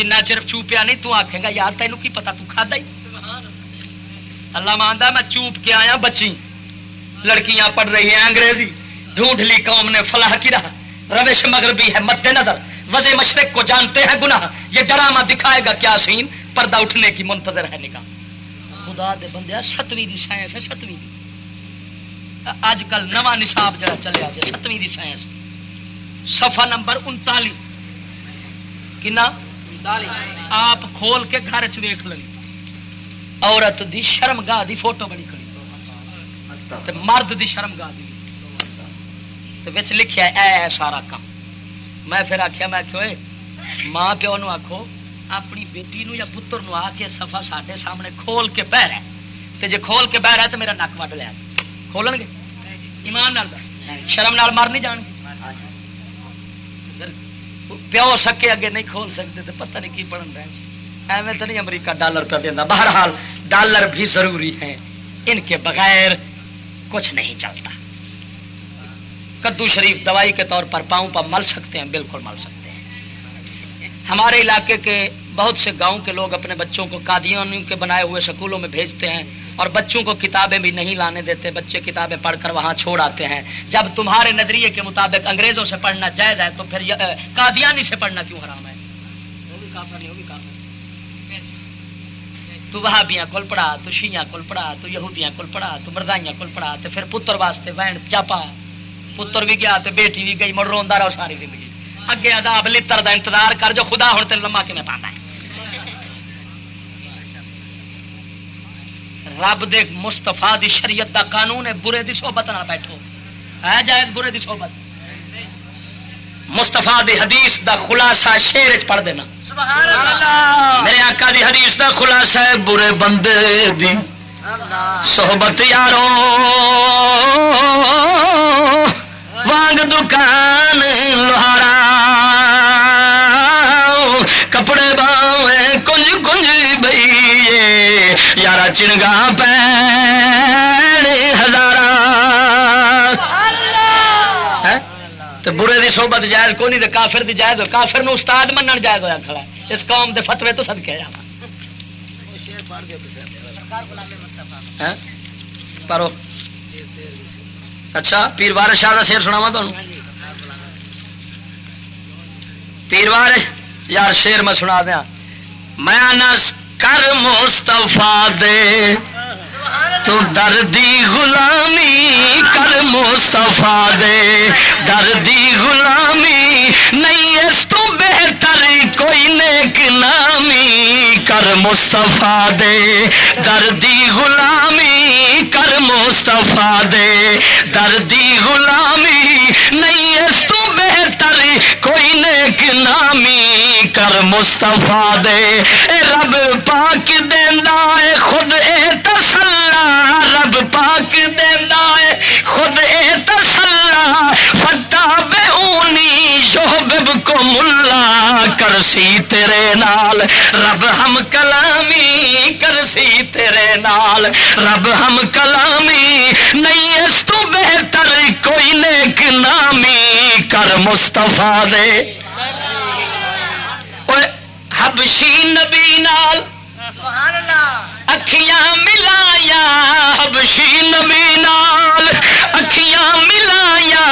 جنہ چر چوپیا نہیں تو آخے گا یار تینوں کی پتا تو کھادا ہی اللہ مانتا میں چوپ کے آیا بچی لڑکیاں پڑھ رہی ہیں انگریزی ڈھونڈ لی قوم نے فلاح کی رہا روش مغربی ہے مد نظر وزے مشرق کو جانتے ہیں گناہ یہ ڈرامہ دکھائے گا کیا سین پردہ اٹھنے کی منتظر ہے نکاح خدا دے بندے ستویں دی سائنس ہے ستویں دی اج کل نواں نصاب جڑا چلیا جائے ستویں دی سائنس صفحہ نمبر انتالی کنا آپ کھول کے گھر چ ویخ لیں۔ عورت دی شرم گاہ دی فوٹو بنی کھڑی۔ مرد دی شرم گاہ دی لکھیا اے سارا کام. میں پھر آخیا میں آخو ماں پیو نو آخو اپنی بیٹی نو یا پتر نو آ کے سفا سڈے سامنے کھول کے بہ رہا تو جی کھول کے بہ رہا تو میرا نک وڈ لیا کھولن گے؟ ایمان نال شرم نال مر نہیں جان گے۔ پیو سکے اگے نہیں کھول سکتے تو پتہ نہیں کی پڑھن رہے ایویں تو نہیں امریکہ ڈالر پہ دینا بہرحال ڈالر بھی ضروری ہیں۔ ان کے بغیر کچھ نہیں چلتا۔ کدو شریف دوائی کے طور پر پاؤں پر مل سکتے ہیں، بالکل مل سکتے ہیں۔ ہمارے علاقے کے بہت سے گاؤں کے لوگ اپنے بچوں کو قادیانی کے بنائے ہوئے سکولوں میں بھیجتے ہیں۔ اور بچوں کو کتابیں بھی نہیں لانے دیتے، بچے کتابیں پڑھ کر وہاں چھوڑ آتے ہیں۔ جب تمہارے نظریے کے مطابق انگریزوں سے پڑھنا جائز ہے، تو پھر قادیانی سے پڑھنا کیوں حرام ہے؟ تو وہاں بھی کل پڑھا، تو شیاں کل پڑھا، تو یہودیاں کل پڑھا، تو مردائیاں کل پڑھا، تو پھر پتر واسطے وین چاپا۔ پتر بھی گیا، تو بیٹی بھی گئی مڑ روا رہو ساری زندگی۔ اگے عذاب، لتر دا انتظار کر، جو خدا ہوں تین لما کھے پانا ہے؟ رب دے مستفا دی شریعت دا قانون ہے برے دی صحبت نہ بیٹھو۔ ہے جائز برے دی صحبت؟ مستفا دی حدیث دا خلاصہ شیر چ پڑھ دینا۔ میرے آقا دی حدیث دا خلاصہ ہے برے بندے دی صحبت یارو۔ وانگ دکان لوہارا کپڑے باوے کنج کنج بھائی یارا چنگا پین ہزارا تو برے دی صحبت جائز کو نہیں کافر دی جائز کافر نو استاد منن جائز ہوا کھڑا اس قوم دے فتوے تو سد کے جا پرو۔ اچھا پیر وار شاہ کا شیر سناوا تمہیں پیر وار یار شیر میں سنا دیا میں نس کر مستفا دے۔ تو دردی غلامی کر مستفا دے۔ دردی غلامی نہیں، اس تو بہتر کوئی نیک نامی کر مستفا دے۔ دردی غلامی کر مستفا دے۔ دردی غلامی نہیں، اس تو بہتر کوئی نیک نامی کر مستفا دے۔ اے رب پاک دیندا اے خود اے تسلا رب پاک دیندا اے خود اے تسلا فتا بے اونی شوبب کو ملا۔ کرسی تیرے نال، رب ہم کلامی، کرسی تیرے نال۔ رب ہم کلامی، نہیں اس تو بہتر کوئی نیک نامی۔ کر مستفا دے۔ حبشی نبی نال اکھیاں ملایا حبشی نبی نال اکھیاں ملایا۔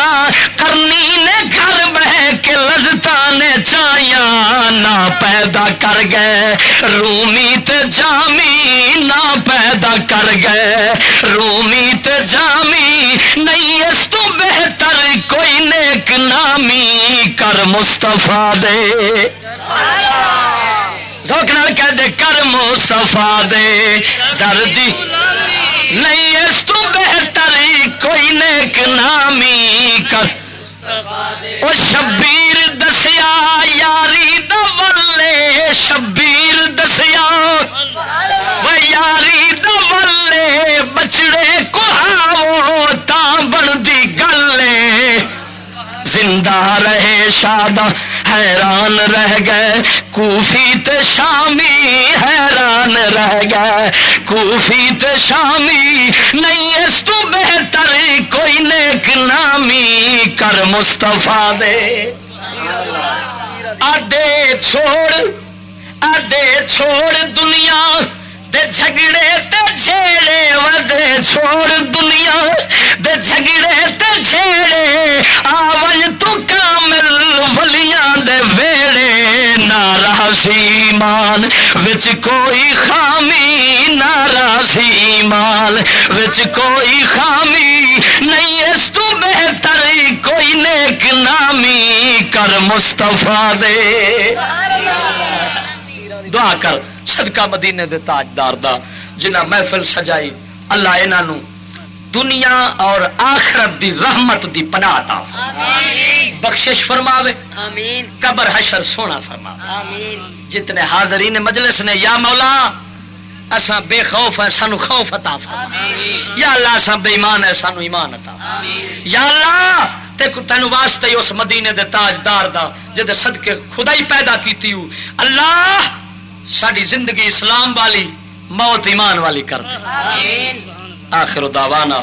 کرنی نے گھر بہ کے لذتا نے چایا نہ پیدا کر گئے۔ رومی تے جامی نہ پیدا کر گئے۔ رومی تے جامی نہیں اس تو بہتر کوئی نیک نامی کر مستفا دے۔ نال کہہ دے کر مستفا دے۔ دردی نہیں اس تو بہتر کوئی نیک نامی کر۔ وہ شبیر دسیا، یاری دلے شبیر دسیا۔ وہ یاری دلے بچڑے کو تا بڑی گلے۔ زندہ رہے شاد حیران رہ گئے۔ کوفی تے شامی حیران رہ گئے۔ کوفی تے شامی، نہیں اس تو بہتر کوئی نیک نامی کر مستفا دے۔ آدے چھوڑ آدے چھوڑ دنیا۔ دے جھگڑے تے جھیڑے ودے چھوڑ دنیا، دے جھگڑے تے جھیڑے آون تو کامل ولیاں دے ویڑے نہ راسی ایمان وچ کوئی خامی نہ راسی ایمان وچ کوئی خامی نہیں، اس تو بہتر کوئی نیک نامی کر مصطفیٰ دے۔ دعا کر صدقہ مدینے دے تاجدار دا جنہ محفل سجائی اللہ انہوں دنیا اور آخرت دی رحمت دی پناہ عطا بخشش فرماوے۔ آمین۔ قبر حشر سونا فرماوے۔ آمین۔ جتنے حاضرین مجلس نے یا مولا اساں بے خوف ہے سانو خوف عطا فرما یا اللہ اساں بے ایمان ہے سانو ایمان عطا یا اللہ تے تینو واسطے اس مدینے دے تاجدار دا جدے صدقے خدا ہی پیدا کیتی ہو۔ اللہ ساری زندگی اسلام والی موت ایمان والی کر دے۔ آخر دعوانا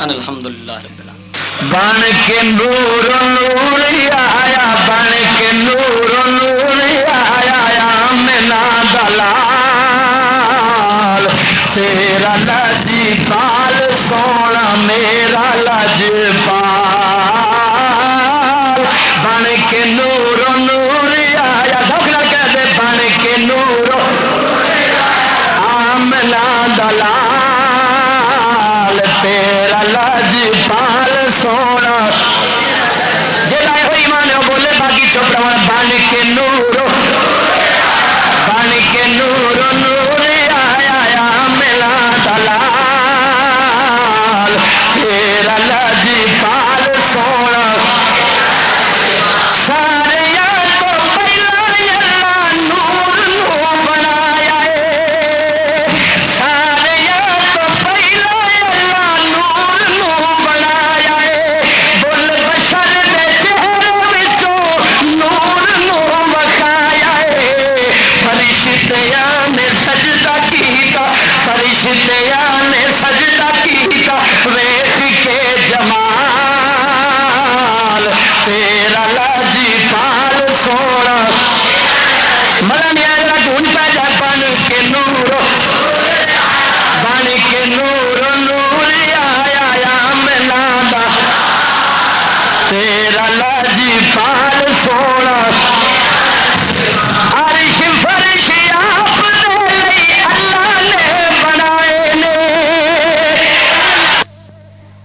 ان الحمدللہ رب العالمین۔ بن کے نور نور آیا بن کے نور نور آیا منا دلال۔ تیرا لجی پال سونا میرا لج دلال، تیرا لج پال سونا۔ جی لائے ہوئی مانے بولے، باقی چپ رہا بن کے نو